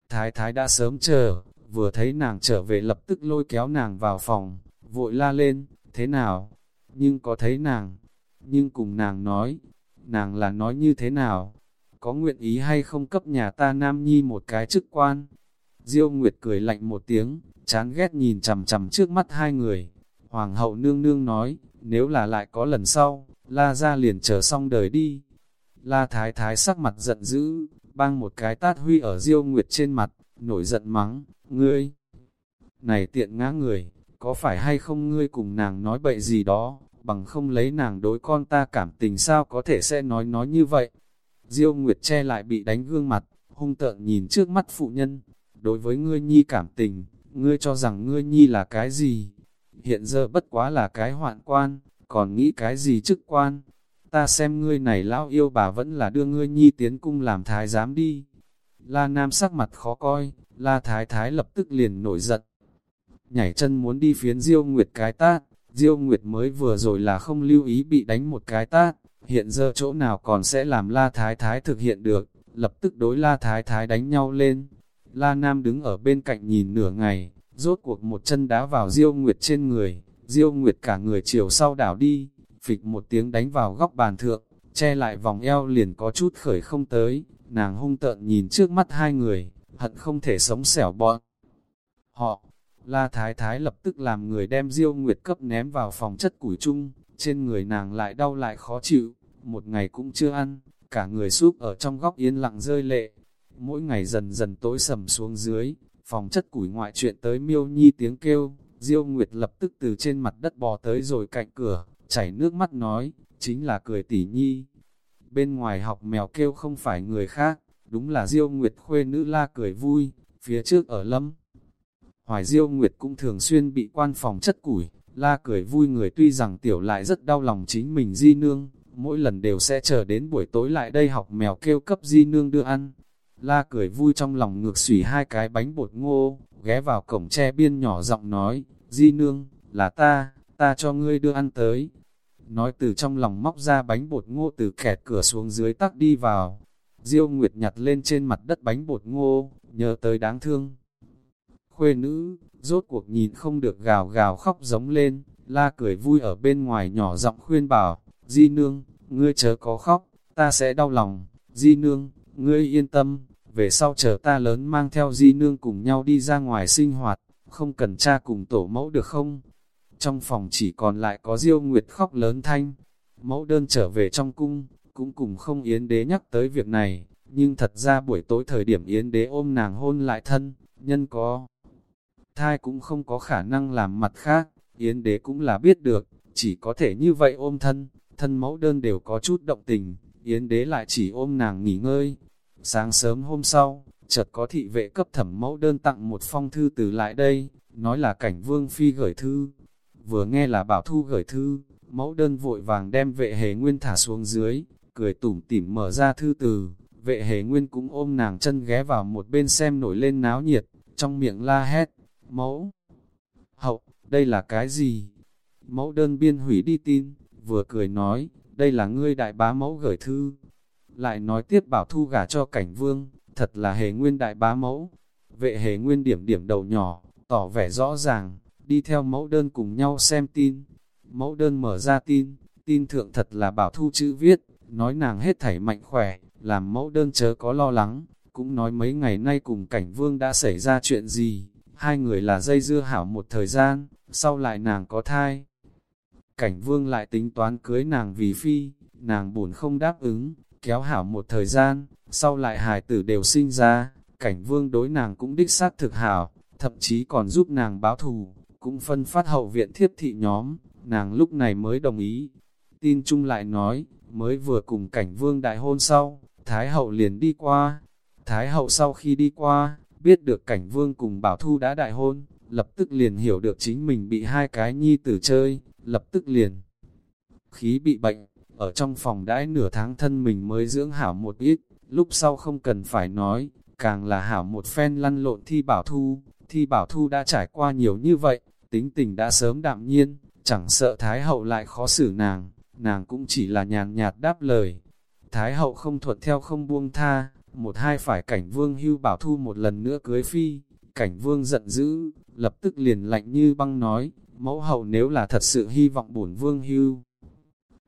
Thái Thái đã sớm chờ, vừa thấy nàng trở về lập tức lôi kéo nàng vào phòng, vội la lên, thế nào? Nhưng có thấy nàng, nhưng cùng nàng nói, nàng là nói như thế nào? Có nguyện ý hay không cấp nhà ta Nam Nhi một cái chức quan? Diêu Nguyệt cười lạnh một tiếng, chán ghét nhìn chằm chằm trước mắt hai người. Hoàng hậu nương nương nói, nếu là lại có lần sau, la ra liền chờ xong đời đi. La thái thái sắc mặt giận dữ, bang một cái tát huy ở Diêu Nguyệt trên mặt, nổi giận mắng, ngươi. Này tiện ngã người, có phải hay không ngươi cùng nàng nói bậy gì đó, bằng không lấy nàng đối con ta cảm tình sao có thể sẽ nói nói như vậy. Diêu Nguyệt che lại bị đánh gương mặt, hung tợn nhìn trước mắt phụ nhân. Đối với ngươi nhi cảm tình, ngươi cho rằng ngươi nhi là cái gì? Hiện giờ bất quá là cái hoạn quan, còn nghĩ cái gì chức quan? Ta xem ngươi này lão yêu bà vẫn là đưa ngươi nhi tiến cung làm thái giám đi. La Nam sắc mặt khó coi, La Thái Thái lập tức liền nổi giận. Nhảy chân muốn đi phiến Diêu Nguyệt cái tát, Diêu Nguyệt mới vừa rồi là không lưu ý bị đánh một cái tát, hiện giờ chỗ nào còn sẽ làm La Thái Thái thực hiện được, lập tức đối La Thái Thái đánh nhau lên. La Nam đứng ở bên cạnh nhìn nửa ngày, rốt cuộc một chân đá vào Diêu Nguyệt trên người, Diêu Nguyệt cả người chiều sau đảo đi, phịch một tiếng đánh vào góc bàn thượng, che lại vòng eo liền có chút khởi không tới, nàng hung tợn nhìn trước mắt hai người, hận không thể sống xẻo bọn. Họ, La Thái Thái lập tức làm người đem Diêu Nguyệt cấp ném vào phòng chất củi chung, trên người nàng lại đau lại khó chịu, một ngày cũng chưa ăn, cả người súp ở trong góc yên lặng rơi lệ. Mỗi ngày dần dần tối sầm xuống dưới, phòng chất củi ngoại chuyện tới miêu nhi tiếng kêu, Diêu Nguyệt lập tức từ trên mặt đất bò tới rồi cạnh cửa, chảy nước mắt nói, chính là cười tỉ nhi. Bên ngoài học mèo kêu không phải người khác, đúng là Diêu Nguyệt khuê nữ la cười vui, phía trước ở lâm. Hoài Diêu Nguyệt cũng thường xuyên bị quan phòng chất củi, la cười vui người tuy rằng tiểu lại rất đau lòng chính mình di nương, mỗi lần đều sẽ chờ đến buổi tối lại đây học mèo kêu cấp di nương đưa ăn. La cười vui trong lòng ngược xủy hai cái bánh bột ngô, ghé vào cổng tre biên nhỏ giọng nói, di nương, là ta, ta cho ngươi đưa ăn tới. Nói từ trong lòng móc ra bánh bột ngô từ kẹt cửa xuống dưới tắc đi vào. Diêu Nguyệt nhặt lên trên mặt đất bánh bột ngô, nhớ tới đáng thương. Khuê nữ, rốt cuộc nhìn không được gào gào khóc giống lên, la cười vui ở bên ngoài nhỏ giọng khuyên bảo, Di nương, ngươi chớ có khóc, ta sẽ đau lòng, Di nương, ngươi yên tâm, về sau chờ ta lớn mang theo Di nương cùng nhau đi ra ngoài sinh hoạt, không cần cha cùng tổ mẫu được không? Trong phòng chỉ còn lại có Diêu Nguyệt khóc lớn thanh, mẫu đơn trở về trong cung, cũng cùng không Yến Đế nhắc tới việc này, nhưng thật ra buổi tối thời điểm Yến Đế ôm nàng hôn lại thân, nhân có thai cũng không có khả năng làm mặt khác, Yến Đế cũng là biết được, chỉ có thể như vậy ôm thân, thân mẫu đơn đều có chút động tình, Yến Đế lại chỉ ôm nàng nghỉ ngơi. Sáng sớm hôm sau, chợt có thị vệ cấp thẩm mẫu đơn tặng một phong thư từ lại đây, nói là cảnh vương phi gửi thư. Vừa nghe là bảo thu gửi thư, mẫu đơn vội vàng đem vệ hề nguyên thả xuống dưới, cười tủm tỉm mở ra thư từ, vệ hề nguyên cũng ôm nàng chân ghé vào một bên xem nổi lên náo nhiệt, trong miệng la hét, mẫu, hậu, đây là cái gì? Mẫu đơn biên hủy đi tin, vừa cười nói, đây là ngươi đại bá mẫu gửi thư. Lại nói tiếp bảo thu gả cho cảnh vương, thật là hề nguyên đại bá mẫu. Vệ hề nguyên điểm điểm đầu nhỏ, tỏ vẻ rõ ràng, đi theo mẫu đơn cùng nhau xem tin. Mẫu đơn mở ra tin, tin thượng thật là bảo thu chữ viết, nói nàng hết thảy mạnh khỏe, làm mẫu đơn chớ có lo lắng, cũng nói mấy ngày nay cùng cảnh vương đã xảy ra chuyện gì, hai người là dây dưa hảo một thời gian, sau lại nàng có thai. Cảnh vương lại tính toán cưới nàng vì phi, nàng buồn không đáp ứng, Kéo hảo một thời gian, sau lại hài tử đều sinh ra, cảnh vương đối nàng cũng đích xác thực hảo, thậm chí còn giúp nàng báo thù, cũng phân phát hậu viện thiếp thị nhóm, nàng lúc này mới đồng ý. Tin chung lại nói, mới vừa cùng cảnh vương đại hôn sau, Thái hậu liền đi qua. Thái hậu sau khi đi qua, biết được cảnh vương cùng bảo thu đã đại hôn, lập tức liền hiểu được chính mình bị hai cái nhi tử chơi, lập tức liền. Khí bị bệnh, ở trong phòng đãi nửa tháng thân mình mới dưỡng hảo một ít, lúc sau không cần phải nói, càng là hảo một phen lăn lộn thi bảo thu, thi bảo thu đã trải qua nhiều như vậy, tính tình đã sớm đạm nhiên, chẳng sợ Thái hậu lại khó xử nàng, nàng cũng chỉ là nhàn nhạt đáp lời. Thái hậu không thuận theo không buông tha, một hai phải cảnh vương hưu bảo thu một lần nữa cưới phi, cảnh vương giận dữ, lập tức liền lạnh như băng nói, mẫu hậu nếu là thật sự hy vọng bổn vương hưu.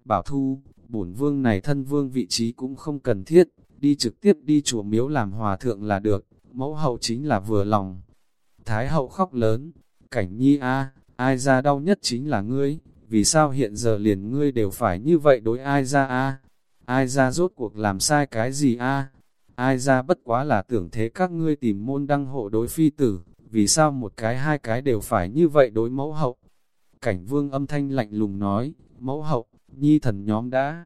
Bảo thu, bổn vương này thân vương vị trí cũng không cần thiết, đi trực tiếp đi chùa miếu làm hòa thượng là được, mẫu hậu chính là vừa lòng. Thái hậu khóc lớn, cảnh nhi a ai ra đau nhất chính là ngươi, vì sao hiện giờ liền ngươi đều phải như vậy đối ai ra a ai ra rốt cuộc làm sai cái gì a ai ra bất quá là tưởng thế các ngươi tìm môn đăng hộ đối phi tử, vì sao một cái hai cái đều phải như vậy đối mẫu hậu. Cảnh vương âm thanh lạnh lùng nói, mẫu hậu, nhi thần nhóm đã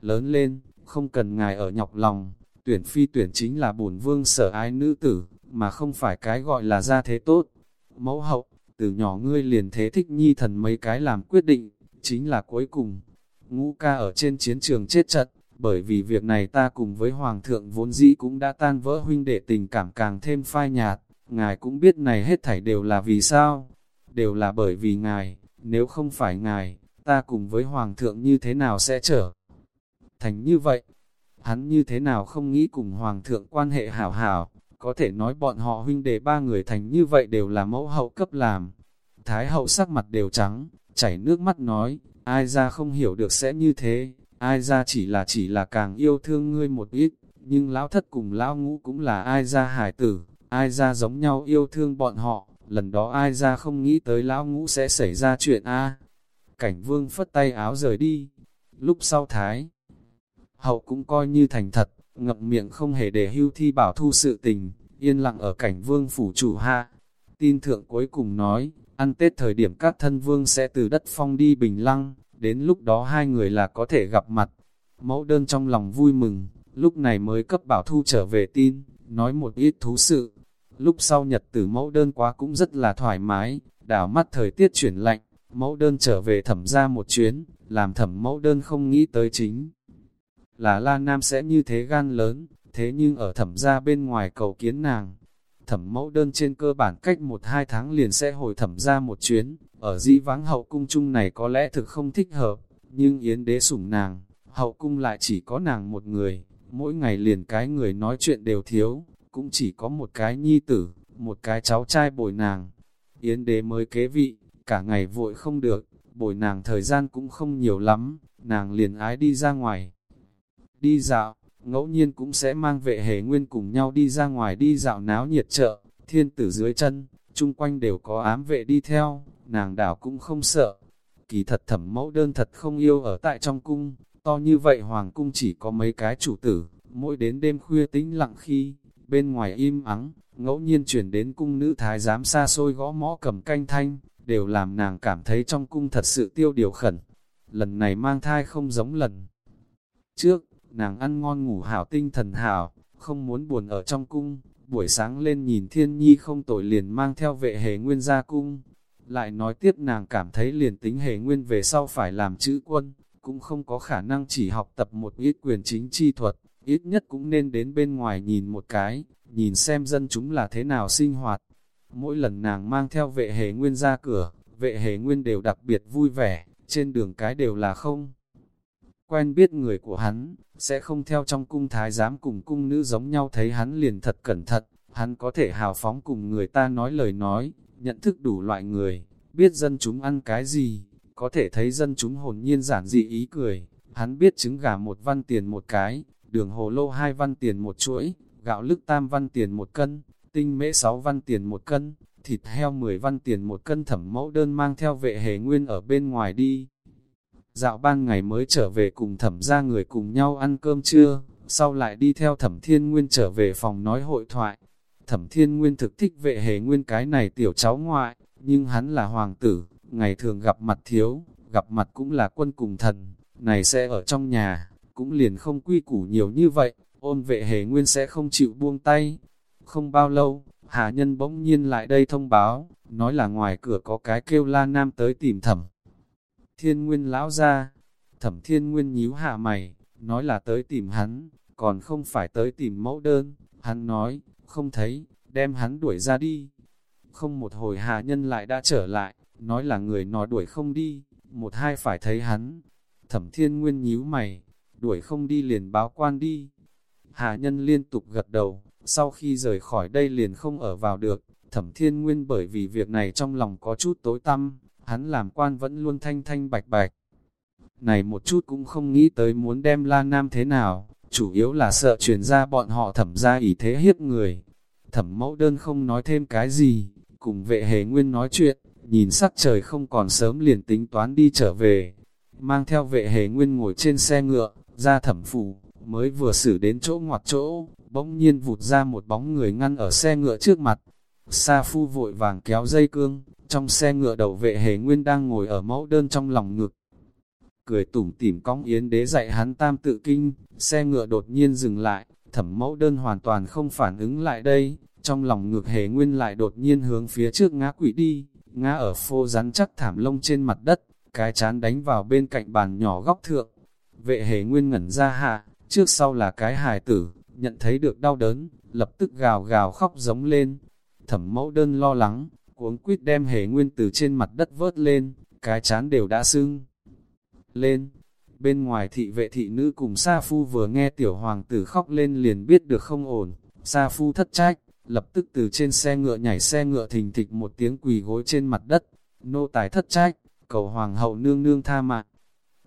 lớn lên, không cần ngài ở nhọc lòng, tuyển phi tuyển chính là bổn vương sở ái nữ tử, mà không phải cái gọi là gia thế tốt. Mẫu hậu, từ nhỏ ngươi liền thế thích nhi thần mấy cái làm quyết định, chính là cuối cùng. Ngũ ca ở trên chiến trường chết trận, bởi vì việc này ta cùng với Hoàng thượng vốn dĩ cũng đã tan vỡ huynh đệ tình cảm càng thêm phai nhạt, ngài cũng biết này hết thảy đều là vì sao, đều là bởi vì ngài, nếu không phải ngài, ta cùng với Hoàng thượng như thế nào sẽ trở thành như vậy. Hắn như thế nào không nghĩ cùng Hoàng thượng quan hệ hảo hảo, có thể nói bọn họ huynh đệ ba người thành như vậy đều là mẫu hậu cấp làm. Thái hậu sắc mặt đều trắng, chảy nước mắt nói, ai ra không hiểu được sẽ như thế, ai ra chỉ là chỉ là càng yêu thương ngươi một ít, nhưng lão thất cùng lão ngũ cũng là ai ra hải tử, ai ra giống nhau yêu thương bọn họ, lần đó ai ra không nghĩ tới lão ngũ sẽ xảy ra chuyện a Cảnh vương phất tay áo rời đi, lúc sau thái, hậu cũng coi như thành thật, ngậm miệng không hề để hưu thi bảo thu sự tình, yên lặng ở cảnh vương phủ chủ hạ. Tin thượng cuối cùng nói, ăn Tết thời điểm các thân vương sẽ từ đất phong đi bình lăng, đến lúc đó hai người là có thể gặp mặt. Mẫu đơn trong lòng vui mừng, lúc này mới cấp bảo thu trở về tin, nói một ít thú sự. Lúc sau nhật tử mẫu đơn quá cũng rất là thoải mái, đảo mắt thời tiết chuyển lạnh, mẫu đơn trở về thẩm ra một chuyến, làm thẩm mẫu đơn không nghĩ tới chính. Là La Nam sẽ như thế gan lớn, thế nhưng ở thẩm gia bên ngoài cầu kiến nàng. Thẩm mẫu đơn trên cơ bản cách một hai tháng liền sẽ hồi thẩm gia một chuyến, ở dĩ vắng hậu cung chung này có lẽ thực không thích hợp, nhưng yến đế sủng nàng, hậu cung lại chỉ có nàng một người, mỗi ngày liền cái người nói chuyện đều thiếu, cũng chỉ có một cái nhi tử, một cái cháu trai bồi nàng. Yến đế mới kế vị, cả ngày vội không được, bồi nàng thời gian cũng không nhiều lắm, nàng liền ái đi ra ngoài. Đi dạo, ngẫu nhiên cũng sẽ mang vệ hề nguyên cùng nhau đi ra ngoài đi dạo náo nhiệt chợ, thiên tử dưới chân, chung quanh đều có ám vệ đi theo, nàng đảo cũng không sợ. Kỳ thật thẩm mẫu đơn thật không yêu ở tại trong cung, to như vậy hoàng cung chỉ có mấy cái chủ tử, mỗi đến đêm khuya tĩnh lặng khi, bên ngoài im ắng, ngẫu nhiên chuyển đến cung nữ thái giám xa xôi gõ mõ cầm canh thanh, đều làm nàng cảm thấy trong cung thật sự tiêu điều khẩn. Lần này mang thai không giống lần trước, nàng ăn ngon ngủ hảo tinh thần hảo, không muốn buồn ở trong cung, buổi sáng lên nhìn thiên nhi không tội liền mang theo vệ hề nguyên ra cung. Lại nói tiếp nàng cảm thấy liền tính hề nguyên về sau phải làm chữ quân, cũng không có khả năng chỉ học tập một ít quyền chính chi thuật, ít nhất cũng nên đến bên ngoài nhìn một cái, nhìn xem dân chúng là thế nào sinh hoạt. Mỗi lần nàng mang theo vệ hề nguyên ra cửa, vệ hề nguyên đều đặc biệt vui vẻ, trên đường cái đều là không. Quen biết người của hắn, sẽ không theo trong cung thái giám cùng cung nữ giống nhau thấy hắn liền thật cẩn thận, hắn có thể hào phóng cùng người ta nói lời nói, nhận thức đủ loại người, biết dân chúng ăn cái gì, có thể thấy dân chúng hồn nhiên giản dị ý cười, hắn biết trứng gà một văn tiền một cái, đường hồ lô hai văn tiền một chuỗi, gạo lức tam văn tiền một cân, tinh mễ sáu văn tiền một cân, thịt heo 10 văn tiền một cân thẩm mẫu đơn mang theo vệ hề nguyên ở bên ngoài đi. Dạo ban ngày mới trở về cùng thẩm ra người cùng nhau ăn cơm trưa, sau lại đi theo thẩm thiên nguyên trở về phòng nói hội thoại. Thẩm thiên nguyên thực thích vệ hề nguyên cái này tiểu cháu ngoại, nhưng hắn là hoàng tử, ngày thường gặp mặt thiếu, gặp mặt cũng là quân cùng thần, này sẽ ở trong nhà, cũng liền không quy củ nhiều như vậy, ôn vệ hề nguyên sẽ không chịu buông tay. Không bao lâu, Hà Nhân bỗng nhiên lại đây thông báo, nói là ngoài cửa có cái kêu la nam tới tìm thẩm. Thiên Nguyên lão ra, thẩm Thiên Nguyên nhíu hạ mày, nói là tới tìm hắn, còn không phải tới tìm mẫu đơn, hắn nói, không thấy, đem hắn đuổi ra đi. Không một hồi Hạ Nhân lại đã trở lại, nói là người nó đuổi không đi, một hai phải thấy hắn. Thẩm Thiên Nguyên nhíu mày, đuổi không đi liền báo quan đi. Hạ Nhân liên tục gật đầu, sau khi rời khỏi đây liền không ở vào được, thẩm thiên nguyên bởi vì việc này trong lòng có chút tối tăm, hắn làm quan vẫn luôn thanh thanh bạch bạch. Này một chút cũng không nghĩ tới muốn đem La Nam thế nào, chủ yếu là sợ truyền ra bọn họ thẩm ra ý thế hiếp người. Thẩm mẫu đơn không nói thêm cái gì, cùng vệ hề nguyên nói chuyện, nhìn sắc trời không còn sớm liền tính toán đi trở về. Mang theo vệ hề nguyên ngồi trên xe ngựa, ra thẩm phủ, mới vừa xử đến chỗ ngoặt chỗ, bỗng nhiên vụt ra một bóng người ngăn ở xe ngựa trước mặt. Sa phu vội vàng kéo dây cương, trong xe ngựa đầu vệ hề nguyên đang ngồi ở mẫu đơn trong lòng ngực. Cười tủm tỉm cong yến đế dạy hắn tam tự kinh, xe ngựa đột nhiên dừng lại, thẩm mẫu đơn hoàn toàn không phản ứng lại đây, trong lòng ngực hề nguyên lại đột nhiên hướng phía trước ngã quỷ đi, ngã ở phô rắn chắc thảm lông trên mặt đất, cái chán đánh vào bên cạnh bàn nhỏ góc thượng. Vệ hề nguyên ngẩn ra hạ, trước sau là cái hài tử, nhận thấy được đau đớn, lập tức gào gào khóc giống lên. Thẩm mẫu đơn lo lắng, cuống quýt đem hề nguyên từ trên mặt đất vớt lên, cái chán đều đã sưng. Lên, bên ngoài thị vệ thị nữ cùng Sa Phu vừa nghe tiểu hoàng tử khóc lên liền biết được không ổn, Sa Phu thất trách, lập tức từ trên xe ngựa nhảy xe ngựa thình thịch một tiếng quỳ gối trên mặt đất, nô tài thất trách, cầu hoàng hậu nương nương tha mạng.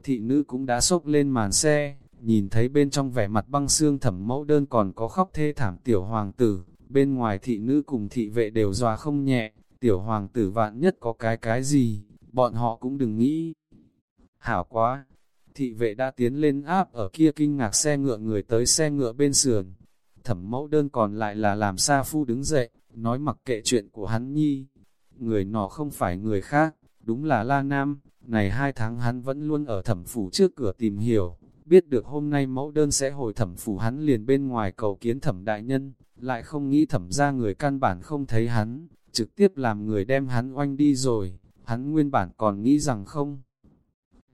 Thị nữ cũng đã sốc lên màn xe, nhìn thấy bên trong vẻ mặt băng xương thẩm mẫu đơn còn có khóc thê thảm tiểu hoàng tử, bên ngoài thị nữ cùng thị vệ đều dòa không nhẹ, tiểu hoàng tử vạn nhất có cái cái gì, bọn họ cũng đừng nghĩ. Hảo quá! Thị vệ đã tiến lên áp ở kia kinh ngạc xe ngựa người tới xe ngựa bên sườn. Thẩm mẫu đơn còn lại là làm sa phu đứng dậy, nói mặc kệ chuyện của hắn nhi. Người nọ không phải người khác, đúng là La Nam, này hai tháng hắn vẫn luôn ở thẩm phủ trước cửa tìm hiểu, biết được hôm nay mẫu đơn sẽ hồi thẩm phủ hắn liền bên ngoài cầu kiến thẩm đại nhân, lại không nghĩ thẩm ra người căn bản không thấy hắn, trực tiếp làm người đem hắn oanh đi rồi, hắn nguyên bản còn nghĩ rằng không.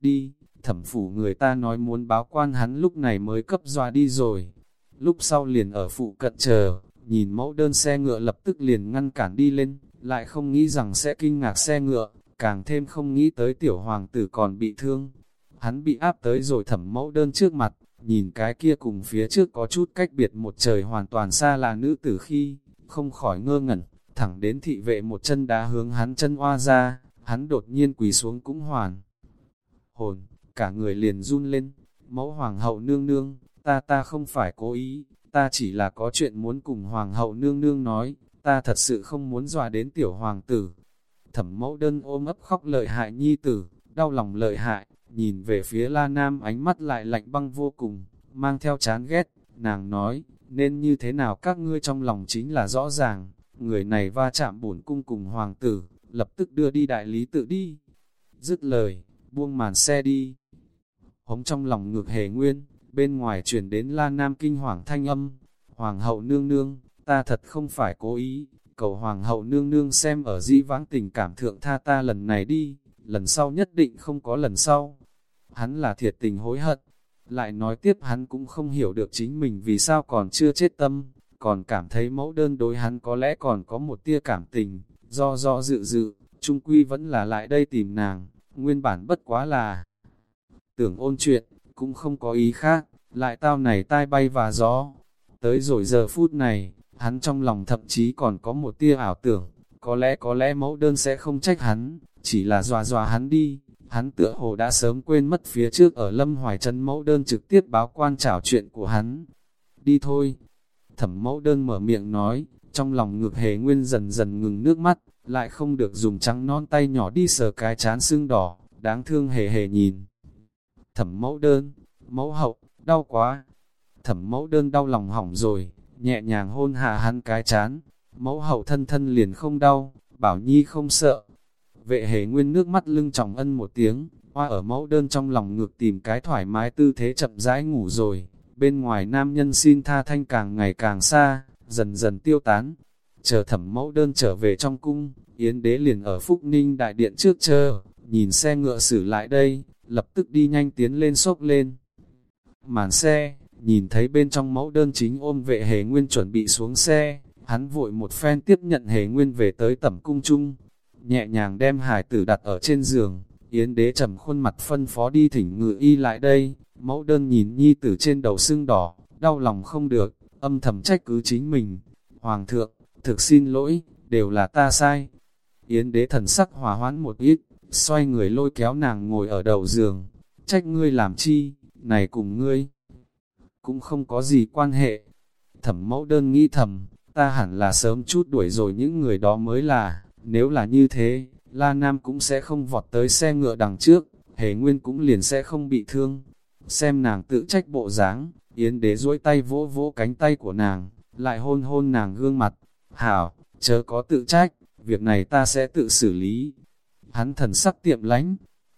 Đi, thẩm phủ người ta nói muốn báo quan hắn lúc này mới cấp doa đi rồi, lúc sau liền ở phụ cận chờ, nhìn mẫu đơn xe ngựa lập tức liền ngăn cản đi lên, lại không nghĩ rằng sẽ kinh ngạc xe ngựa, càng thêm không nghĩ tới tiểu hoàng tử còn bị thương, hắn bị áp tới rồi thẩm mẫu đơn trước mặt, nhìn cái kia cùng phía trước có chút cách biệt một trời hoàn toàn xa là nữ tử khi, không khỏi ngơ ngẩn, thẳng đến thị vệ một chân đá hướng hắn chân oa ra, hắn đột nhiên quỳ xuống cũng hoàn. Hồn, cả người liền run lên, mẫu hoàng hậu nương nương, ta ta không phải cố ý, ta chỉ là có chuyện muốn cùng hoàng hậu nương nương nói, ta thật sự không muốn dọa đến tiểu hoàng tử. Thẩm mẫu đơn ôm ấp khóc lợi hại nhi tử, đau lòng lợi hại, nhìn về phía La Nam ánh mắt lại lạnh băng vô cùng, mang theo chán ghét, nàng nói, nên như thế nào các ngươi trong lòng chính là rõ ràng, người này va chạm bổn cung cùng hoàng tử, lập tức đưa đi đại lý tự đi. Dứt lời, buông màn xe đi. Hống trong lòng ngược hề nguyên, bên ngoài chuyển đến La Nam kinh hoàng thanh âm, hoàng hậu nương nương, ta thật không phải cố ý, cầu hoàng hậu nương nương xem ở dĩ vãng tình cảm thượng tha ta lần này đi lần sau nhất định không có lần sau. Hắn là thiệt tình hối hận, lại nói tiếp hắn cũng không hiểu được chính mình vì sao còn chưa chết tâm, còn cảm thấy mẫu đơn đối hắn có lẽ còn có một tia cảm tình, do do dự dự, trung quy vẫn là lại đây tìm nàng, nguyên bản bất quá là tưởng ôn chuyện, cũng không có ý khác, lại tao này tai bay và gió. Tới rồi giờ phút này, hắn trong lòng thậm chí còn có một tia ảo tưởng, có lẽ có lẽ mẫu đơn sẽ không trách hắn, chỉ là dòa dòa hắn đi, hắn tựa hồ đã sớm quên mất phía trước ở Lâm Hoài chân mẫu đơn trực tiếp báo quan trảo chuyện của hắn. Đi thôi. Thẩm mẫu đơn mở miệng nói, trong lòng ngược hề nguyên dần dần ngừng nước mắt, lại không được dùng trắng non tay nhỏ đi sờ cái chán xương đỏ, đáng thương hề hề nhìn. Thẩm mẫu đơn, mẫu hậu, đau quá. Thẩm mẫu đơn đau lòng hỏng rồi, nhẹ nhàng hôn hạ hắn cái chán. Mẫu hậu thân thân liền không đau, bảo nhi không sợ. Vệ hề nguyên nước mắt lưng trọng ân một tiếng, hoa ở mẫu đơn trong lòng ngược tìm cái thoải mái tư thế chậm rãi ngủ rồi. Bên ngoài nam nhân xin tha thanh càng ngày càng xa, dần dần tiêu tán. Chờ thẩm mẫu đơn trở về trong cung, Yến đế liền ở Phúc Ninh đại điện trước chờ, nhìn xe ngựa xử lại đây, lập tức đi nhanh tiến lên xốp lên. Màn xe, nhìn thấy bên trong mẫu đơn chính ôm vệ hề nguyên chuẩn bị xuống xe, hắn vội một phen tiếp nhận hề nguyên về tới tẩm cung chung, nhẹ nhàng đem hải tử đặt ở trên giường, Yến đế trầm khuôn mặt phân phó đi thỉnh ngự y lại đây, mẫu đơn nhìn nhi tử trên đầu sưng đỏ, đau lòng không được, âm thầm trách cứ chính mình. Hoàng thượng, thực xin lỗi, đều là ta sai. Yến đế thần sắc hòa hoãn một ít, xoay người lôi kéo nàng ngồi ở đầu giường. Trách ngươi làm chi, này cùng ngươi. Cũng không có gì quan hệ. Thẩm mẫu đơn nghĩ thầm, ta hẳn là sớm chút đuổi rồi những người đó mới là, nếu là như thế, La Nam cũng sẽ không vọt tới xe ngựa đằng trước, hề nguyên cũng liền sẽ không bị thương. Xem nàng tự trách bộ dáng, Yến đế duỗi tay vỗ vỗ cánh tay của nàng, lại hôn hôn nàng gương mặt. Hảo, chớ có tự trách, việc này ta sẽ tự xử lý. Hắn thần sắc tiệm lánh,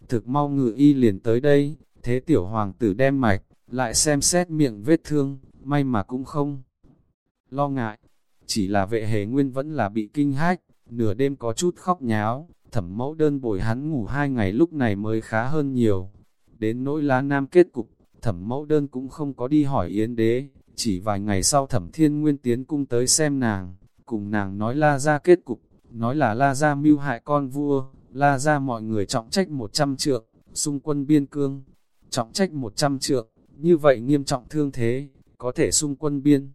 thực mau ngự y liền tới đây, thế tiểu hoàng tử đem mạch, lại xem xét miệng vết thương, may mà cũng không. Lo ngại, chỉ là vệ hề nguyên vẫn là bị kinh hách, nửa đêm có chút khóc nháo, thẩm mẫu đơn bồi hắn ngủ hai ngày lúc này mới khá hơn nhiều. Đến nỗi lá nam kết cục, thẩm mẫu đơn cũng không có đi hỏi yến đế, chỉ vài ngày sau thẩm thiên nguyên tiến cung tới xem nàng, cùng nàng nói la ra kết cục, nói là la ra mưu hại con vua, la ra mọi người trọng trách 100 trượng, xung quân biên cương, trọng trách 100 trượng, như vậy nghiêm trọng thương thế, có thể xung quân biên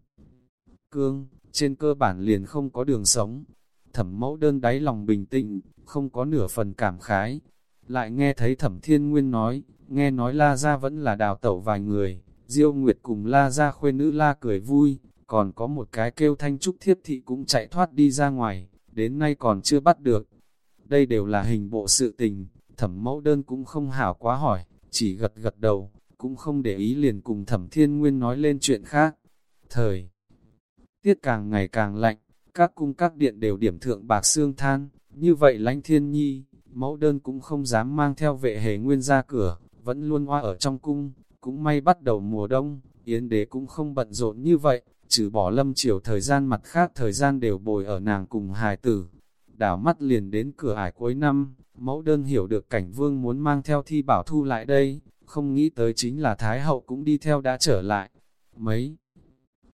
cương, trên cơ bản liền không có đường sống. Thẩm mẫu đơn đáy lòng bình tĩnh, không có nửa phần cảm khái. Lại nghe thấy thẩm thiên nguyên nói, nghe nói la Gia vẫn là đào tẩu vài người, diêu nguyệt cùng la Gia khuê nữ la cười vui, còn có một cái kêu thanh trúc thiếp thị cũng chạy thoát đi ra ngoài, đến nay còn chưa bắt được. Đây đều là hình bộ sự tình, thẩm mẫu đơn cũng không hảo quá hỏi, chỉ gật gật đầu, cũng không để ý liền cùng thẩm thiên nguyên nói lên chuyện khác. Thời tiết càng ngày càng lạnh, các cung các điện đều điểm thượng bạc xương than, như vậy lãnh thiên nhi, mẫu đơn cũng không dám mang theo vệ hề nguyên ra cửa, vẫn luôn hoa ở trong cung, cũng may bắt đầu mùa đông, yến đế cũng không bận rộn như vậy, trừ bỏ lâm chiều thời gian mặt khác thời gian đều bồi ở nàng cùng hài tử. Đảo mắt liền đến cửa ải cuối năm, mẫu đơn hiểu được cảnh vương muốn mang theo thi bảo thu lại đây, không nghĩ tới chính là Thái hậu cũng đi theo đã trở lại. Mấy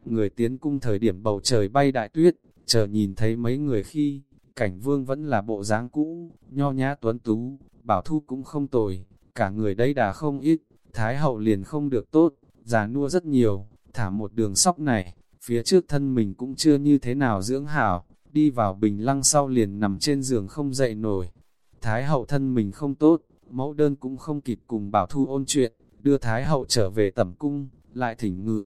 người tiến cung thời điểm bầu trời bay đại tuyết, chờ nhìn thấy mấy người khi, cảnh vương vẫn là bộ dáng cũ, nho nhã tuấn tú, bảo thu cũng không tồi, cả người đây đã không ít, Thái hậu liền không được tốt, già nua rất nhiều, thả một đường sóc này, phía trước thân mình cũng chưa như thế nào dưỡng hảo, đi vào bình lăng sau liền nằm trên giường không dậy nổi. Thái hậu thân mình không tốt, mẫu đơn cũng không kịp cùng bảo thu ôn chuyện, đưa Thái hậu trở về tẩm cung, lại thỉnh ngự.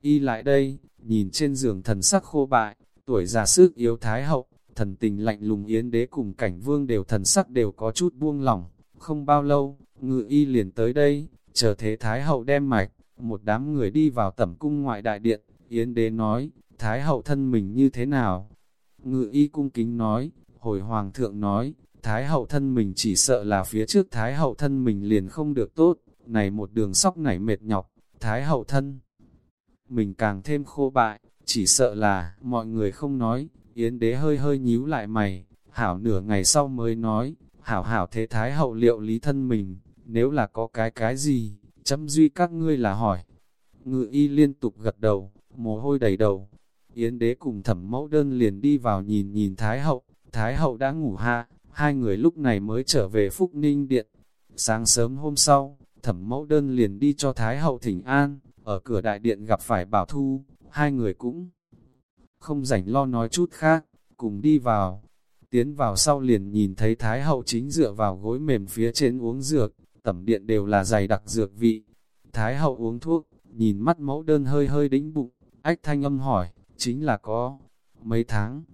Y lại đây, nhìn trên giường thần sắc khô bại, tuổi già sức yếu Thái hậu, thần tình lạnh lùng yến đế cùng cảnh vương đều thần sắc đều có chút buông lỏng, không bao lâu, ngự y liền tới đây, chờ thế Thái hậu đem mạch, một đám người đi vào tẩm cung ngoại đại điện, yến đế nói, Thái hậu thân mình như thế nào? Ngự y cung kính nói, hồi hoàng thượng nói, Thái hậu thân mình chỉ sợ là phía trước Thái hậu thân mình liền không được tốt, này một đường sóc nảy mệt nhọc, Thái hậu thân. Mình càng thêm khô bại, chỉ sợ là, mọi người không nói, Yến đế hơi hơi nhíu lại mày, hảo nửa ngày sau mới nói, hảo hảo thế Thái hậu liệu lý thân mình, nếu là có cái cái gì, chấm duy các ngươi là hỏi. Ngự y liên tục gật đầu, mồ hôi đầy đầu. Yến đế cùng thẩm mẫu đơn liền đi vào nhìn nhìn Thái hậu, Thái hậu đã ngủ ha, hai người lúc này mới trở về Phúc Ninh Điện. Sáng sớm hôm sau, thẩm mẫu đơn liền đi cho Thái hậu thỉnh an, ở cửa đại điện gặp phải bảo thu, hai người cũng không rảnh lo nói chút khác, cùng đi vào. Tiến vào sau liền nhìn thấy Thái hậu chính dựa vào gối mềm phía trên uống dược, tẩm điện đều là dày đặc dược vị. Thái hậu uống thuốc, nhìn mắt mẫu đơn hơi hơi đĩnh bụng, ách thanh âm hỏi, chính là có mấy tháng.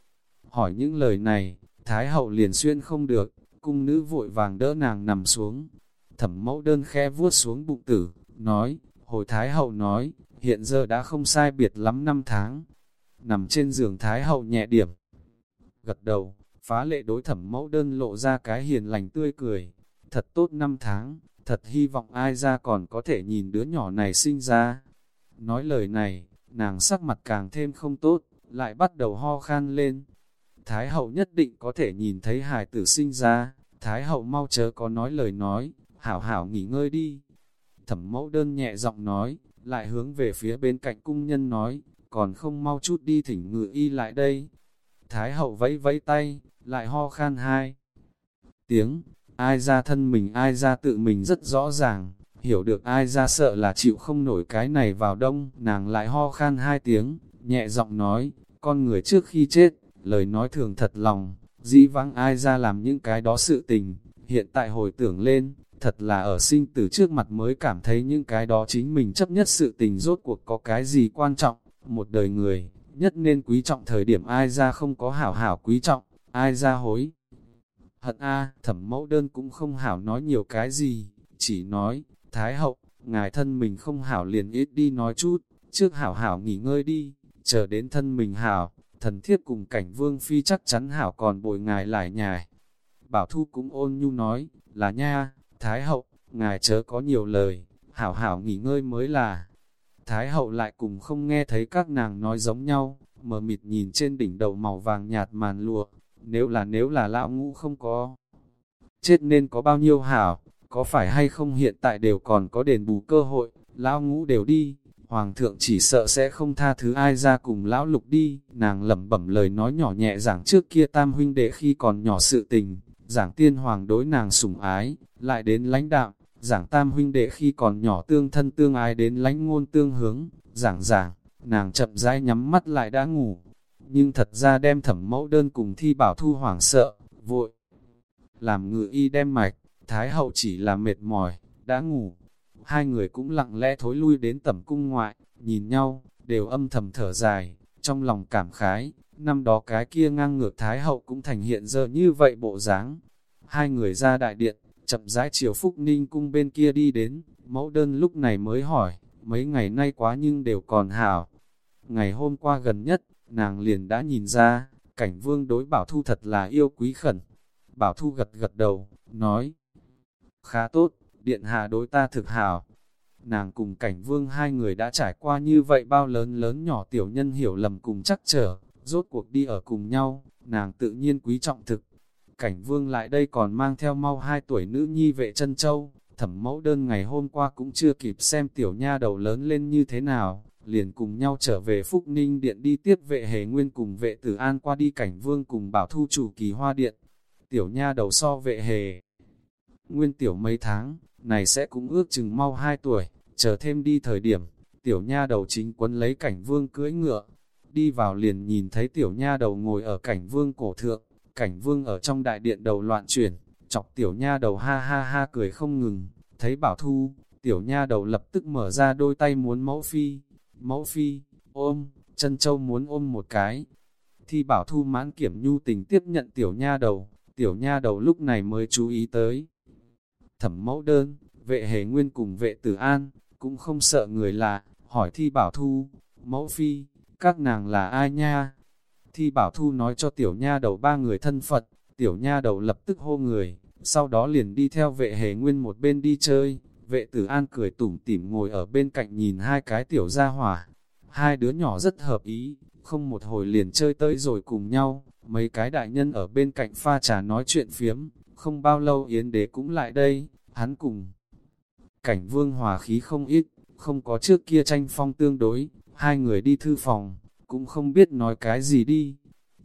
Hỏi những lời này, Thái hậu liền xuyên không được, cung nữ vội vàng đỡ nàng nằm xuống. thẩm mẫu đơn khe vuốt xuống bụng tử, nói, hồi Thái Hậu nói, hiện giờ đã không sai biệt lắm năm tháng. Nằm trên giường Thái Hậu nhẹ điểm. Gật đầu, phá lệ đối thẩm mẫu đơn lộ ra cái hiền lành tươi cười. Thật tốt năm tháng, thật hy vọng ai ra còn có thể nhìn đứa nhỏ này sinh ra. Nói lời này, nàng sắc mặt càng thêm không tốt, lại bắt đầu ho khan lên. Thái hậu nhất định có thể nhìn thấy hài tử sinh ra, Thái hậu mau chớ có nói lời nói, hảo hảo nghỉ ngơi đi. Thẩm mẫu đơn nhẹ giọng nói, lại hướng về phía bên cạnh cung nhân nói, còn không mau chút đi thỉnh ngự y lại đây. Thái hậu vẫy vẫy tay, lại ho khan hai. Tiếng, ai ra thân mình ai ra tự mình rất rõ ràng, hiểu được ai ra sợ là chịu không nổi cái này vào đông, nàng lại ho khan hai tiếng, nhẹ giọng nói, con người trước khi chết, lời nói thường thật lòng, dĩ vãng ai ra làm những cái đó sự tình, hiện tại hồi tưởng lên, thật là ở sinh tử trước mặt mới cảm thấy những cái đó chính mình chấp nhất sự tình rốt cuộc có cái gì quan trọng, một đời người, nhất nên quý trọng thời điểm ai ra không có hảo hảo quý trọng, ai ra hối. Hận A, thẩm mẫu đơn cũng không hảo nói nhiều cái gì, chỉ nói, Thái hậu, ngài thân mình không hảo liền ít đi nói chút, trước hảo hảo nghỉ ngơi đi, chờ đến thân mình hảo, thần thiếp cùng cảnh vương phi chắc chắn hảo còn bồi ngài lại nhài. Bảo Thu cũng ôn nhu nói, là nha, Thái hậu, ngài chớ có nhiều lời, hảo hảo nghỉ ngơi mới là. Thái hậu lại cùng không nghe thấy các nàng nói giống nhau, mờ mịt nhìn trên đỉnh đầu màu vàng nhạt màn lụa, nếu là nếu là lão ngũ không có. Chết nên có bao nhiêu hảo, có phải hay không hiện tại đều còn có đền bù cơ hội, lão ngũ đều đi, hoàng thượng chỉ sợ sẽ không tha thứ ai ra cùng lão lục đi, nàng lẩm bẩm lời nói nhỏ nhẹ giảng trước kia tam huynh đệ khi còn nhỏ sự tình, giảng tiên hoàng đối nàng sủng ái, lại đến lãnh đạo, giảng tam huynh đệ khi còn nhỏ tương thân tương ái đến lãnh ngôn tương hướng, giảng giảng, nàng chậm rãi nhắm mắt lại đã ngủ, nhưng thật ra đem thẩm mẫu đơn cùng thi bảo thu hoảng sợ, vội, làm ngự y đem mạch, thái hậu chỉ là mệt mỏi, đã ngủ, hai người cũng lặng lẽ thối lui đến tẩm cung ngoại, nhìn nhau, đều âm thầm thở dài, trong lòng cảm khái, năm đó cái kia ngang ngược Thái Hậu cũng thành hiện giờ như vậy bộ dáng. Hai người ra đại điện, chậm rãi chiều Phúc Ninh cung bên kia đi đến, mẫu đơn lúc này mới hỏi, mấy ngày nay quá nhưng đều còn hảo. Ngày hôm qua gần nhất, nàng liền đã nhìn ra, cảnh vương đối Bảo Thu thật là yêu quý khẩn. Bảo Thu gật gật đầu, nói, khá tốt, điện hạ đối ta thực hảo. Nàng cùng cảnh vương hai người đã trải qua như vậy bao lớn lớn nhỏ tiểu nhân hiểu lầm cùng chắc trở, rốt cuộc đi ở cùng nhau, nàng tự nhiên quý trọng thực. Cảnh vương lại đây còn mang theo mau hai tuổi nữ nhi vệ chân châu, thẩm mẫu đơn ngày hôm qua cũng chưa kịp xem tiểu nha đầu lớn lên như thế nào, liền cùng nhau trở về Phúc Ninh Điện đi tiếp vệ hề nguyên cùng vệ tử an qua đi cảnh vương cùng bảo thu chủ kỳ hoa điện. Tiểu nha đầu so vệ hề nguyên tiểu mấy tháng, này sẽ cũng ước chừng mau hai tuổi, chờ thêm đi thời điểm, tiểu nha đầu chính quấn lấy cảnh vương cưỡi ngựa, đi vào liền nhìn thấy tiểu nha đầu ngồi ở cảnh vương cổ thượng, cảnh vương ở trong đại điện đầu loạn chuyển, chọc tiểu nha đầu ha ha ha cười không ngừng, thấy bảo thu, tiểu nha đầu lập tức mở ra đôi tay muốn mẫu phi, mẫu phi, ôm, chân châu muốn ôm một cái. Thi bảo thu mãn kiểm nhu tình tiếp nhận tiểu nha đầu, tiểu nha đầu lúc này mới chú ý tới. Thẩm mẫu đơn, vệ hề nguyên cùng vệ tử an, cũng không sợ người lạ, hỏi thi bảo thu, mẫu phi, các nàng là ai nha? Thi bảo thu nói cho tiểu nha đầu ba người thân Phật, tiểu nha đầu lập tức hô người, sau đó liền đi theo vệ hề nguyên một bên đi chơi, vệ tử an cười tủm tỉm ngồi ở bên cạnh nhìn hai cái tiểu gia hỏa, hai đứa nhỏ rất hợp ý, không một hồi liền chơi tới rồi cùng nhau, mấy cái đại nhân ở bên cạnh pha trà nói chuyện phiếm, không bao lâu Yến Đế cũng lại đây, hắn cùng. Cảnh vương hòa khí không ít, không có trước kia tranh phong tương đối, hai người đi thư phòng, cũng không biết nói cái gì đi.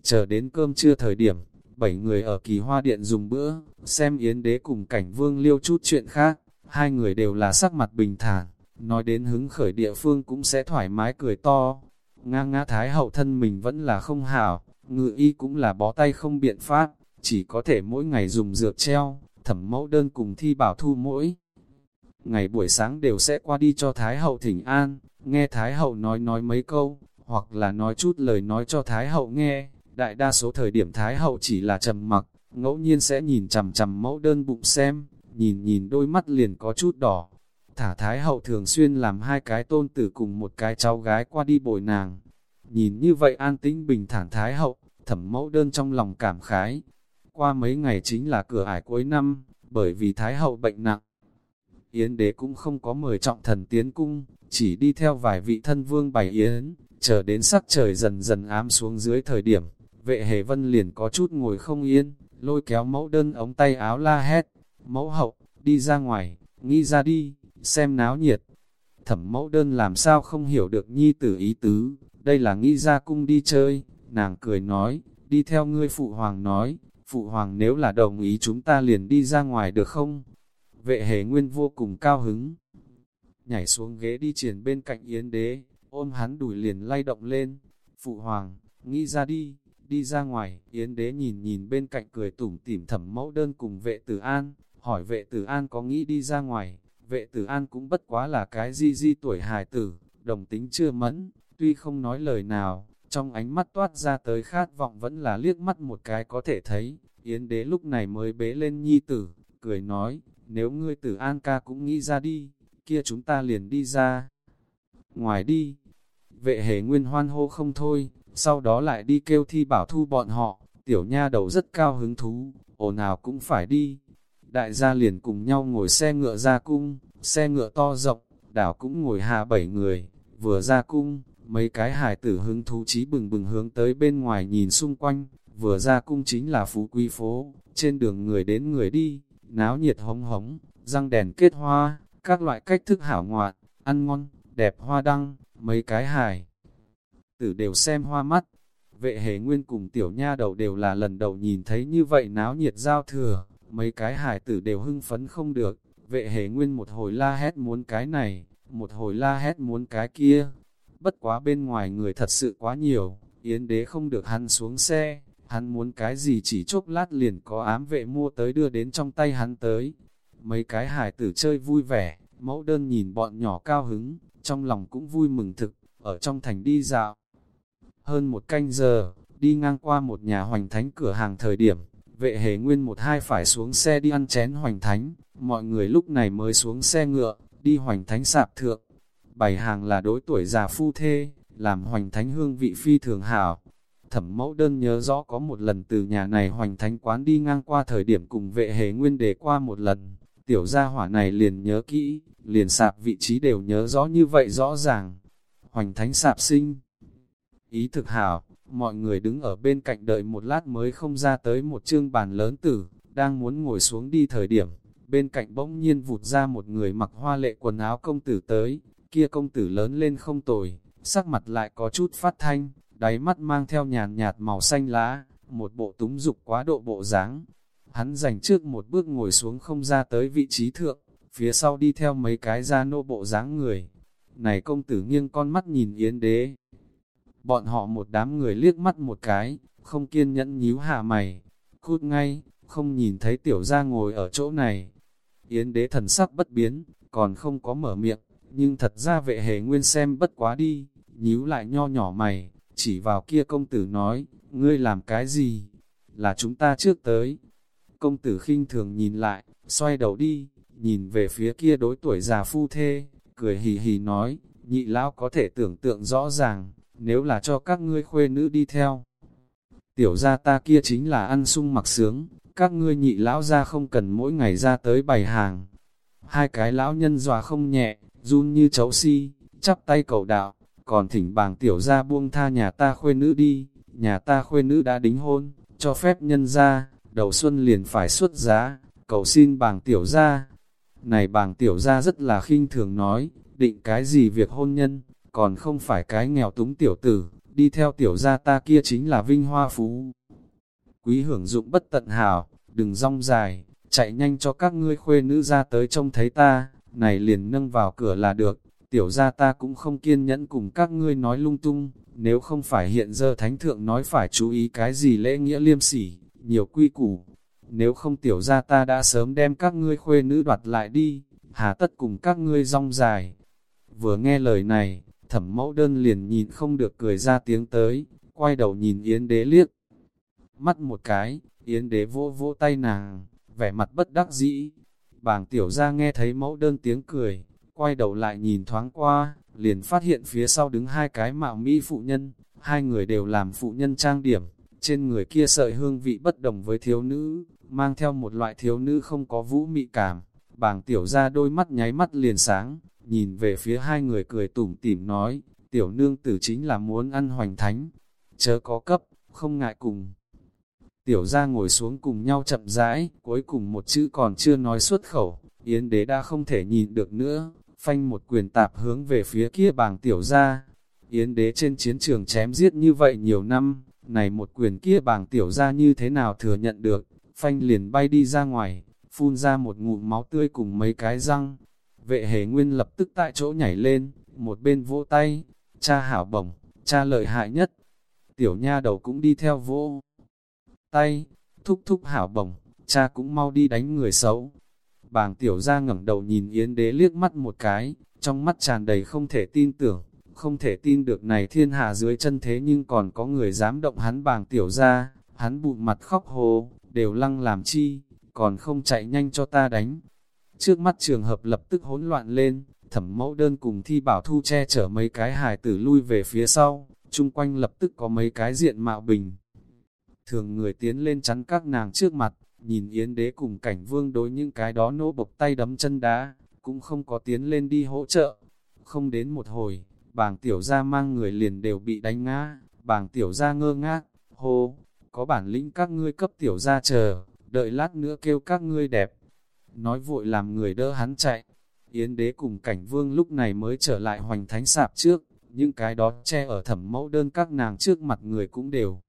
Chờ đến cơm trưa thời điểm, bảy người ở kỳ hoa điện dùng bữa, xem Yến Đế cùng cảnh vương liêu chút chuyện khác, hai người đều là sắc mặt bình thản, nói đến hứng khởi địa phương cũng sẽ thoải mái cười to. Nga ngã thái hậu thân mình vẫn là không hảo, ngự y cũng là bó tay không biện pháp, chỉ có thể mỗi ngày dùng dược treo, thẩm mẫu đơn cùng thi bảo thu mỗi. Ngày buổi sáng đều sẽ qua đi cho Thái Hậu thỉnh an, nghe Thái Hậu nói nói mấy câu, hoặc là nói chút lời nói cho Thái Hậu nghe. Đại đa số thời điểm Thái Hậu chỉ là trầm mặc, ngẫu nhiên sẽ nhìn chằm chằm mẫu đơn bụng xem, nhìn nhìn đôi mắt liền có chút đỏ. Thả Thái Hậu thường xuyên làm hai cái tôn tử cùng một cái cháu gái qua đi bồi nàng. Nhìn như vậy an tĩnh bình thản Thái Hậu, thẩm mẫu đơn trong lòng cảm khái. Qua mấy ngày chính là cửa ải cuối năm, bởi vì Thái Hậu bệnh nặng. Yến đế cũng không có mời trọng thần tiến cung, chỉ đi theo vài vị thân vương bày yến, chờ đến sắc trời dần dần ám xuống dưới thời điểm, vệ hề vân liền có chút ngồi không yên, lôi kéo mẫu đơn ống tay áo la hét, mẫu hậu, đi ra ngoài, nghĩ ra đi, xem náo nhiệt. Thẩm mẫu đơn làm sao không hiểu được nhi tử ý tứ, đây là nghĩ ra cung đi chơi, nàng cười nói, đi theo ngươi phụ hoàng nói, phụ hoàng nếu là đồng ý chúng ta liền đi ra ngoài được không? Vệ hề nguyên vô cùng cao hứng, nhảy xuống ghế đi triển bên cạnh yến đế, ôm hắn đùi liền lay động lên, phụ hoàng, nghĩ ra đi, đi ra ngoài, yến đế nhìn nhìn bên cạnh cười tủm tỉm thẩm mẫu đơn cùng vệ tử an, hỏi vệ tử an có nghĩ đi ra ngoài, vệ tử an cũng bất quá là cái di di tuổi hài tử, đồng tính chưa mẫn, tuy không nói lời nào, trong ánh mắt toát ra tới khát vọng vẫn là liếc mắt một cái có thể thấy, yến đế lúc này mới bế lên nhi tử, cười nói, nếu ngươi tử an ca cũng nghĩ ra đi, kia chúng ta liền đi ra. Ngoài đi, vệ hề nguyên hoan hô không thôi, sau đó lại đi kêu thi bảo thu bọn họ, tiểu nha đầu rất cao hứng thú, ồn nào cũng phải đi. Đại gia liền cùng nhau ngồi xe ngựa ra cung, xe ngựa to rộng, đảo cũng ngồi hạ bảy người, vừa ra cung, mấy cái hài tử hứng thú trí bừng bừng hướng tới bên ngoài nhìn xung quanh, vừa ra cung chính là phú quý phố, trên đường người đến người đi, náo nhiệt hống hống, răng đèn kết hoa, các loại cách thức hảo ngoạn, ăn ngon, đẹp hoa đăng, mấy cái hài. Tử đều xem hoa mắt, vệ hề nguyên cùng tiểu nha đầu đều là lần đầu nhìn thấy như vậy náo nhiệt giao thừa, mấy cái hải tử đều hưng phấn không được, vệ hề nguyên một hồi la hét muốn cái này, một hồi la hét muốn cái kia, bất quá bên ngoài người thật sự quá nhiều, yến đế không được hắn xuống xe, hắn muốn cái gì chỉ chốc lát liền có ám vệ mua tới đưa đến trong tay hắn tới, Mấy cái hải tử chơi vui vẻ, mẫu đơn nhìn bọn nhỏ cao hứng, trong lòng cũng vui mừng thực, ở trong thành đi dạo. Hơn một canh giờ, đi ngang qua một nhà hoành thánh cửa hàng thời điểm, vệ hề nguyên một hai phải xuống xe đi ăn chén hoành thánh, mọi người lúc này mới xuống xe ngựa, đi hoành thánh sạp thượng. Bảy hàng là đối tuổi già phu thê, làm hoành thánh hương vị phi thường hảo. Thẩm mẫu đơn nhớ rõ có một lần từ nhà này hoành thánh quán đi ngang qua thời điểm cùng vệ hề nguyên đề qua một lần, Tiểu gia hỏa này liền nhớ kỹ, liền sạp vị trí đều nhớ rõ như vậy rõ ràng. Hoành thánh sạp sinh. Ý thực hảo, mọi người đứng ở bên cạnh đợi một lát mới không ra tới một chương bàn lớn tử, đang muốn ngồi xuống đi thời điểm. Bên cạnh bỗng nhiên vụt ra một người mặc hoa lệ quần áo công tử tới, kia công tử lớn lên không tồi, sắc mặt lại có chút phát thanh, đáy mắt mang theo nhàn nhạt màu xanh lá, một bộ túng dục quá độ bộ dáng, Hắn dành trước một bước ngồi xuống không ra tới vị trí thượng, phía sau đi theo mấy cái ra nô bộ dáng người. Này công tử nghiêng con mắt nhìn yến đế. Bọn họ một đám người liếc mắt một cái, không kiên nhẫn nhíu hạ mày. Cút ngay, không nhìn thấy tiểu gia ngồi ở chỗ này. Yến đế thần sắc bất biến, còn không có mở miệng, nhưng thật ra vệ hề nguyên xem bất quá đi, nhíu lại nho nhỏ mày, chỉ vào kia công tử nói, ngươi làm cái gì? Là chúng ta trước tới, Công tử khinh thường nhìn lại, xoay đầu đi, nhìn về phía kia đối tuổi già phu thê, cười hì hì nói, nhị lão có thể tưởng tượng rõ ràng, nếu là cho các ngươi khuê nữ đi theo. Tiểu gia ta kia chính là ăn sung mặc sướng, các ngươi nhị lão ra không cần mỗi ngày ra tới bày hàng. Hai cái lão nhân dòa không nhẹ, run như chấu si, chắp tay cầu đạo, còn thỉnh bàng tiểu gia buông tha nhà ta khuê nữ đi, nhà ta khuê nữ đã đính hôn, cho phép nhân ra, đầu xuân liền phải xuất giá, cầu xin bàng tiểu gia. Này bàng tiểu gia rất là khinh thường nói, định cái gì việc hôn nhân, còn không phải cái nghèo túng tiểu tử, đi theo tiểu gia ta kia chính là vinh hoa phú. Quý hưởng dụng bất tận hảo, đừng rong dài, chạy nhanh cho các ngươi khuê nữ ra tới trông thấy ta, này liền nâng vào cửa là được, tiểu gia ta cũng không kiên nhẫn cùng các ngươi nói lung tung, nếu không phải hiện giờ thánh thượng nói phải chú ý cái gì lễ nghĩa liêm sỉ, nhiều quy củ. Nếu không tiểu gia ta đã sớm đem các ngươi khuê nữ đoạt lại đi, hà tất cùng các ngươi rong dài. Vừa nghe lời này, thẩm mẫu đơn liền nhìn không được cười ra tiếng tới, quay đầu nhìn Yến đế liếc. Mắt một cái, Yến đế vô vô tay nàng, vẻ mặt bất đắc dĩ. Bàng tiểu ra nghe thấy mẫu đơn tiếng cười, quay đầu lại nhìn thoáng qua, liền phát hiện phía sau đứng hai cái mạo mỹ phụ nhân, hai người đều làm phụ nhân trang điểm, trên người kia sợi hương vị bất đồng với thiếu nữ, mang theo một loại thiếu nữ không có vũ mị cảm. Bàng tiểu ra đôi mắt nháy mắt liền sáng, nhìn về phía hai người cười tủm tỉm nói, tiểu nương tử chính là muốn ăn hoành thánh, chớ có cấp, không ngại cùng. Tiểu ra ngồi xuống cùng nhau chậm rãi, cuối cùng một chữ còn chưa nói xuất khẩu, Yến đế đã không thể nhìn được nữa, phanh một quyền tạp hướng về phía kia bàng tiểu ra. Yến đế trên chiến trường chém giết như vậy nhiều năm, này một quyền kia bàng tiểu ra như thế nào thừa nhận được, phanh liền bay đi ra ngoài, phun ra một ngụm máu tươi cùng mấy cái răng. Vệ hề nguyên lập tức tại chỗ nhảy lên, một bên vỗ tay, cha hảo bổng, cha lợi hại nhất. Tiểu nha đầu cũng đi theo vỗ tay, thúc thúc hảo bổng, cha cũng mau đi đánh người xấu. Bàng tiểu ra ngẩng đầu nhìn Yến đế liếc mắt một cái, trong mắt tràn đầy không thể tin tưởng, không thể tin được này thiên hạ dưới chân thế nhưng còn có người dám động hắn bàng tiểu ra, hắn bụng mặt khóc hồ, đều lăng làm chi, còn không chạy nhanh cho ta đánh. Trước mắt trường hợp lập tức hỗn loạn lên, thẩm mẫu đơn cùng thi bảo thu che chở mấy cái hài tử lui về phía sau, chung quanh lập tức có mấy cái diện mạo bình. Thường người tiến lên chắn các nàng trước mặt, nhìn Yến đế cùng cảnh vương đối những cái đó nỗ bộc tay đấm chân đá, cũng không có tiến lên đi hỗ trợ. Không đến một hồi, bàng tiểu gia mang người liền đều bị đánh ngã, bàng tiểu gia ngơ ngác, hô, có bản lĩnh các ngươi cấp tiểu gia chờ, đợi lát nữa kêu các ngươi đẹp. Nói vội làm người đỡ hắn chạy, Yến đế cùng cảnh vương lúc này mới trở lại hoành thánh sạp trước, những cái đó che ở thẩm mẫu đơn các nàng trước mặt người cũng đều.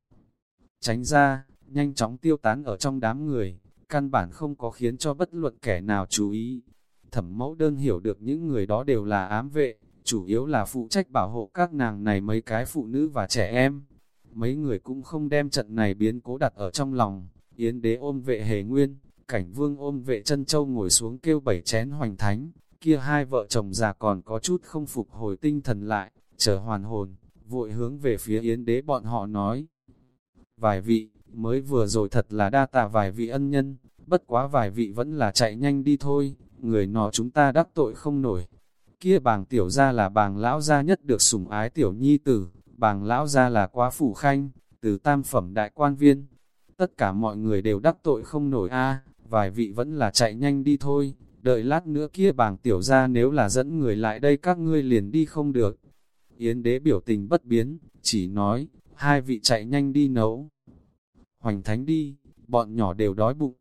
Tránh ra, nhanh chóng tiêu tán ở trong đám người, căn bản không có khiến cho bất luận kẻ nào chú ý. Thẩm mẫu đơn hiểu được những người đó đều là ám vệ, chủ yếu là phụ trách bảo hộ các nàng này mấy cái phụ nữ và trẻ em. Mấy người cũng không đem trận này biến cố đặt ở trong lòng, Yến đế ôm vệ hề nguyên, cảnh vương ôm vệ chân châu ngồi xuống kêu bảy chén hoành thánh, kia hai vợ chồng già còn có chút không phục hồi tinh thần lại, chờ hoàn hồn, vội hướng về phía Yến đế bọn họ nói. Vài vị, mới vừa rồi thật là đa tạ vài vị ân nhân, bất quá vài vị vẫn là chạy nhanh đi thôi, người nọ chúng ta đắc tội không nổi. Kia bàng tiểu ra là bàng lão gia nhất được sủng ái tiểu nhi tử, bàng lão gia là quá phủ khanh, từ tam phẩm đại quan viên. Tất cả mọi người đều đắc tội không nổi a vài vị vẫn là chạy nhanh đi thôi, đợi lát nữa kia bàng tiểu ra nếu là dẫn người lại đây các ngươi liền đi không được. Yến đế biểu tình bất biến, chỉ nói, hai vị chạy nhanh đi nấu. Hoành thánh đi, bọn nhỏ đều đói bụng.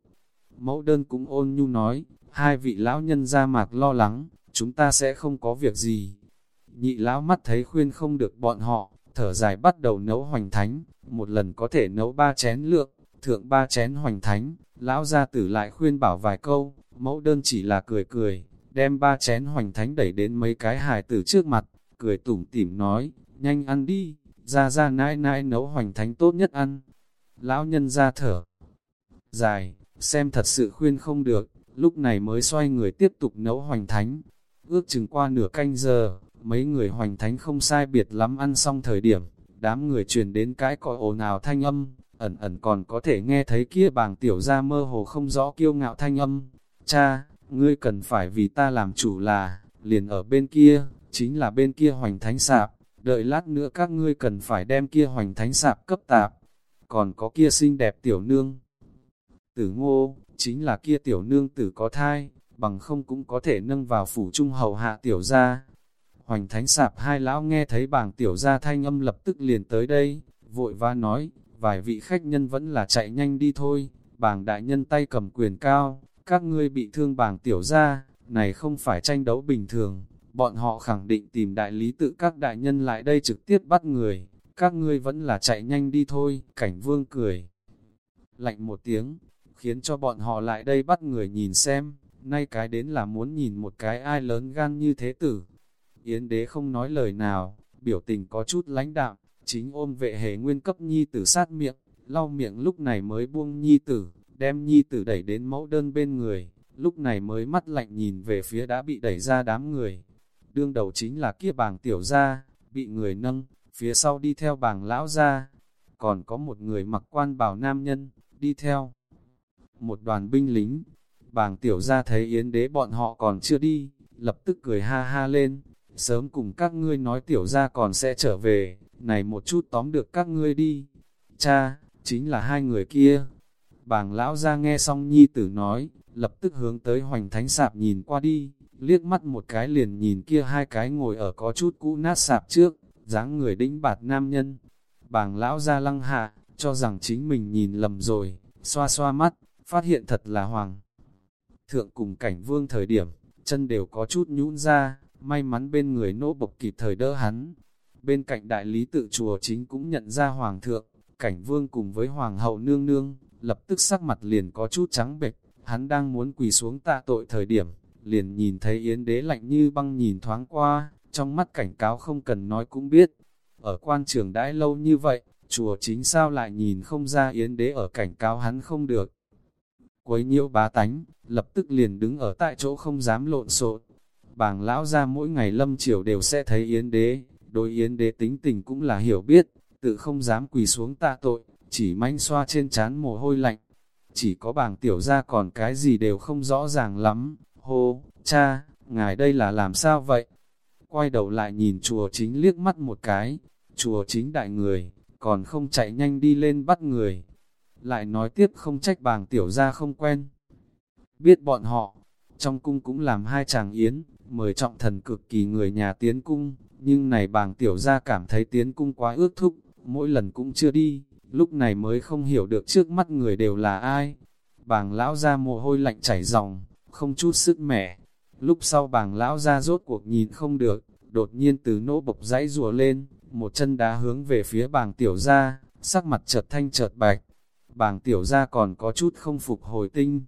Mẫu đơn cũng ôn nhu nói, hai vị lão nhân ra mạc lo lắng, chúng ta sẽ không có việc gì. Nhị lão mắt thấy khuyên không được bọn họ, thở dài bắt đầu nấu hoành thánh, một lần có thể nấu ba chén lượng, thượng ba chén hoành thánh, lão gia tử lại khuyên bảo vài câu, mẫu đơn chỉ là cười cười, đem ba chén hoành thánh đẩy đến mấy cái hài tử trước mặt, cười tủm tỉm nói, nhanh ăn đi, ra ra nãi nãi nấu hoành thánh tốt nhất ăn. Lão nhân ra thở, dài, xem thật sự khuyên không được, lúc này mới xoay người tiếp tục nấu hoành thánh. Ước chừng qua nửa canh giờ, mấy người hoành thánh không sai biệt lắm ăn xong thời điểm, đám người truyền đến cái còi ồn ào thanh âm, ẩn ẩn còn có thể nghe thấy kia bàng tiểu ra mơ hồ không rõ kiêu ngạo thanh âm. Cha, ngươi cần phải vì ta làm chủ là, liền ở bên kia, chính là bên kia hoành thánh sạp, đợi lát nữa các ngươi cần phải đem kia hoành thánh sạp cấp tạp, còn có kia xinh đẹp tiểu nương. Tử ngô, chính là kia tiểu nương tử có thai, bằng không cũng có thể nâng vào phủ trung hầu hạ tiểu gia. Hoành thánh sạp hai lão nghe thấy bảng tiểu gia thanh âm lập tức liền tới đây, vội va nói, vài vị khách nhân vẫn là chạy nhanh đi thôi, bảng đại nhân tay cầm quyền cao, các ngươi bị thương bảng tiểu gia, này không phải tranh đấu bình thường, bọn họ khẳng định tìm đại lý tự các đại nhân lại đây trực tiếp bắt người, các ngươi vẫn là chạy nhanh đi thôi, cảnh vương cười. Lạnh một tiếng, khiến cho bọn họ lại đây bắt người nhìn xem, nay cái đến là muốn nhìn một cái ai lớn gan như thế tử. Yến đế không nói lời nào, biểu tình có chút lãnh đạm, chính ôm vệ hề nguyên cấp nhi tử sát miệng, lau miệng lúc này mới buông nhi tử, đem nhi tử đẩy đến mẫu đơn bên người, lúc này mới mắt lạnh nhìn về phía đã bị đẩy ra đám người. Đương đầu chính là kia bàng tiểu ra, bị người nâng, phía sau đi theo bàng lão ra, còn có một người mặc quan bảo nam nhân, đi theo. Một đoàn binh lính, Bàng tiểu ra thấy yến đế bọn họ còn chưa đi, lập tức cười ha ha lên, sớm cùng các ngươi nói tiểu ra còn sẽ trở về, này một chút tóm được các ngươi đi. Cha, chính là hai người kia. Bàng lão ra nghe xong nhi tử nói, lập tức hướng tới hoành thánh sạp nhìn qua đi, liếc mắt một cái liền nhìn kia hai cái ngồi ở có chút cũ nát sạp trước, dáng người đĩnh bạt nam nhân. Bàng lão ra lăng hạ, cho rằng chính mình nhìn lầm rồi, xoa xoa mắt, phát hiện thật là hoàng. Thượng cùng cảnh vương thời điểm, chân đều có chút nhũn ra, may mắn bên người nỗ bộc kịp thời đỡ hắn. Bên cạnh đại lý tự chùa chính cũng nhận ra hoàng thượng, cảnh vương cùng với hoàng hậu nương nương, lập tức sắc mặt liền có chút trắng bệch, hắn đang muốn quỳ xuống tạ tội thời điểm, liền nhìn thấy yến đế lạnh như băng nhìn thoáng qua, trong mắt cảnh cáo không cần nói cũng biết. Ở quan trường đãi lâu như vậy, chùa chính sao lại nhìn không ra yến đế ở cảnh cáo hắn không được. Quấy nhiễu bá tánh, lập tức liền đứng ở tại chỗ không dám lộn xộn. Bàng lão ra mỗi ngày lâm chiều đều sẽ thấy yến đế, đối yến đế tính tình cũng là hiểu biết, tự không dám quỳ xuống tạ tội, chỉ manh xoa trên chán mồ hôi lạnh. Chỉ có bảng tiểu ra còn cái gì đều không rõ ràng lắm, hô, cha, ngài đây là làm sao vậy? Quay đầu lại nhìn chùa chính liếc mắt một cái, chùa chính đại người, còn không chạy nhanh đi lên bắt người. Lại nói tiếp không trách bàng tiểu ra không quen. Biết bọn họ, trong cung cũng làm hai chàng yến, mời trọng thần cực kỳ người nhà tiến cung, nhưng này bàng tiểu ra cảm thấy tiến cung quá ước thúc, mỗi lần cũng chưa đi, lúc này mới không hiểu được trước mắt người đều là ai. Bàng lão ra mồ hôi lạnh chảy ròng, không chút sức mẻ. Lúc sau bàng lão ra rốt cuộc nhìn không được, đột nhiên từ nỗ bộc dãy rùa lên, một chân đá hướng về phía bàng tiểu ra, sắc mặt chợt thanh chợt bạch. Bàng tiểu ra còn có chút không phục hồi tinh.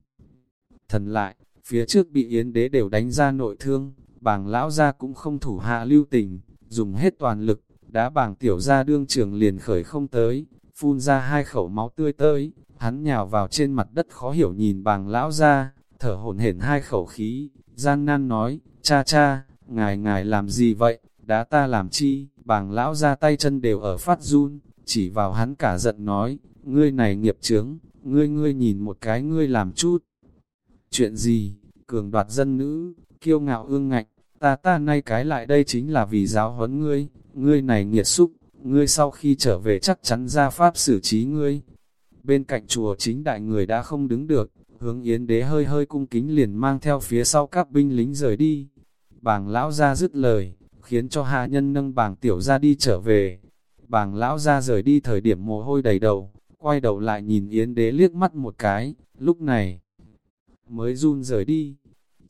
Thần lại, phía trước bị yến đế đều đánh ra nội thương, bàng lão ra cũng không thủ hạ lưu tình, dùng hết toàn lực, đá bàng tiểu ra đương trường liền khởi không tới, phun ra hai khẩu máu tươi tới, hắn nhào vào trên mặt đất khó hiểu nhìn bàng lão ra, thở hổn hển hai khẩu khí, gian nan nói, cha cha, ngài ngài làm gì vậy, đá ta làm chi, bàng lão ra tay chân đều ở phát run, chỉ vào hắn cả giận nói, ngươi này nghiệp chướng, ngươi ngươi nhìn một cái ngươi làm chút. Chuyện gì, cường đoạt dân nữ, kiêu ngạo ương ngạnh, ta ta nay cái lại đây chính là vì giáo huấn ngươi, ngươi này nghiệt xúc, ngươi sau khi trở về chắc chắn ra pháp xử trí ngươi. Bên cạnh chùa chính đại người đã không đứng được, hướng yến đế hơi hơi cung kính liền mang theo phía sau các binh lính rời đi. Bàng lão ra dứt lời, khiến cho hạ nhân nâng bàng tiểu ra đi trở về. Bàng lão ra rời đi thời điểm mồ hôi đầy đầu, quay đầu lại nhìn yến đế liếc mắt một cái, lúc này mới run rời đi.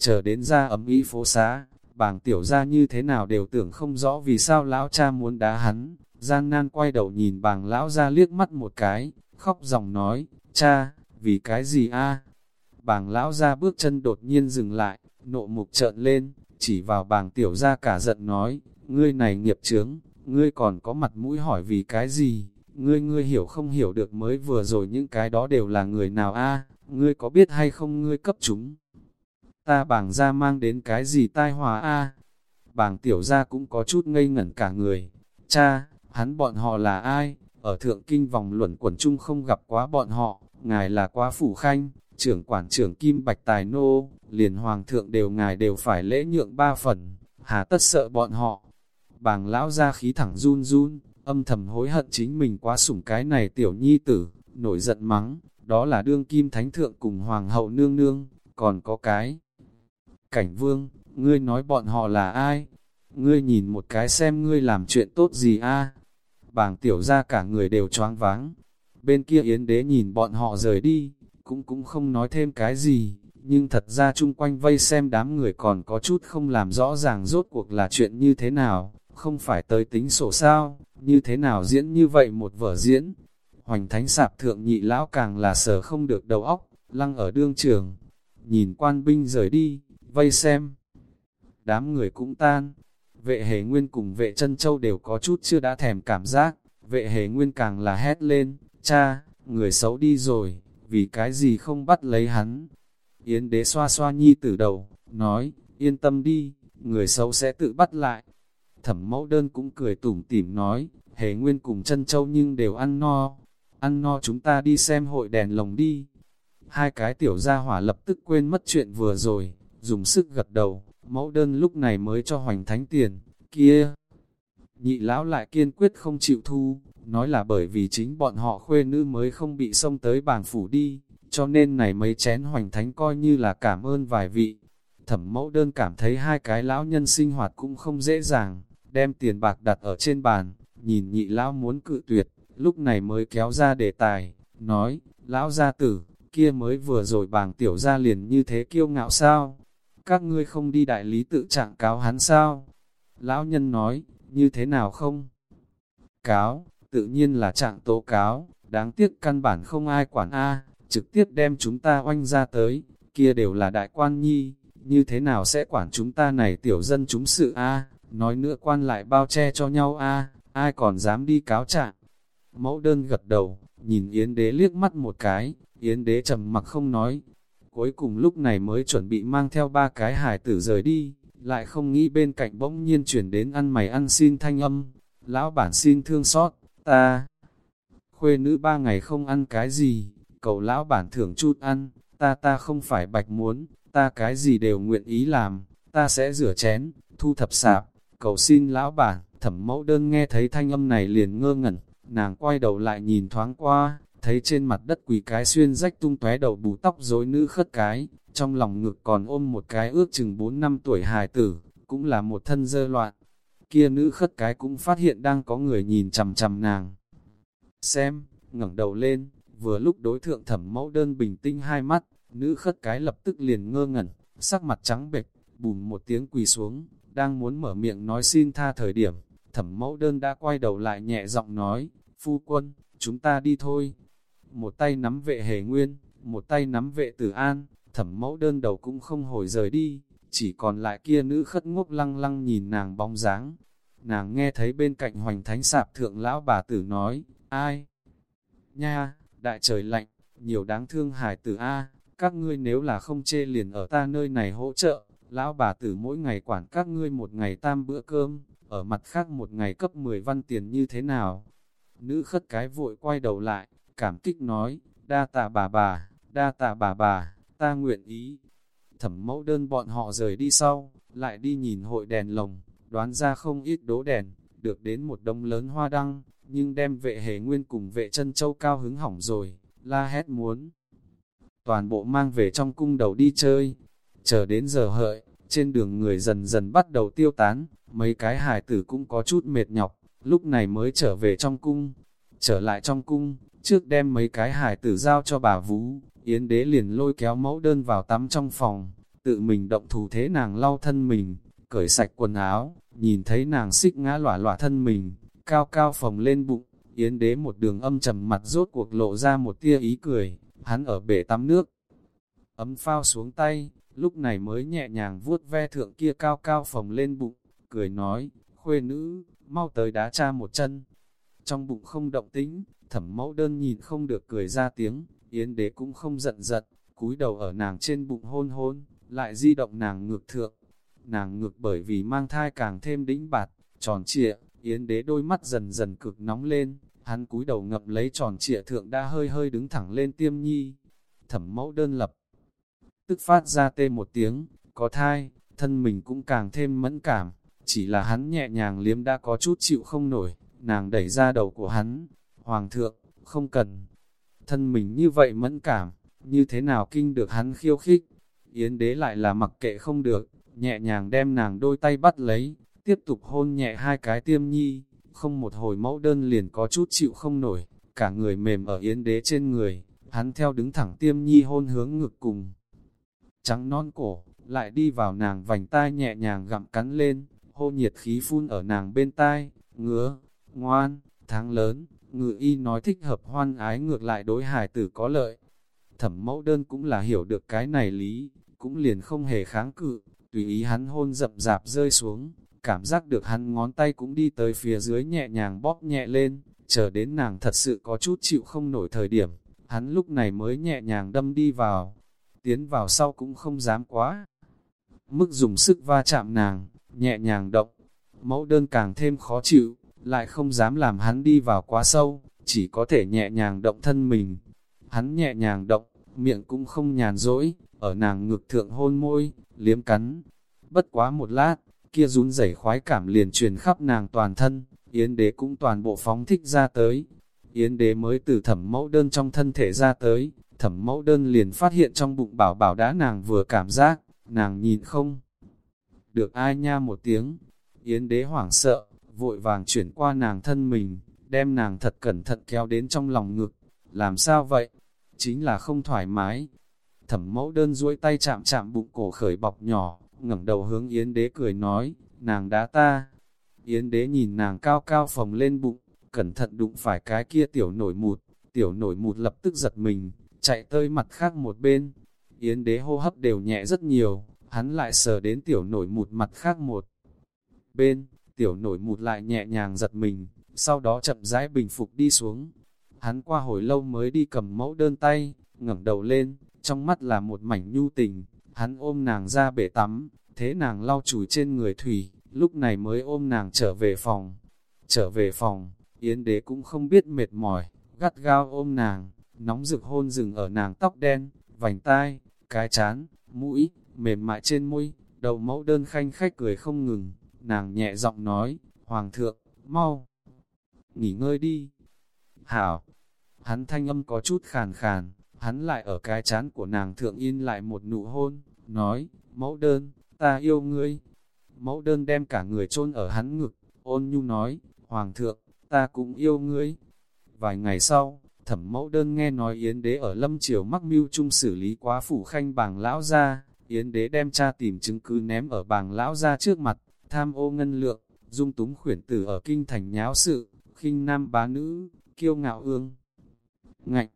Chờ đến ra ấm ý phố xá, bàng tiểu ra như thế nào đều tưởng không rõ vì sao lão cha muốn đá hắn. Gian nan quay đầu nhìn bàng lão ra liếc mắt một cái, khóc dòng nói, cha, vì cái gì a Bàng lão ra bước chân đột nhiên dừng lại, nộ mục trợn lên, chỉ vào bàng tiểu ra cả giận nói, ngươi này nghiệp chướng, ngươi còn có mặt mũi hỏi vì cái gì, ngươi ngươi hiểu không hiểu được mới vừa rồi những cái đó đều là người nào a ngươi có biết hay không ngươi cấp chúng. Ta bàng ra mang đến cái gì tai hòa a? Bàng tiểu ra cũng có chút ngây ngẩn cả người, cha, hắn bọn họ là ai, ở thượng kinh vòng luẩn quẩn chung không gặp quá bọn họ, ngài là quá phủ khanh, trưởng quản trưởng Kim Bạch Tài Nô, liền hoàng thượng đều ngài đều phải lễ nhượng ba phần, hà tất sợ bọn họ. Bàng lão ra khí thẳng run run, âm thầm hối hận chính mình quá sủng cái này tiểu nhi tử, nổi giận mắng, đó là đương kim thánh thượng cùng hoàng hậu nương nương, còn có cái. Cảnh vương, ngươi nói bọn họ là ai? Ngươi nhìn một cái xem ngươi làm chuyện tốt gì a Bàng tiểu ra cả người đều choáng váng. Bên kia yến đế nhìn bọn họ rời đi, cũng cũng không nói thêm cái gì, nhưng thật ra chung quanh vây xem đám người còn có chút không làm rõ ràng rốt cuộc là chuyện như thế nào, không phải tới tính sổ sao, như thế nào diễn như vậy một vở diễn. Hoành thánh sạp thượng nhị lão càng là sở không được đầu óc, lăng ở đương trường, nhìn quan binh rời đi, vây xem. Đám người cũng tan, vệ hề nguyên cùng vệ chân châu đều có chút chưa đã thèm cảm giác, vệ hề nguyên càng là hét lên, cha, người xấu đi rồi, vì cái gì không bắt lấy hắn. Yến đế xoa xoa nhi tử đầu, nói, yên tâm đi, người xấu sẽ tự bắt lại. Thẩm mẫu đơn cũng cười tủm tỉm nói, hề nguyên cùng chân châu nhưng đều ăn no, ăn no chúng ta đi xem hội đèn lồng đi. Hai cái tiểu gia hỏa lập tức quên mất chuyện vừa rồi, dùng sức gật đầu, mẫu đơn lúc này mới cho hoành thánh tiền, kia. Nhị lão lại kiên quyết không chịu thu, nói là bởi vì chính bọn họ khuê nữ mới không bị xông tới bàn phủ đi, cho nên này mấy chén hoành thánh coi như là cảm ơn vài vị. Thẩm mẫu đơn cảm thấy hai cái lão nhân sinh hoạt cũng không dễ dàng, đem tiền bạc đặt ở trên bàn, nhìn nhị lão muốn cự tuyệt, lúc này mới kéo ra đề tài, nói, lão gia tử, kia mới vừa rồi bàng tiểu gia liền như thế kiêu ngạo sao? Các ngươi không đi đại lý tự trạng cáo hắn sao? Lão nhân nói, như thế nào không? Cáo, tự nhiên là trạng tố cáo, đáng tiếc căn bản không ai quản A, trực tiếp đem chúng ta oanh ra tới, kia đều là đại quan nhi, như thế nào sẽ quản chúng ta này tiểu dân chúng sự A, nói nữa quan lại bao che cho nhau A, ai còn dám đi cáo trạng. Mẫu đơn gật đầu, nhìn Yến đế liếc mắt một cái, Yến đế trầm mặc không nói. Cuối cùng lúc này mới chuẩn bị mang theo ba cái hải tử rời đi, lại không nghĩ bên cạnh bỗng nhiên chuyển đến ăn mày ăn xin thanh âm. Lão bản xin thương xót, ta. Khuê nữ ba ngày không ăn cái gì, cậu lão bản thưởng chút ăn, ta ta không phải bạch muốn, ta cái gì đều nguyện ý làm, ta sẽ rửa chén, thu thập sạp, cầu xin lão bản, thẩm mẫu đơn nghe thấy thanh âm này liền ngơ ngẩn, nàng quay đầu lại nhìn thoáng qua, thấy trên mặt đất quỳ cái xuyên rách tung tóe đầu bù tóc rối nữ khất cái, trong lòng ngực còn ôm một cái ước chừng 4 năm tuổi hài tử, cũng là một thân dơ loạn. Kia nữ khất cái cũng phát hiện đang có người nhìn chằm chằm nàng. Xem, ngẩng đầu lên, vừa lúc đối thượng thẩm mẫu đơn bình tĩnh hai mắt, nữ khất cái lập tức liền ngơ ngẩn, sắc mặt trắng bệch, bùm một tiếng quỳ xuống, đang muốn mở miệng nói xin tha thời điểm, thẩm mẫu đơn đã quay đầu lại nhẹ giọng nói, phu quân, chúng ta đi thôi. Một tay nắm vệ hề nguyên, một tay nắm vệ tử an, thẩm mẫu đơn đầu cũng không hồi rời đi, chỉ còn lại kia nữ khất ngốc lăng lăng nhìn nàng bóng dáng. Nàng nghe thấy bên cạnh hoành thánh sạp thượng lão bà tử nói, ai? Nha, đại trời lạnh, nhiều đáng thương hải tử A, các ngươi nếu là không chê liền ở ta nơi này hỗ trợ, lão bà tử mỗi ngày quản các ngươi một ngày tam bữa cơm, ở mặt khác một ngày cấp 10 văn tiền như thế nào? Nữ khất cái vội quay đầu lại, cảm kích nói, đa tạ bà bà, đa tạ bà bà, ta nguyện ý. Thẩm mẫu đơn bọn họ rời đi sau, lại đi nhìn hội đèn lồng, đoán ra không ít đố đèn, được đến một đông lớn hoa đăng, nhưng đem vệ hề nguyên cùng vệ chân châu cao hứng hỏng rồi, la hét muốn. Toàn bộ mang về trong cung đầu đi chơi, chờ đến giờ hợi, trên đường người dần dần bắt đầu tiêu tán, mấy cái hài tử cũng có chút mệt nhọc, lúc này mới trở về trong cung. Trở lại trong cung, trước đem mấy cái hài tử giao cho bà Vũ, Yến đế liền lôi kéo mẫu đơn vào tắm trong phòng, tự mình động thủ thế nàng lau thân mình, cởi sạch quần áo, nhìn thấy nàng xích ngã lỏa lỏa thân mình, cao cao phồng lên bụng, Yến đế một đường âm trầm mặt rốt cuộc lộ ra một tia ý cười, hắn ở bể tắm nước, ấm phao xuống tay, lúc này mới nhẹ nhàng vuốt ve thượng kia cao cao phồng lên bụng, cười nói, khuê nữ, mau tới đá cha một chân. Trong bụng không động tĩnh, thẩm mẫu đơn nhìn không được cười ra tiếng, yến đế cũng không giận giận, cúi đầu ở nàng trên bụng hôn hôn, lại di động nàng ngược thượng. Nàng ngược bởi vì mang thai càng thêm đĩnh bạt, tròn trịa, yến đế đôi mắt dần dần cực nóng lên, hắn cúi đầu ngậm lấy tròn trịa thượng đã hơi hơi đứng thẳng lên tiêm nhi. Thẩm mẫu đơn lập, tức phát ra tê một tiếng, có thai, thân mình cũng càng thêm mẫn cảm, chỉ là hắn nhẹ nhàng liếm đã có chút chịu không nổi, nàng đẩy ra đầu của hắn, hoàng thượng, không cần, thân mình như vậy mẫn cảm, như thế nào kinh được hắn khiêu khích, yến đế lại là mặc kệ không được, nhẹ nhàng đem nàng đôi tay bắt lấy, tiếp tục hôn nhẹ hai cái tiêm nhi, không một hồi mẫu đơn liền có chút chịu không nổi, cả người mềm ở yến đế trên người, hắn theo đứng thẳng tiêm nhi hôn hướng ngực cùng. Trắng non cổ, lại đi vào nàng vành tai nhẹ nhàng gặm cắn lên, hô nhiệt khí phun ở nàng bên tai, ngứa, ngoan, tháng lớn, ngự y nói thích hợp hoan ái ngược lại đối hài tử có lợi. Thẩm mẫu đơn cũng là hiểu được cái này lý, cũng liền không hề kháng cự, tùy ý hắn hôn rậm rạp rơi xuống, cảm giác được hắn ngón tay cũng đi tới phía dưới nhẹ nhàng bóp nhẹ lên, chờ đến nàng thật sự có chút chịu không nổi thời điểm, hắn lúc này mới nhẹ nhàng đâm đi vào, tiến vào sau cũng không dám quá. Mức dùng sức va chạm nàng, nhẹ nhàng động, mẫu đơn càng thêm khó chịu, lại không dám làm hắn đi vào quá sâu, chỉ có thể nhẹ nhàng động thân mình. Hắn nhẹ nhàng động, miệng cũng không nhàn rỗi, ở nàng ngực thượng hôn môi, liếm cắn. Bất quá một lát, kia rún rẩy khoái cảm liền truyền khắp nàng toàn thân, Yến đế cũng toàn bộ phóng thích ra tới. Yến đế mới từ thẩm mẫu đơn trong thân thể ra tới, thẩm mẫu đơn liền phát hiện trong bụng bảo bảo đã nàng vừa cảm giác, nàng nhìn không. Được ai nha một tiếng, Yến đế hoảng sợ, vội vàng chuyển qua nàng thân mình, đem nàng thật cẩn thận kéo đến trong lòng ngực. Làm sao vậy? Chính là không thoải mái. Thẩm mẫu đơn duỗi tay chạm chạm bụng cổ khởi bọc nhỏ, ngẩng đầu hướng Yến đế cười nói, nàng đá ta. Yến đế nhìn nàng cao cao phồng lên bụng, cẩn thận đụng phải cái kia tiểu nổi mụt, tiểu nổi mụt lập tức giật mình, chạy tới mặt khác một bên. Yến đế hô hấp đều nhẹ rất nhiều, hắn lại sờ đến tiểu nổi mụt mặt khác một bên, tiểu nổi mụt lại nhẹ nhàng giật mình, sau đó chậm rãi bình phục đi xuống. Hắn qua hồi lâu mới đi cầm mẫu đơn tay, ngẩng đầu lên, trong mắt là một mảnh nhu tình, hắn ôm nàng ra bể tắm, thế nàng lau chùi trên người thủy, lúc này mới ôm nàng trở về phòng. Trở về phòng, Yến đế cũng không biết mệt mỏi, gắt gao ôm nàng, nóng rực hôn rừng ở nàng tóc đen, vành tai, cái chán, mũi, mềm mại trên môi, đầu mẫu đơn khanh khách cười không ngừng, nàng nhẹ giọng nói, Hoàng thượng, mau, nghỉ ngơi đi. Hảo, hắn thanh âm có chút khàn khàn, hắn lại ở cái chán của nàng thượng in lại một nụ hôn, nói, mẫu đơn, ta yêu ngươi. Mẫu đơn đem cả người chôn ở hắn ngực, ôn nhu nói, Hoàng thượng, ta cũng yêu ngươi. Vài ngày sau, thẩm mẫu đơn nghe nói Yến đế ở lâm triều mắc mưu chung xử lý quá phủ khanh bàng lão ra, Yến đế đem cha tìm chứng cứ ném ở bàng lão ra trước mặt, tham ô ngân lượng, dung túng khuyển tử ở kinh thành nháo sự, khinh nam bá nữ, kiêu ngạo ương. Ngạnh,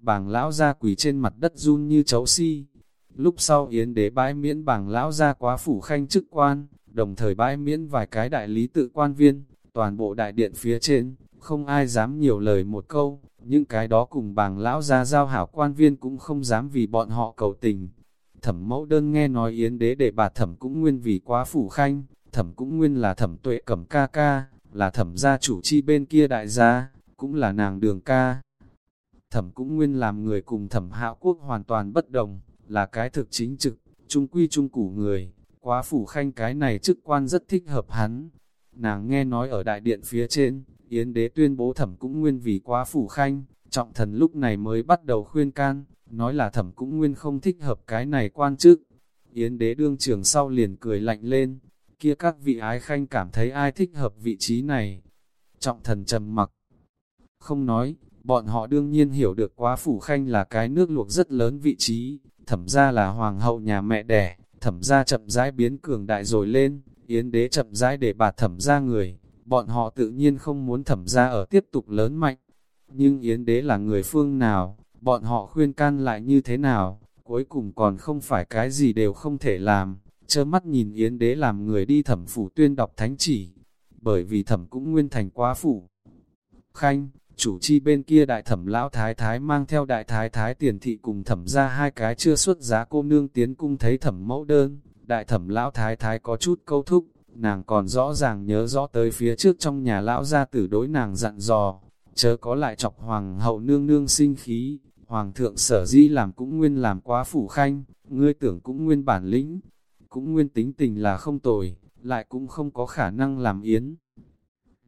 bàng lão ra quỳ trên mặt đất run như chấu si. Lúc sau Yến đế bãi miễn bàng lão ra quá phủ khanh chức quan, đồng thời bãi miễn vài cái đại lý tự quan viên, toàn bộ đại điện phía trên, không ai dám nhiều lời một câu, những cái đó cùng bàng lão ra giao hảo quan viên cũng không dám vì bọn họ cầu tình. Thẩm mẫu đơn nghe nói Yến đế để bà thẩm cũng nguyên vì quá phủ khanh, thẩm cũng nguyên là thẩm tuệ cẩm ca ca, là thẩm gia chủ chi bên kia đại gia, cũng là nàng đường ca. Thẩm cũng nguyên làm người cùng thẩm hạo quốc hoàn toàn bất đồng, là cái thực chính trực, trung quy trung củ người, quá phủ khanh cái này chức quan rất thích hợp hắn. Nàng nghe nói ở đại điện phía trên, Yến đế tuyên bố thẩm cũng nguyên vì quá phủ khanh, trọng thần lúc này mới bắt đầu khuyên can, nói là thẩm cũng nguyên không thích hợp cái này quan chức. Yến đế đương trường sau liền cười lạnh lên, kia các vị ái khanh cảm thấy ai thích hợp vị trí này. Trọng thần trầm mặc, không nói, bọn họ đương nhiên hiểu được quá phủ khanh là cái nước luộc rất lớn vị trí, thẩm ra là hoàng hậu nhà mẹ đẻ, thẩm ra chậm rãi biến cường đại rồi lên, yến đế chậm rãi để bà thẩm ra người, bọn họ tự nhiên không muốn thẩm ra ở tiếp tục lớn mạnh. Nhưng yến đế là người phương nào, bọn họ khuyên can lại như thế nào, cuối cùng còn không phải cái gì đều không thể làm trơ mắt nhìn Yến đế làm người đi thẩm phủ tuyên đọc thánh chỉ, bởi vì thẩm cũng nguyên thành quá phủ. Khanh, chủ chi bên kia đại thẩm lão thái thái mang theo đại thái thái tiền thị cùng thẩm ra hai cái chưa xuất giá cô nương tiến cung thấy thẩm mẫu đơn, đại thẩm lão thái thái có chút câu thúc, nàng còn rõ ràng nhớ rõ tới phía trước trong nhà lão gia tử đối nàng dặn dò, chớ có lại chọc hoàng hậu nương nương sinh khí, hoàng thượng sở di làm cũng nguyên làm quá phủ khanh, ngươi tưởng cũng nguyên bản lĩnh, cũng nguyên tính tình là không tồi, lại cũng không có khả năng làm yến.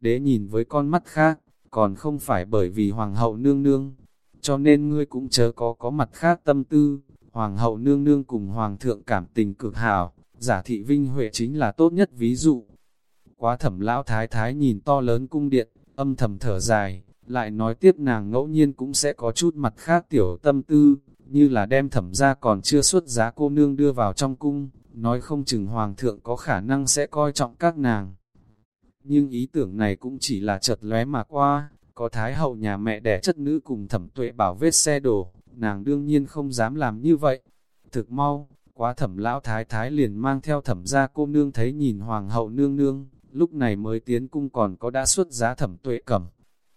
Đế nhìn với con mắt khác, còn không phải bởi vì hoàng hậu nương nương, cho nên ngươi cũng chớ có có mặt khác tâm tư, hoàng hậu nương nương cùng hoàng thượng cảm tình cực hảo, giả thị vinh huệ chính là tốt nhất ví dụ. Quá thẩm lão thái thái nhìn to lớn cung điện, âm thầm thở dài, lại nói tiếp nàng ngẫu nhiên cũng sẽ có chút mặt khác tiểu tâm tư, như là đem thẩm ra còn chưa xuất giá cô nương đưa vào trong cung, nói không chừng hoàng thượng có khả năng sẽ coi trọng các nàng. Nhưng ý tưởng này cũng chỉ là chợt lóe mà qua, có thái hậu nhà mẹ đẻ chất nữ cùng thẩm tuệ bảo vết xe đổ, nàng đương nhiên không dám làm như vậy. Thực mau, quá thẩm lão thái thái liền mang theo thẩm gia cô nương thấy nhìn hoàng hậu nương nương, lúc này mới tiến cung còn có đã xuất giá thẩm tuệ cẩm.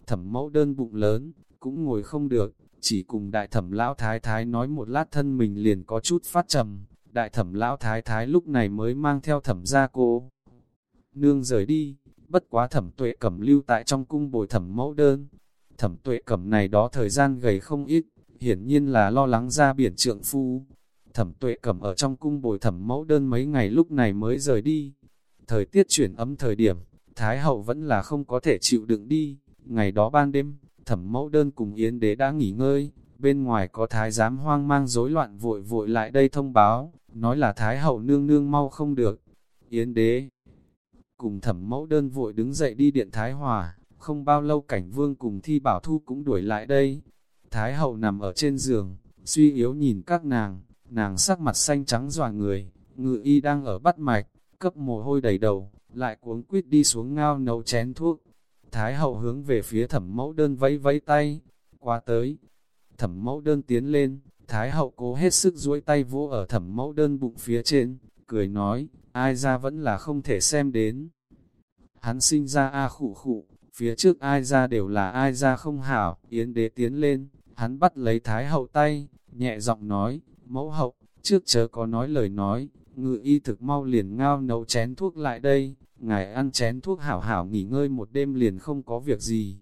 Thẩm mẫu đơn bụng lớn, cũng ngồi không được, chỉ cùng đại thẩm lão thái thái nói một lát thân mình liền có chút phát trầm, đại thẩm lão thái thái lúc này mới mang theo thẩm gia cô. Nương rời đi, bất quá thẩm tuệ cẩm lưu tại trong cung bồi thẩm mẫu đơn. Thẩm tuệ cẩm này đó thời gian gầy không ít, hiển nhiên là lo lắng ra biển trượng phu. Thẩm tuệ cẩm ở trong cung bồi thẩm mẫu đơn mấy ngày lúc này mới rời đi. Thời tiết chuyển ấm thời điểm, Thái hậu vẫn là không có thể chịu đựng đi. Ngày đó ban đêm, thẩm mẫu đơn cùng Yến đế đã nghỉ ngơi, bên ngoài có thái giám hoang mang rối loạn vội vội lại đây thông báo, nói là thái hậu nương nương mau không được. Yến đế cùng thẩm mẫu đơn vội đứng dậy đi điện thái hòa, không bao lâu cảnh vương cùng thi bảo thu cũng đuổi lại đây. Thái hậu nằm ở trên giường, suy yếu nhìn các nàng, nàng sắc mặt xanh trắng dòa người, ngự y đang ở bắt mạch, cấp mồ hôi đầy đầu, lại cuống quýt đi xuống ngao nấu chén thuốc. Thái hậu hướng về phía thẩm mẫu đơn vẫy vẫy tay, qua tới. Thẩm mẫu đơn tiến lên, Thái hậu cố hết sức duỗi tay vỗ ở thẩm mẫu đơn bụng phía trên, cười nói, ai ra vẫn là không thể xem đến. Hắn sinh ra A khụ khụ, phía trước ai ra đều là ai ra không hảo, yến đế tiến lên, hắn bắt lấy Thái hậu tay, nhẹ giọng nói, mẫu hậu, trước chớ có nói lời nói, ngự y thực mau liền ngao nấu chén thuốc lại đây, ngài ăn chén thuốc hảo hảo nghỉ ngơi một đêm liền không có việc gì.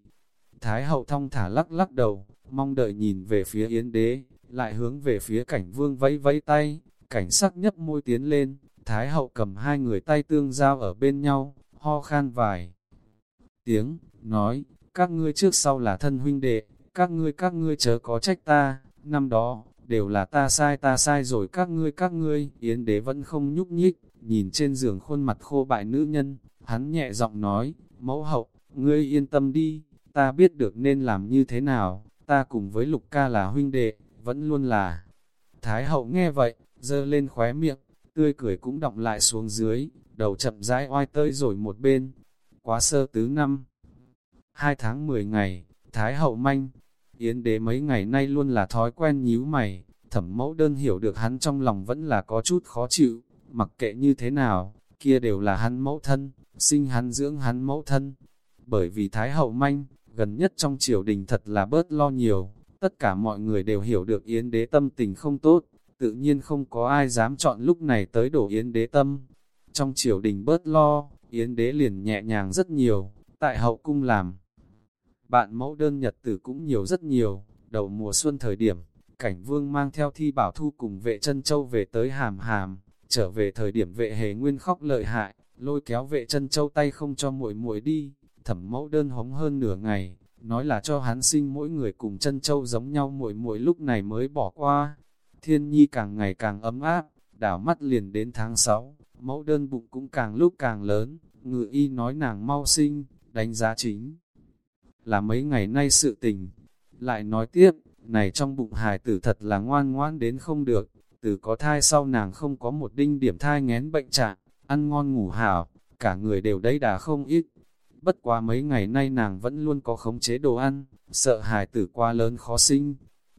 Thái hậu thong thả lắc lắc đầu, mong đợi nhìn về phía yến đế, lại hướng về phía cảnh vương vẫy vẫy tay, cảnh sắc nhấp môi tiến lên, Thái hậu cầm hai người tay tương giao ở bên nhau, ho khan vài tiếng, nói, các ngươi trước sau là thân huynh đệ, các ngươi các ngươi chớ có trách ta, năm đó, đều là ta sai ta sai rồi các ngươi các ngươi, yến đế vẫn không nhúc nhích, nhìn trên giường khuôn mặt khô bại nữ nhân, hắn nhẹ giọng nói, mẫu hậu, ngươi yên tâm đi, ta biết được nên làm như thế nào, ta cùng với lục ca là huynh đệ, vẫn luôn là. Thái hậu nghe vậy, dơ lên khóe miệng, tươi cười cũng động lại xuống dưới, đầu chậm rãi oai tới rồi một bên. Quá sơ tứ năm, hai tháng mười ngày, Thái hậu manh, Yến đế mấy ngày nay luôn là thói quen nhíu mày, thẩm mẫu đơn hiểu được hắn trong lòng vẫn là có chút khó chịu, mặc kệ như thế nào, kia đều là hắn mẫu thân, sinh hắn dưỡng hắn mẫu thân. Bởi vì Thái hậu manh, gần nhất trong triều đình thật là bớt lo nhiều, tất cả mọi người đều hiểu được Yến đế tâm tình không tốt, tự nhiên không có ai dám chọn lúc này tới đổ Yến đế tâm. Trong triều đình bớt lo, Yến đế liền nhẹ nhàng rất nhiều, tại hậu cung làm. Bạn mẫu đơn nhật tử cũng nhiều rất nhiều, đầu mùa xuân thời điểm, cảnh vương mang theo thi bảo thu cùng vệ chân châu về tới hàm hàm, trở về thời điểm vệ hề nguyên khóc lợi hại, lôi kéo vệ chân châu tay không cho muội muội đi, thẩm mẫu đơn hống hơn nửa ngày, nói là cho hắn sinh mỗi người cùng chân châu giống nhau mỗi mỗi lúc này mới bỏ qua. Thiên nhi càng ngày càng ấm áp, đảo mắt liền đến tháng 6, mẫu đơn bụng cũng càng lúc càng lớn, ngự y nói nàng mau sinh, đánh giá chính. Là mấy ngày nay sự tình, lại nói tiếp, này trong bụng hài tử thật là ngoan ngoan đến không được, từ có thai sau nàng không có một đinh điểm thai ngén bệnh trạng, ăn ngon ngủ hảo, cả người đều đấy đà không ít. Bất quá mấy ngày nay nàng vẫn luôn có khống chế đồ ăn, sợ hài tử quá lớn khó sinh.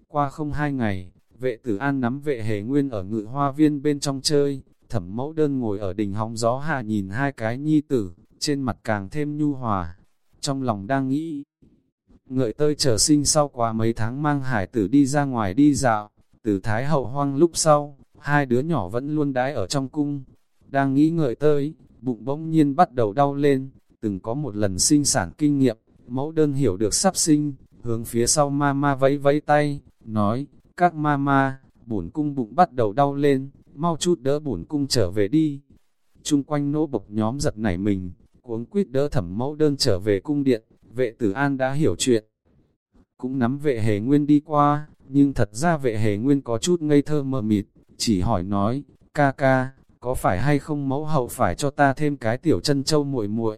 Qua không hai ngày, vệ tử an nắm vệ hề nguyên ở ngự hoa viên bên trong chơi, thẩm mẫu đơn ngồi ở đỉnh hóng gió hạ nhìn hai cái nhi tử, trên mặt càng thêm nhu hòa. Trong lòng đang nghĩ, ngợi tơi trở sinh sau quá mấy tháng mang hải tử đi ra ngoài đi dạo, từ Thái Hậu hoang lúc sau, hai đứa nhỏ vẫn luôn đái ở trong cung. Đang nghĩ ngợi tới, bụng bỗng nhiên bắt đầu đau lên, từng có một lần sinh sản kinh nghiệm, mẫu đơn hiểu được sắp sinh, hướng phía sau mama vẫy vẫy tay, nói, các mama bổn cung bụng bắt đầu đau lên, mau chút đỡ bổn cung trở về đi. Trung quanh nỗ bộc nhóm giật nảy mình, cuống quýt đỡ thẩm mẫu đơn trở về cung điện, vệ tử an đã hiểu chuyện. Cũng nắm vệ hề nguyên đi qua, nhưng thật ra vệ hề nguyên có chút ngây thơ mờ mịt, chỉ hỏi nói, ca ca, có phải hay không mẫu hậu phải cho ta thêm cái tiểu chân châu muội muội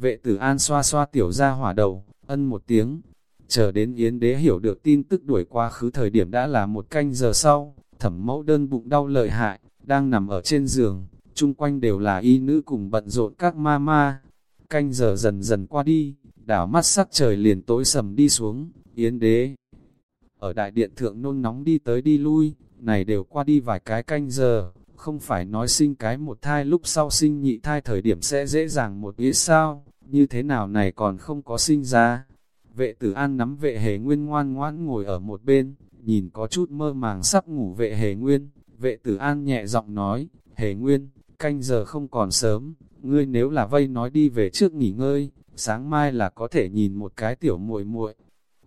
Vệ tử an xoa xoa tiểu ra hỏa đầu, ân một tiếng, chờ đến Yến đế hiểu được tin tức đuổi qua khứ thời điểm đã là một canh giờ sau, thẩm mẫu đơn bụng đau lợi hại, đang nằm ở trên giường, chung quanh đều là y nữ cùng bận rộn các ma ma. Canh giờ dần dần qua đi, đảo mắt sắc trời liền tối sầm đi xuống, Yến đế. Ở đại điện thượng nôn nóng đi tới đi lui, này đều qua đi vài cái canh giờ, không phải nói sinh cái một thai lúc sau sinh nhị thai thời điểm sẽ dễ dàng một ý sao, như thế nào này còn không có sinh ra. Vệ tử an nắm vệ hề nguyên ngoan ngoãn ngồi ở một bên, nhìn có chút mơ màng sắp ngủ vệ hề nguyên, vệ tử an nhẹ giọng nói, hề nguyên, canh giờ không còn sớm, ngươi nếu là vây nói đi về trước nghỉ ngơi, sáng mai là có thể nhìn một cái tiểu muội muội.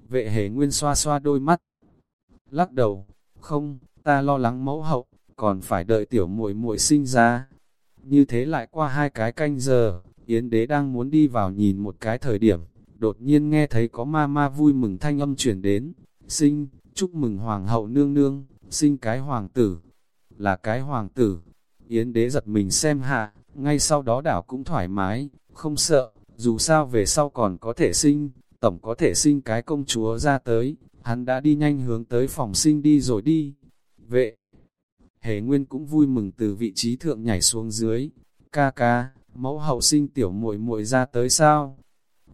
Vệ hề nguyên xoa xoa đôi mắt, lắc đầu, không, ta lo lắng mẫu hậu, còn phải đợi tiểu muội muội sinh ra. Như thế lại qua hai cái canh giờ, Yến đế đang muốn đi vào nhìn một cái thời điểm, đột nhiên nghe thấy có ma ma vui mừng thanh âm chuyển đến, sinh, chúc mừng hoàng hậu nương nương, sinh cái hoàng tử, là cái hoàng tử. Yến đế giật mình xem hạ, ngay sau đó đảo cũng thoải mái, không sợ, dù sao về sau còn có thể sinh, tổng có thể sinh cái công chúa ra tới, hắn đã đi nhanh hướng tới phòng sinh đi rồi đi. Vệ, hề nguyên cũng vui mừng từ vị trí thượng nhảy xuống dưới, ca ca, mẫu hậu sinh tiểu muội muội ra tới sao?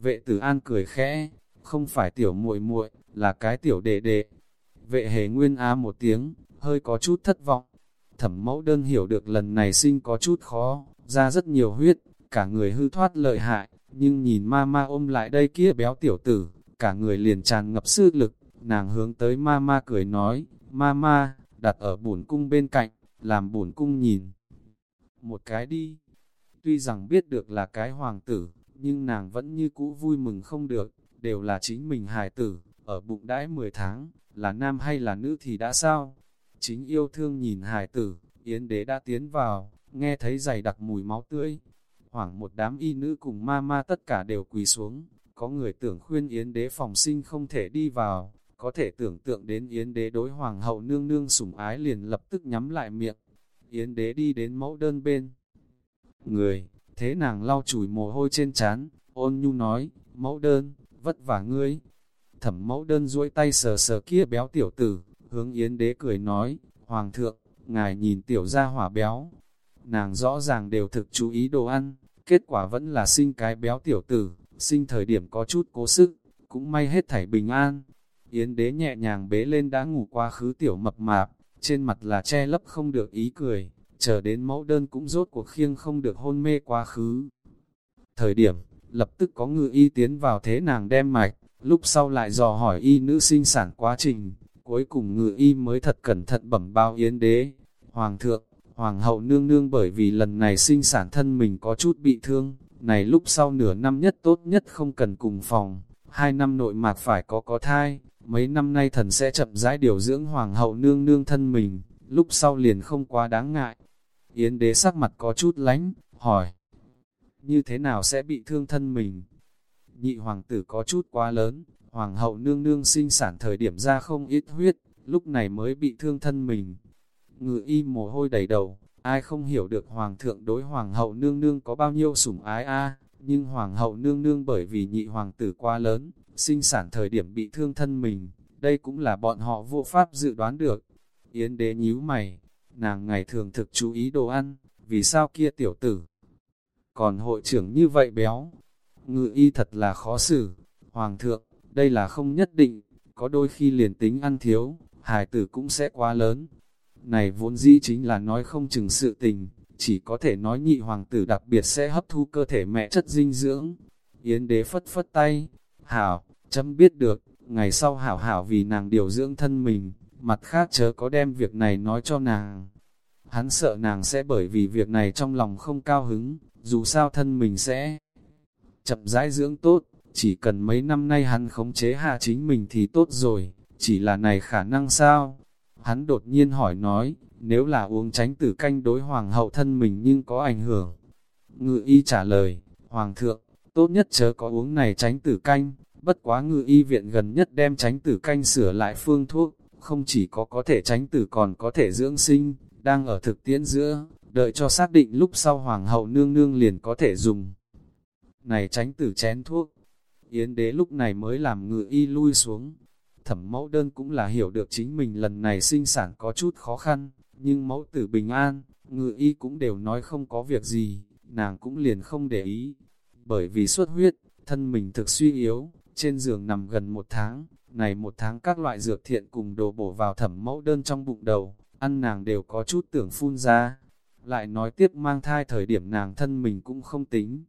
Vệ tử an cười khẽ, không phải tiểu muội muội, là cái tiểu đệ đệ. Vệ hề nguyên á một tiếng, hơi có chút thất vọng. Thẩm mẫu đơn hiểu được lần này sinh có chút khó, ra rất nhiều huyết, cả người hư thoát lợi hại, nhưng nhìn ma ma ôm lại đây kia béo tiểu tử, cả người liền tràn ngập sức lực, nàng hướng tới ma ma cười nói, ma ma, đặt ở bổn cung bên cạnh, làm bổn cung nhìn. Một cái đi, tuy rằng biết được là cái hoàng tử, nhưng nàng vẫn như cũ vui mừng không được, đều là chính mình hài tử, ở bụng đãi 10 tháng, là nam hay là nữ thì đã sao? Chính yêu thương nhìn hài tử, Yến đế đã tiến vào, nghe thấy dày đặc mùi máu tươi. Hoảng một đám y nữ cùng ma ma tất cả đều quỳ xuống, có người tưởng khuyên Yến đế phòng sinh không thể đi vào, có thể tưởng tượng đến Yến đế đối hoàng hậu nương nương sủng ái liền lập tức nhắm lại miệng. Yến đế đi đến mẫu đơn bên. Người, thế nàng lau chùi mồ hôi trên trán ôn nhu nói, mẫu đơn, vất vả ngươi. Thẩm mẫu đơn duỗi tay sờ sờ kia béo tiểu tử, hướng Yến đế cười nói, Hoàng thượng, ngài nhìn tiểu gia hỏa béo. Nàng rõ ràng đều thực chú ý đồ ăn, kết quả vẫn là sinh cái béo tiểu tử, sinh thời điểm có chút cố sức, cũng may hết thảy bình an. Yến đế nhẹ nhàng bế lên đã ngủ qua khứ tiểu mập mạp, trên mặt là che lấp không được ý cười, chờ đến mẫu đơn cũng rốt cuộc khiêng không được hôn mê quá khứ. Thời điểm, lập tức có ngự y tiến vào thế nàng đem mạch, lúc sau lại dò hỏi y nữ sinh sản quá trình, cuối cùng ngự y mới thật cẩn thận bẩm báo yến đế. Hoàng thượng, hoàng hậu nương nương bởi vì lần này sinh sản thân mình có chút bị thương, này lúc sau nửa năm nhất tốt nhất không cần cùng phòng, hai năm nội mạc phải có có thai, mấy năm nay thần sẽ chậm rãi điều dưỡng hoàng hậu nương nương thân mình, lúc sau liền không quá đáng ngại. Yến đế sắc mặt có chút lánh, hỏi, như thế nào sẽ bị thương thân mình? Nhị hoàng tử có chút quá lớn, hoàng hậu nương nương sinh sản thời điểm ra không ít huyết, lúc này mới bị thương thân mình. Ngự y mồ hôi đầy đầu, ai không hiểu được hoàng thượng đối hoàng hậu nương nương có bao nhiêu sủng ái a nhưng hoàng hậu nương nương bởi vì nhị hoàng tử quá lớn, sinh sản thời điểm bị thương thân mình, đây cũng là bọn họ vô pháp dự đoán được. Yến đế nhíu mày, nàng ngày thường thực chú ý đồ ăn, vì sao kia tiểu tử? Còn hội trưởng như vậy béo, ngự y thật là khó xử. Hoàng thượng, đây là không nhất định, có đôi khi liền tính ăn thiếu, hài tử cũng sẽ quá lớn. Này vốn dĩ chính là nói không chừng sự tình, chỉ có thể nói nhị hoàng tử đặc biệt sẽ hấp thu cơ thể mẹ chất dinh dưỡng. Yến đế phất phất tay, hảo, chấm biết được, ngày sau hảo hảo vì nàng điều dưỡng thân mình, mặt khác chớ có đem việc này nói cho nàng. Hắn sợ nàng sẽ bởi vì việc này trong lòng không cao hứng, dù sao thân mình sẽ chậm rãi dưỡng tốt, chỉ cần mấy năm nay hắn khống chế hạ chính mình thì tốt rồi, chỉ là này khả năng sao? Hắn đột nhiên hỏi nói, nếu là uống tránh tử canh đối hoàng hậu thân mình nhưng có ảnh hưởng. Ngự y trả lời, Hoàng thượng, tốt nhất chớ có uống này tránh tử canh, bất quá ngự y viện gần nhất đem tránh tử canh sửa lại phương thuốc, không chỉ có có thể tránh tử còn có thể dưỡng sinh, đang ở thực tiễn giữa, đợi cho xác định lúc sau hoàng hậu nương nương liền có thể dùng. Này tránh tử chén thuốc, Yến đế lúc này mới làm ngự y lui xuống. Thẩm mẫu đơn cũng là hiểu được chính mình lần này sinh sản có chút khó khăn, nhưng mẫu tử bình an, ngự y cũng đều nói không có việc gì, nàng cũng liền không để ý. Bởi vì xuất huyết, thân mình thực suy yếu, trên giường nằm gần một tháng, này một tháng các loại dược thiện cùng đồ bổ vào thẩm mẫu đơn trong bụng đầu, ăn nàng đều có chút tưởng phun ra. Lại nói tiếp mang thai thời điểm nàng thân mình cũng không tính.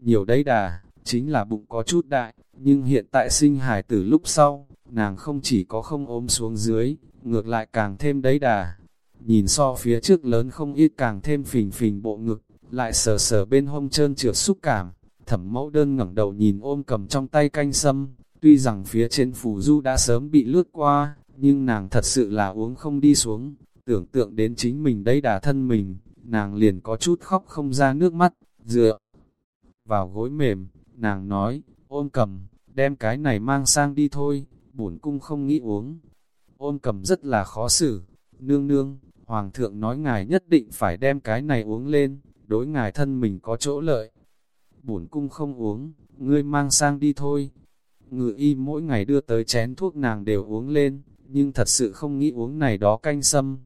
Nhiều đấy đà, chính là bụng có chút đại, nhưng hiện tại sinh hải tử lúc sau, nàng không chỉ có không ôm xuống dưới, ngược lại càng thêm đấy đà. Nhìn so phía trước lớn không ít càng thêm phình phình bộ ngực, lại sờ sờ bên hông trơn trượt xúc cảm. Thẩm mẫu đơn ngẩng đầu nhìn ôm cầm trong tay canh sâm, tuy rằng phía trên phù du đã sớm bị lướt qua, nhưng nàng thật sự là uống không đi xuống, tưởng tượng đến chính mình đây đà thân mình, nàng liền có chút khóc không ra nước mắt, dựa vào gối mềm, nàng nói, ôm cầm, đem cái này mang sang đi thôi, bổn cung không nghĩ uống. Ôm cầm rất là khó xử, nương nương, hoàng thượng nói ngài nhất định phải đem cái này uống lên, đối ngài thân mình có chỗ lợi. Bổn cung không uống, ngươi mang sang đi thôi. Ngự y mỗi ngày đưa tới chén thuốc nàng đều uống lên, nhưng thật sự không nghĩ uống này đó canh sâm.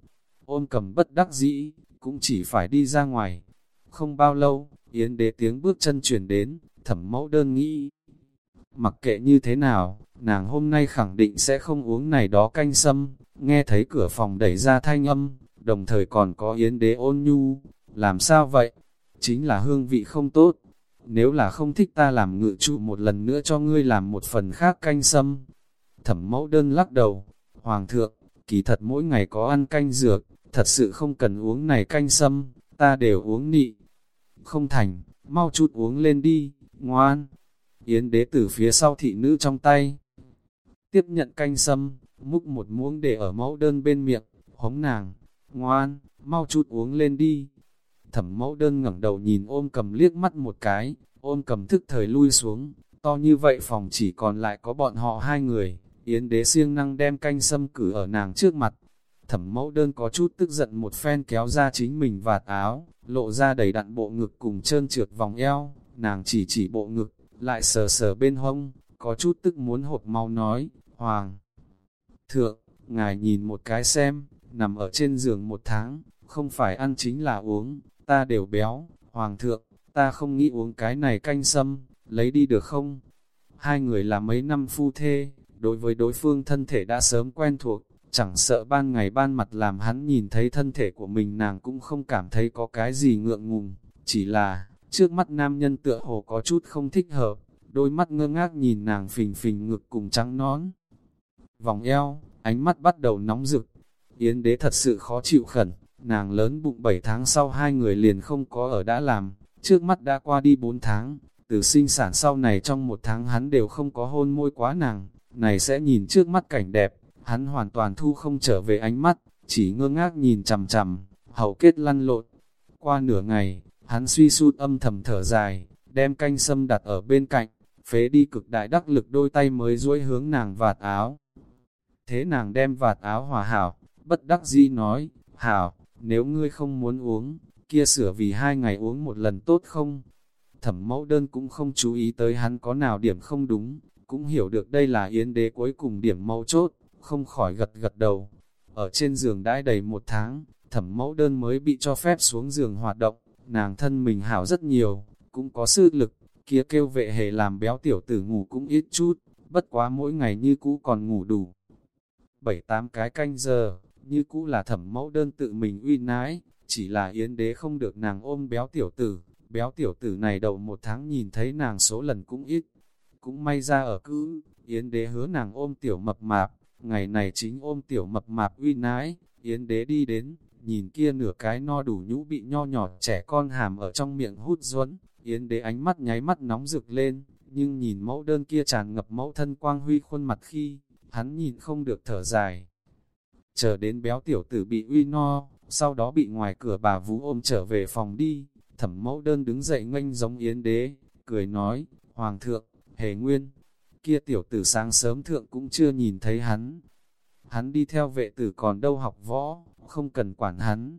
ôn cầm bất đắc dĩ, cũng chỉ phải đi ra ngoài. Không bao lâu, Yến đế tiếng bước chân chuyển đến, thẩm mẫu đơn nghĩ. Mặc kệ như thế nào, nàng hôm nay khẳng định sẽ không uống này đó canh sâm, nghe thấy cửa phòng đẩy ra thanh âm, đồng thời còn có yến đế ôn nhu, làm sao vậy? Chính là hương vị không tốt, nếu là không thích ta làm ngự trụ một lần nữa cho ngươi làm một phần khác canh sâm. Thẩm mẫu đơn lắc đầu, Hoàng thượng, kỳ thật mỗi ngày có ăn canh dược, thật sự không cần uống này canh sâm, ta đều uống nị. Không thành, mau chút uống lên đi, ngoan. Yến đế từ phía sau thị nữ trong tay. Tiếp nhận canh sâm, múc một muỗng để ở mẫu đơn bên miệng, hống nàng, ngoan, mau chút uống lên đi. Thẩm mẫu đơn ngẩng đầu nhìn ôm cầm liếc mắt một cái, ôm cầm thức thời lui xuống, to như vậy phòng chỉ còn lại có bọn họ hai người, Yến đế siêng năng đem canh sâm cử ở nàng trước mặt. Thẩm mẫu đơn có chút tức giận một phen kéo ra chính mình vạt áo, lộ ra đầy đặn bộ ngực cùng trơn trượt vòng eo, nàng chỉ chỉ bộ ngực, lại sờ sờ bên hông, có chút tức muốn hộp mau nói, Hoàng thượng, ngài nhìn một cái xem, nằm ở trên giường một tháng, không phải ăn chính là uống, ta đều béo, hoàng thượng, ta không nghĩ uống cái này canh sâm, lấy đi được không? Hai người là mấy năm phu thê, đối với đối phương thân thể đã sớm quen thuộc, chẳng sợ ban ngày ban mặt làm hắn nhìn thấy thân thể của mình nàng cũng không cảm thấy có cái gì ngượng ngùng, chỉ là, trước mắt nam nhân tựa hồ có chút không thích hợp, đôi mắt ngơ ngác nhìn nàng phình phình ngực cùng trắng nón. Vòng eo, ánh mắt bắt đầu nóng rực. Yến đế thật sự khó chịu khẩn, nàng lớn bụng 7 tháng sau hai người liền không có ở đã làm, trước mắt đã qua đi 4 tháng, từ sinh sản sau này trong một tháng hắn đều không có hôn môi quá nàng, này sẽ nhìn trước mắt cảnh đẹp, hắn hoàn toàn thu không trở về ánh mắt, chỉ ngơ ngác nhìn chằm chằm, hậu kết lăn lộn. Qua nửa ngày, hắn suy sút âm thầm thở dài, đem canh sâm đặt ở bên cạnh, phế đi cực đại đắc lực đôi tay mới duỗi hướng nàng vạt áo. Thế nàng đem vạt áo hòa hảo, bất đắc dĩ nói, hảo, nếu ngươi không muốn uống, kia sửa vì hai ngày uống một lần tốt không? Thẩm mẫu đơn cũng không chú ý tới hắn có nào điểm không đúng, cũng hiểu được đây là yến đế cuối cùng điểm mâu chốt, không khỏi gật gật đầu. Ở trên giường đãi đầy một tháng, thẩm mẫu đơn mới bị cho phép xuống giường hoạt động, nàng thân mình hảo rất nhiều, cũng có sư lực, kia kêu vệ hề làm béo tiểu tử ngủ cũng ít chút, bất quá mỗi ngày như cũ còn ngủ đủ bảy tám cái canh giờ, như cũ là thẩm mẫu đơn tự mình uy nái, chỉ là yến đế không được nàng ôm béo tiểu tử, béo tiểu tử này đầu một tháng nhìn thấy nàng số lần cũng ít, cũng may ra ở cứ, yến đế hứa nàng ôm tiểu mập mạp, ngày này chính ôm tiểu mập mạp uy nái, yến đế đi đến, nhìn kia nửa cái no đủ nhũ bị nho nhỏ trẻ con hàm ở trong miệng hút duẫn yến đế ánh mắt nháy mắt nóng rực lên, nhưng nhìn mẫu đơn kia tràn ngập mẫu thân quang huy khuôn mặt khi, hắn nhìn không được thở dài. Chờ đến béo tiểu tử bị uy no, sau đó bị ngoài cửa bà vú ôm trở về phòng đi, thẩm mẫu đơn đứng dậy nganh giống yến đế, cười nói, Hoàng thượng, hề nguyên, kia tiểu tử sáng sớm thượng cũng chưa nhìn thấy hắn. Hắn đi theo vệ tử còn đâu học võ, không cần quản hắn.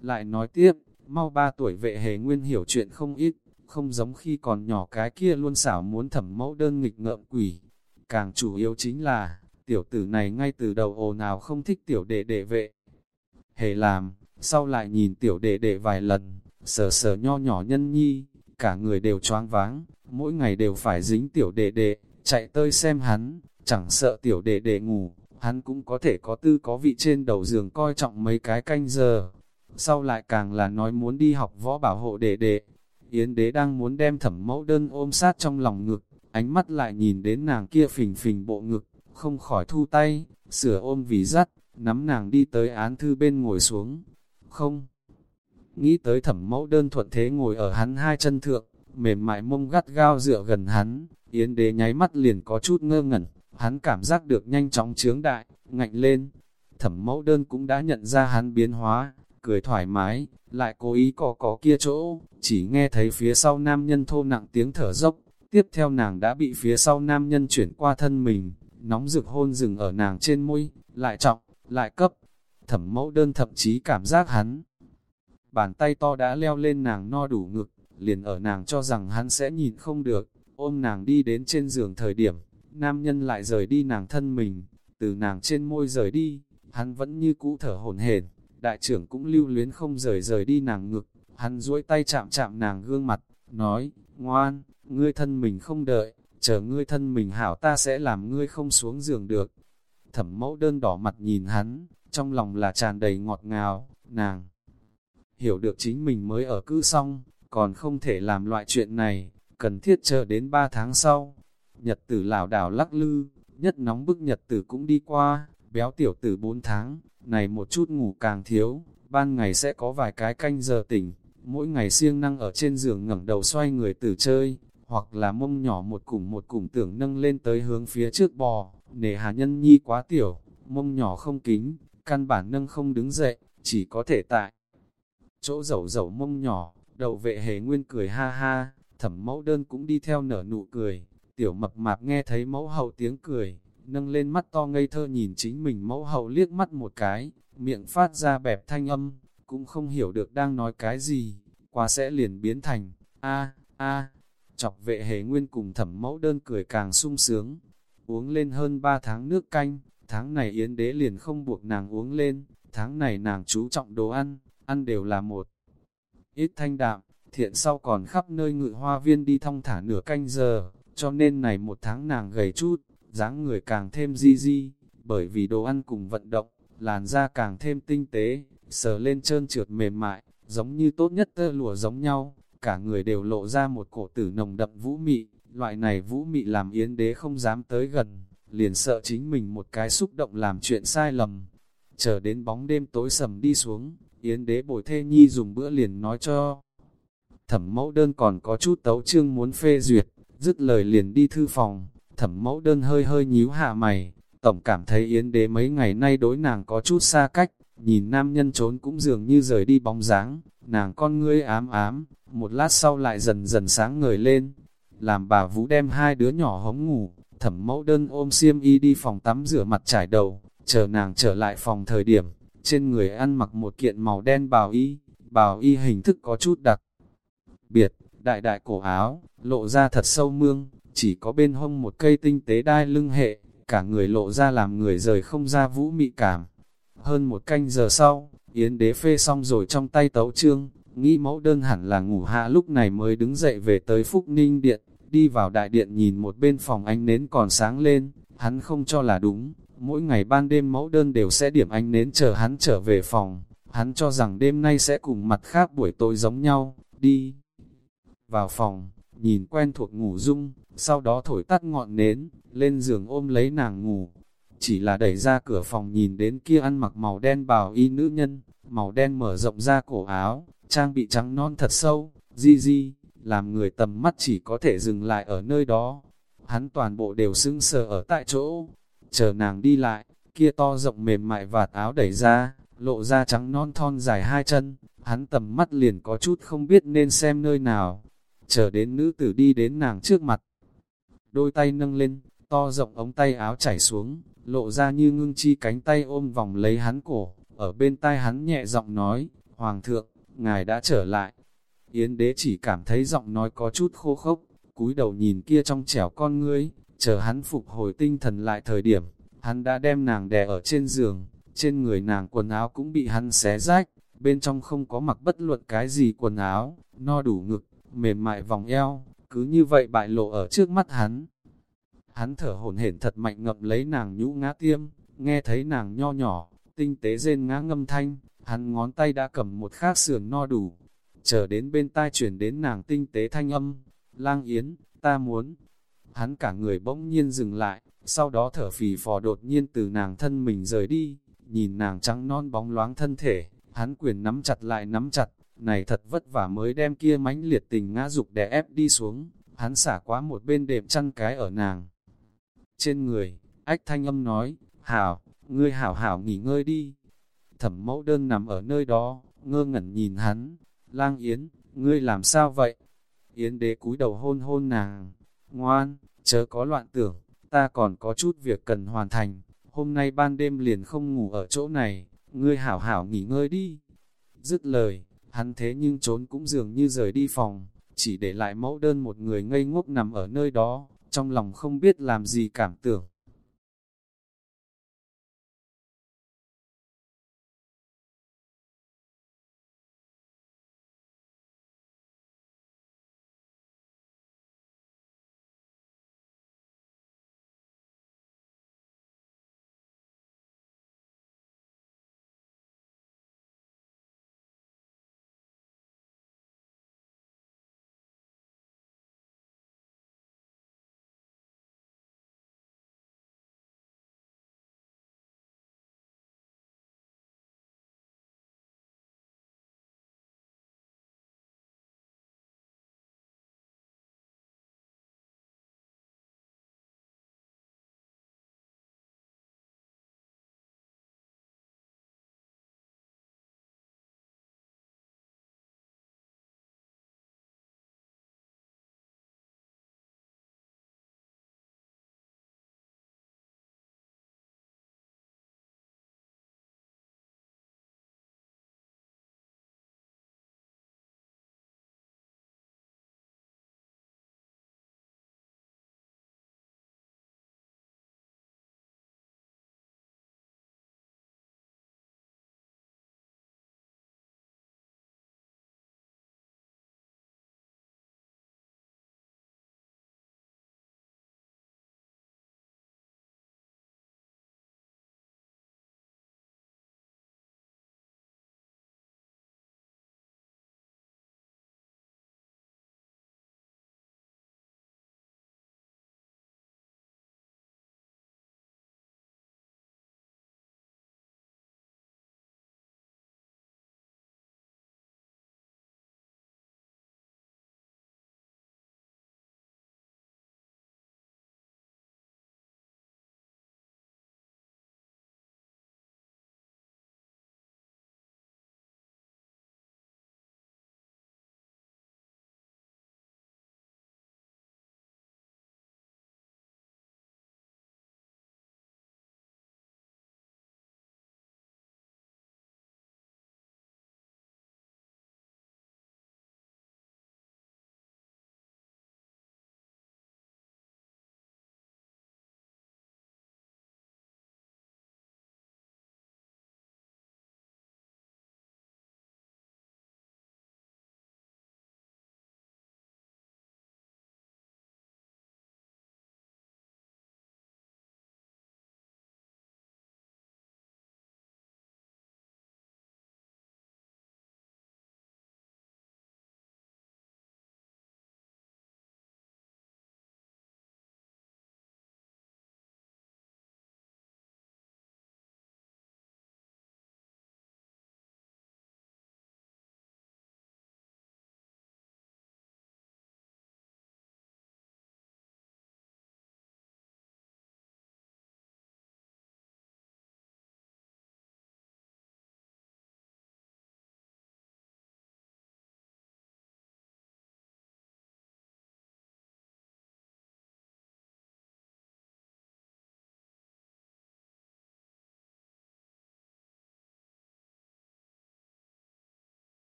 Lại nói tiếp, mau ba tuổi vệ hề nguyên hiểu chuyện không ít, không giống khi còn nhỏ cái kia luôn xảo muốn thẩm mẫu đơn nghịch ngợm quỷ. Càng chủ yếu chính là, tiểu tử này ngay từ đầu ồ nào không thích tiểu đệ đệ vệ. Hề làm, sau lại nhìn tiểu đệ đệ vài lần, sờ sờ nho nhỏ nhân nhi, cả người đều choáng váng, mỗi ngày đều phải dính tiểu đệ đệ, chạy tơi xem hắn, chẳng sợ tiểu đệ đệ ngủ, hắn cũng có thể có tư có vị trên đầu giường coi trọng mấy cái canh giờ. Sau lại càng là nói muốn đi học võ bảo hộ đệ đệ, Yến đế đang muốn đem thẩm mẫu đơn ôm sát trong lòng ngực, ánh mắt lại nhìn đến nàng kia phình phình bộ ngực, không khỏi thu tay, sửa ôm vì dắt, nắm nàng đi tới án thư bên ngồi xuống. Không. Nghĩ tới thẩm mẫu đơn thuận thế ngồi ở hắn hai chân thượng, mềm mại mông gắt gao dựa gần hắn, yến đế nháy mắt liền có chút ngơ ngẩn, hắn cảm giác được nhanh chóng chướng đại, ngạnh lên. Thẩm mẫu đơn cũng đã nhận ra hắn biến hóa, cười thoải mái, lại cố ý có có kia chỗ, chỉ nghe thấy phía sau nam nhân thô nặng tiếng thở dốc, tiếp theo nàng đã bị phía sau nam nhân chuyển qua thân mình, nóng rực hôn rừng ở nàng trên môi, lại trọng, lại cấp. Thẩm mẫu đơn thậm chí cảm giác hắn. Bàn tay to đã leo lên nàng no đủ ngực, liền ở nàng cho rằng hắn sẽ nhìn không được, ôm nàng đi đến trên giường thời điểm, nam nhân lại rời đi nàng thân mình, từ nàng trên môi rời đi, hắn vẫn như cũ thở hổn hển, đại trưởng cũng lưu luyến không rời rời đi nàng ngực, hắn duỗi tay chạm chạm nàng gương mặt, nói, ngoan, ngươi thân mình không đợi, chờ ngươi thân mình hảo ta sẽ làm ngươi không xuống giường được. Thẩm mẫu đơn đỏ mặt nhìn hắn, trong lòng là tràn đầy ngọt ngào, nàng hiểu được chính mình mới ở cư xong, còn không thể làm loại chuyện này, cần thiết chờ đến 3 tháng sau. Nhật tử lảo đảo lắc lư, nhất nóng bức nhật tử cũng đi qua, béo tiểu tử 4 tháng, này một chút ngủ càng thiếu, ban ngày sẽ có vài cái canh giờ tỉnh, mỗi ngày siêng năng ở trên giường ngẩng đầu xoay người tử chơi, hoặc là mông nhỏ một củng một củng tưởng nâng lên tới hướng phía trước bò, nề hà nhân nhi quá tiểu, mông nhỏ không kính, căn bản nâng không đứng dậy, chỉ có thể tại chỗ dầu dầu mông nhỏ, đậu vệ hề nguyên cười ha ha, thẩm mẫu đơn cũng đi theo nở nụ cười, tiểu mập mạp nghe thấy mẫu hậu tiếng cười, nâng lên mắt to ngây thơ nhìn chính mình mẫu hậu liếc mắt một cái, miệng phát ra bẹp thanh âm, cũng không hiểu được đang nói cái gì, qua sẽ liền biến thành, a a chọc vệ hề nguyên cùng thẩm mẫu đơn cười càng sung sướng, uống lên hơn 3 tháng nước canh, tháng này yến đế liền không buộc nàng uống lên, tháng này nàng chú trọng đồ ăn, ăn đều là một. Ít thanh đạm, thiện sau còn khắp nơi ngự hoa viên đi thong thả nửa canh giờ, cho nên này một tháng nàng gầy chút, dáng người càng thêm di di, bởi vì đồ ăn cùng vận động, làn da càng thêm tinh tế, sờ lên trơn trượt mềm mại, giống như tốt nhất tơ lụa giống nhau, cả người đều lộ ra một cổ tử nồng đậm vũ mị, loại này vũ mị làm yến đế không dám tới gần, liền sợ chính mình một cái xúc động làm chuyện sai lầm. Chờ đến bóng đêm tối sầm đi xuống, yến đế bồi thê nhi dùng bữa liền nói cho. Thẩm mẫu đơn còn có chút tấu chương muốn phê duyệt, dứt lời liền đi thư phòng, thẩm mẫu đơn hơi hơi nhíu hạ mày, tổng cảm thấy yến đế mấy ngày nay đối nàng có chút xa cách, nhìn nam nhân trốn cũng dường như rời đi bóng dáng, nàng con ngươi ám ám, một lát sau lại dần dần sáng ngời lên, làm bà Vũ đem hai đứa nhỏ hống ngủ, thẩm mẫu đơn ôm xiêm y đi phòng tắm rửa mặt trải đầu, chờ nàng trở lại phòng thời điểm, trên người ăn mặc một kiện màu đen bào y, bào y hình thức có chút đặc biệt, đại đại cổ áo, lộ ra thật sâu mương, chỉ có bên hông một cây tinh tế đai lưng hệ, cả người lộ ra làm người rời không ra vũ mị cảm. Hơn một canh giờ sau, Yến đế phê xong rồi trong tay tấu trương, nghĩ mẫu đơn hẳn là ngủ hạ lúc này mới đứng dậy về tới Phúc Ninh Điện, đi vào đại điện nhìn một bên phòng ánh nến còn sáng lên, hắn không cho là đúng, mỗi ngày ban đêm mẫu đơn đều sẽ điểm ánh nến chờ hắn trở về phòng, hắn cho rằng đêm nay sẽ cùng mặt khác buổi tối giống nhau, đi vào phòng, nhìn quen thuộc ngủ dung, sau đó thổi tắt ngọn nến, lên giường ôm lấy nàng ngủ. Chỉ là đẩy ra cửa phòng nhìn đến kia ăn mặc màu đen bào y nữ nhân, màu đen mở rộng ra cổ áo, trang bị trắng non thật sâu, di di, làm người tầm mắt chỉ có thể dừng lại ở nơi đó. Hắn toàn bộ đều sưng sờ ở tại chỗ, chờ nàng đi lại, kia to rộng mềm mại vạt áo đẩy ra, lộ ra trắng non thon dài hai chân, hắn tầm mắt liền có chút không biết nên xem nơi nào. Chờ đến nữ tử đi đến nàng trước mặt, đôi tay nâng lên, to rộng ống tay áo chảy xuống, lộ ra như ngưng chi cánh tay ôm vòng lấy hắn cổ, ở bên tai hắn nhẹ giọng nói, Hoàng thượng, ngài đã trở lại. Yến đế chỉ cảm thấy giọng nói có chút khô khốc, cúi đầu nhìn kia trong trẻo con ngươi, chờ hắn phục hồi tinh thần lại thời điểm, hắn đã đem nàng đè ở trên giường, trên người nàng quần áo cũng bị hắn xé rách, bên trong không có mặc bất luận cái gì quần áo, no đủ ngực, mềm mại vòng eo, cứ như vậy bại lộ ở trước mắt hắn. Hắn thở hổn hển thật mạnh ngậm lấy nàng nhũ ngã tiêm, nghe thấy nàng nho nhỏ, tinh tế rên ngã ngâm thanh, hắn ngón tay đã cầm một khác sườn no đủ, chờ đến bên tai chuyển đến nàng tinh tế thanh âm, lang yến, ta muốn. Hắn cả người bỗng nhiên dừng lại, sau đó thở phì phò đột nhiên từ nàng thân mình rời đi, nhìn nàng trắng non bóng loáng thân thể, hắn quyền nắm chặt lại nắm chặt, này thật vất vả mới đem kia mãnh liệt tình ngã dục đè ép đi xuống, hắn xả quá một bên đệm chăn cái ở nàng. Trên người, ách thanh âm nói, hảo, ngươi hảo hảo nghỉ ngơi đi. Thẩm mẫu đơn nằm ở nơi đó, ngơ ngẩn nhìn hắn, lang yến, ngươi làm sao vậy? Yến đế cúi đầu hôn hôn nàng, ngoan, chớ có loạn tưởng, ta còn có chút việc cần hoàn thành, hôm nay ban đêm liền không ngủ ở chỗ này, ngươi hảo hảo nghỉ ngơi đi. Dứt lời, hắn thế nhưng trốn cũng dường như rời đi phòng, chỉ để lại mẫu đơn một người ngây ngốc nằm ở nơi đó, trong lòng không biết làm gì cảm tưởng.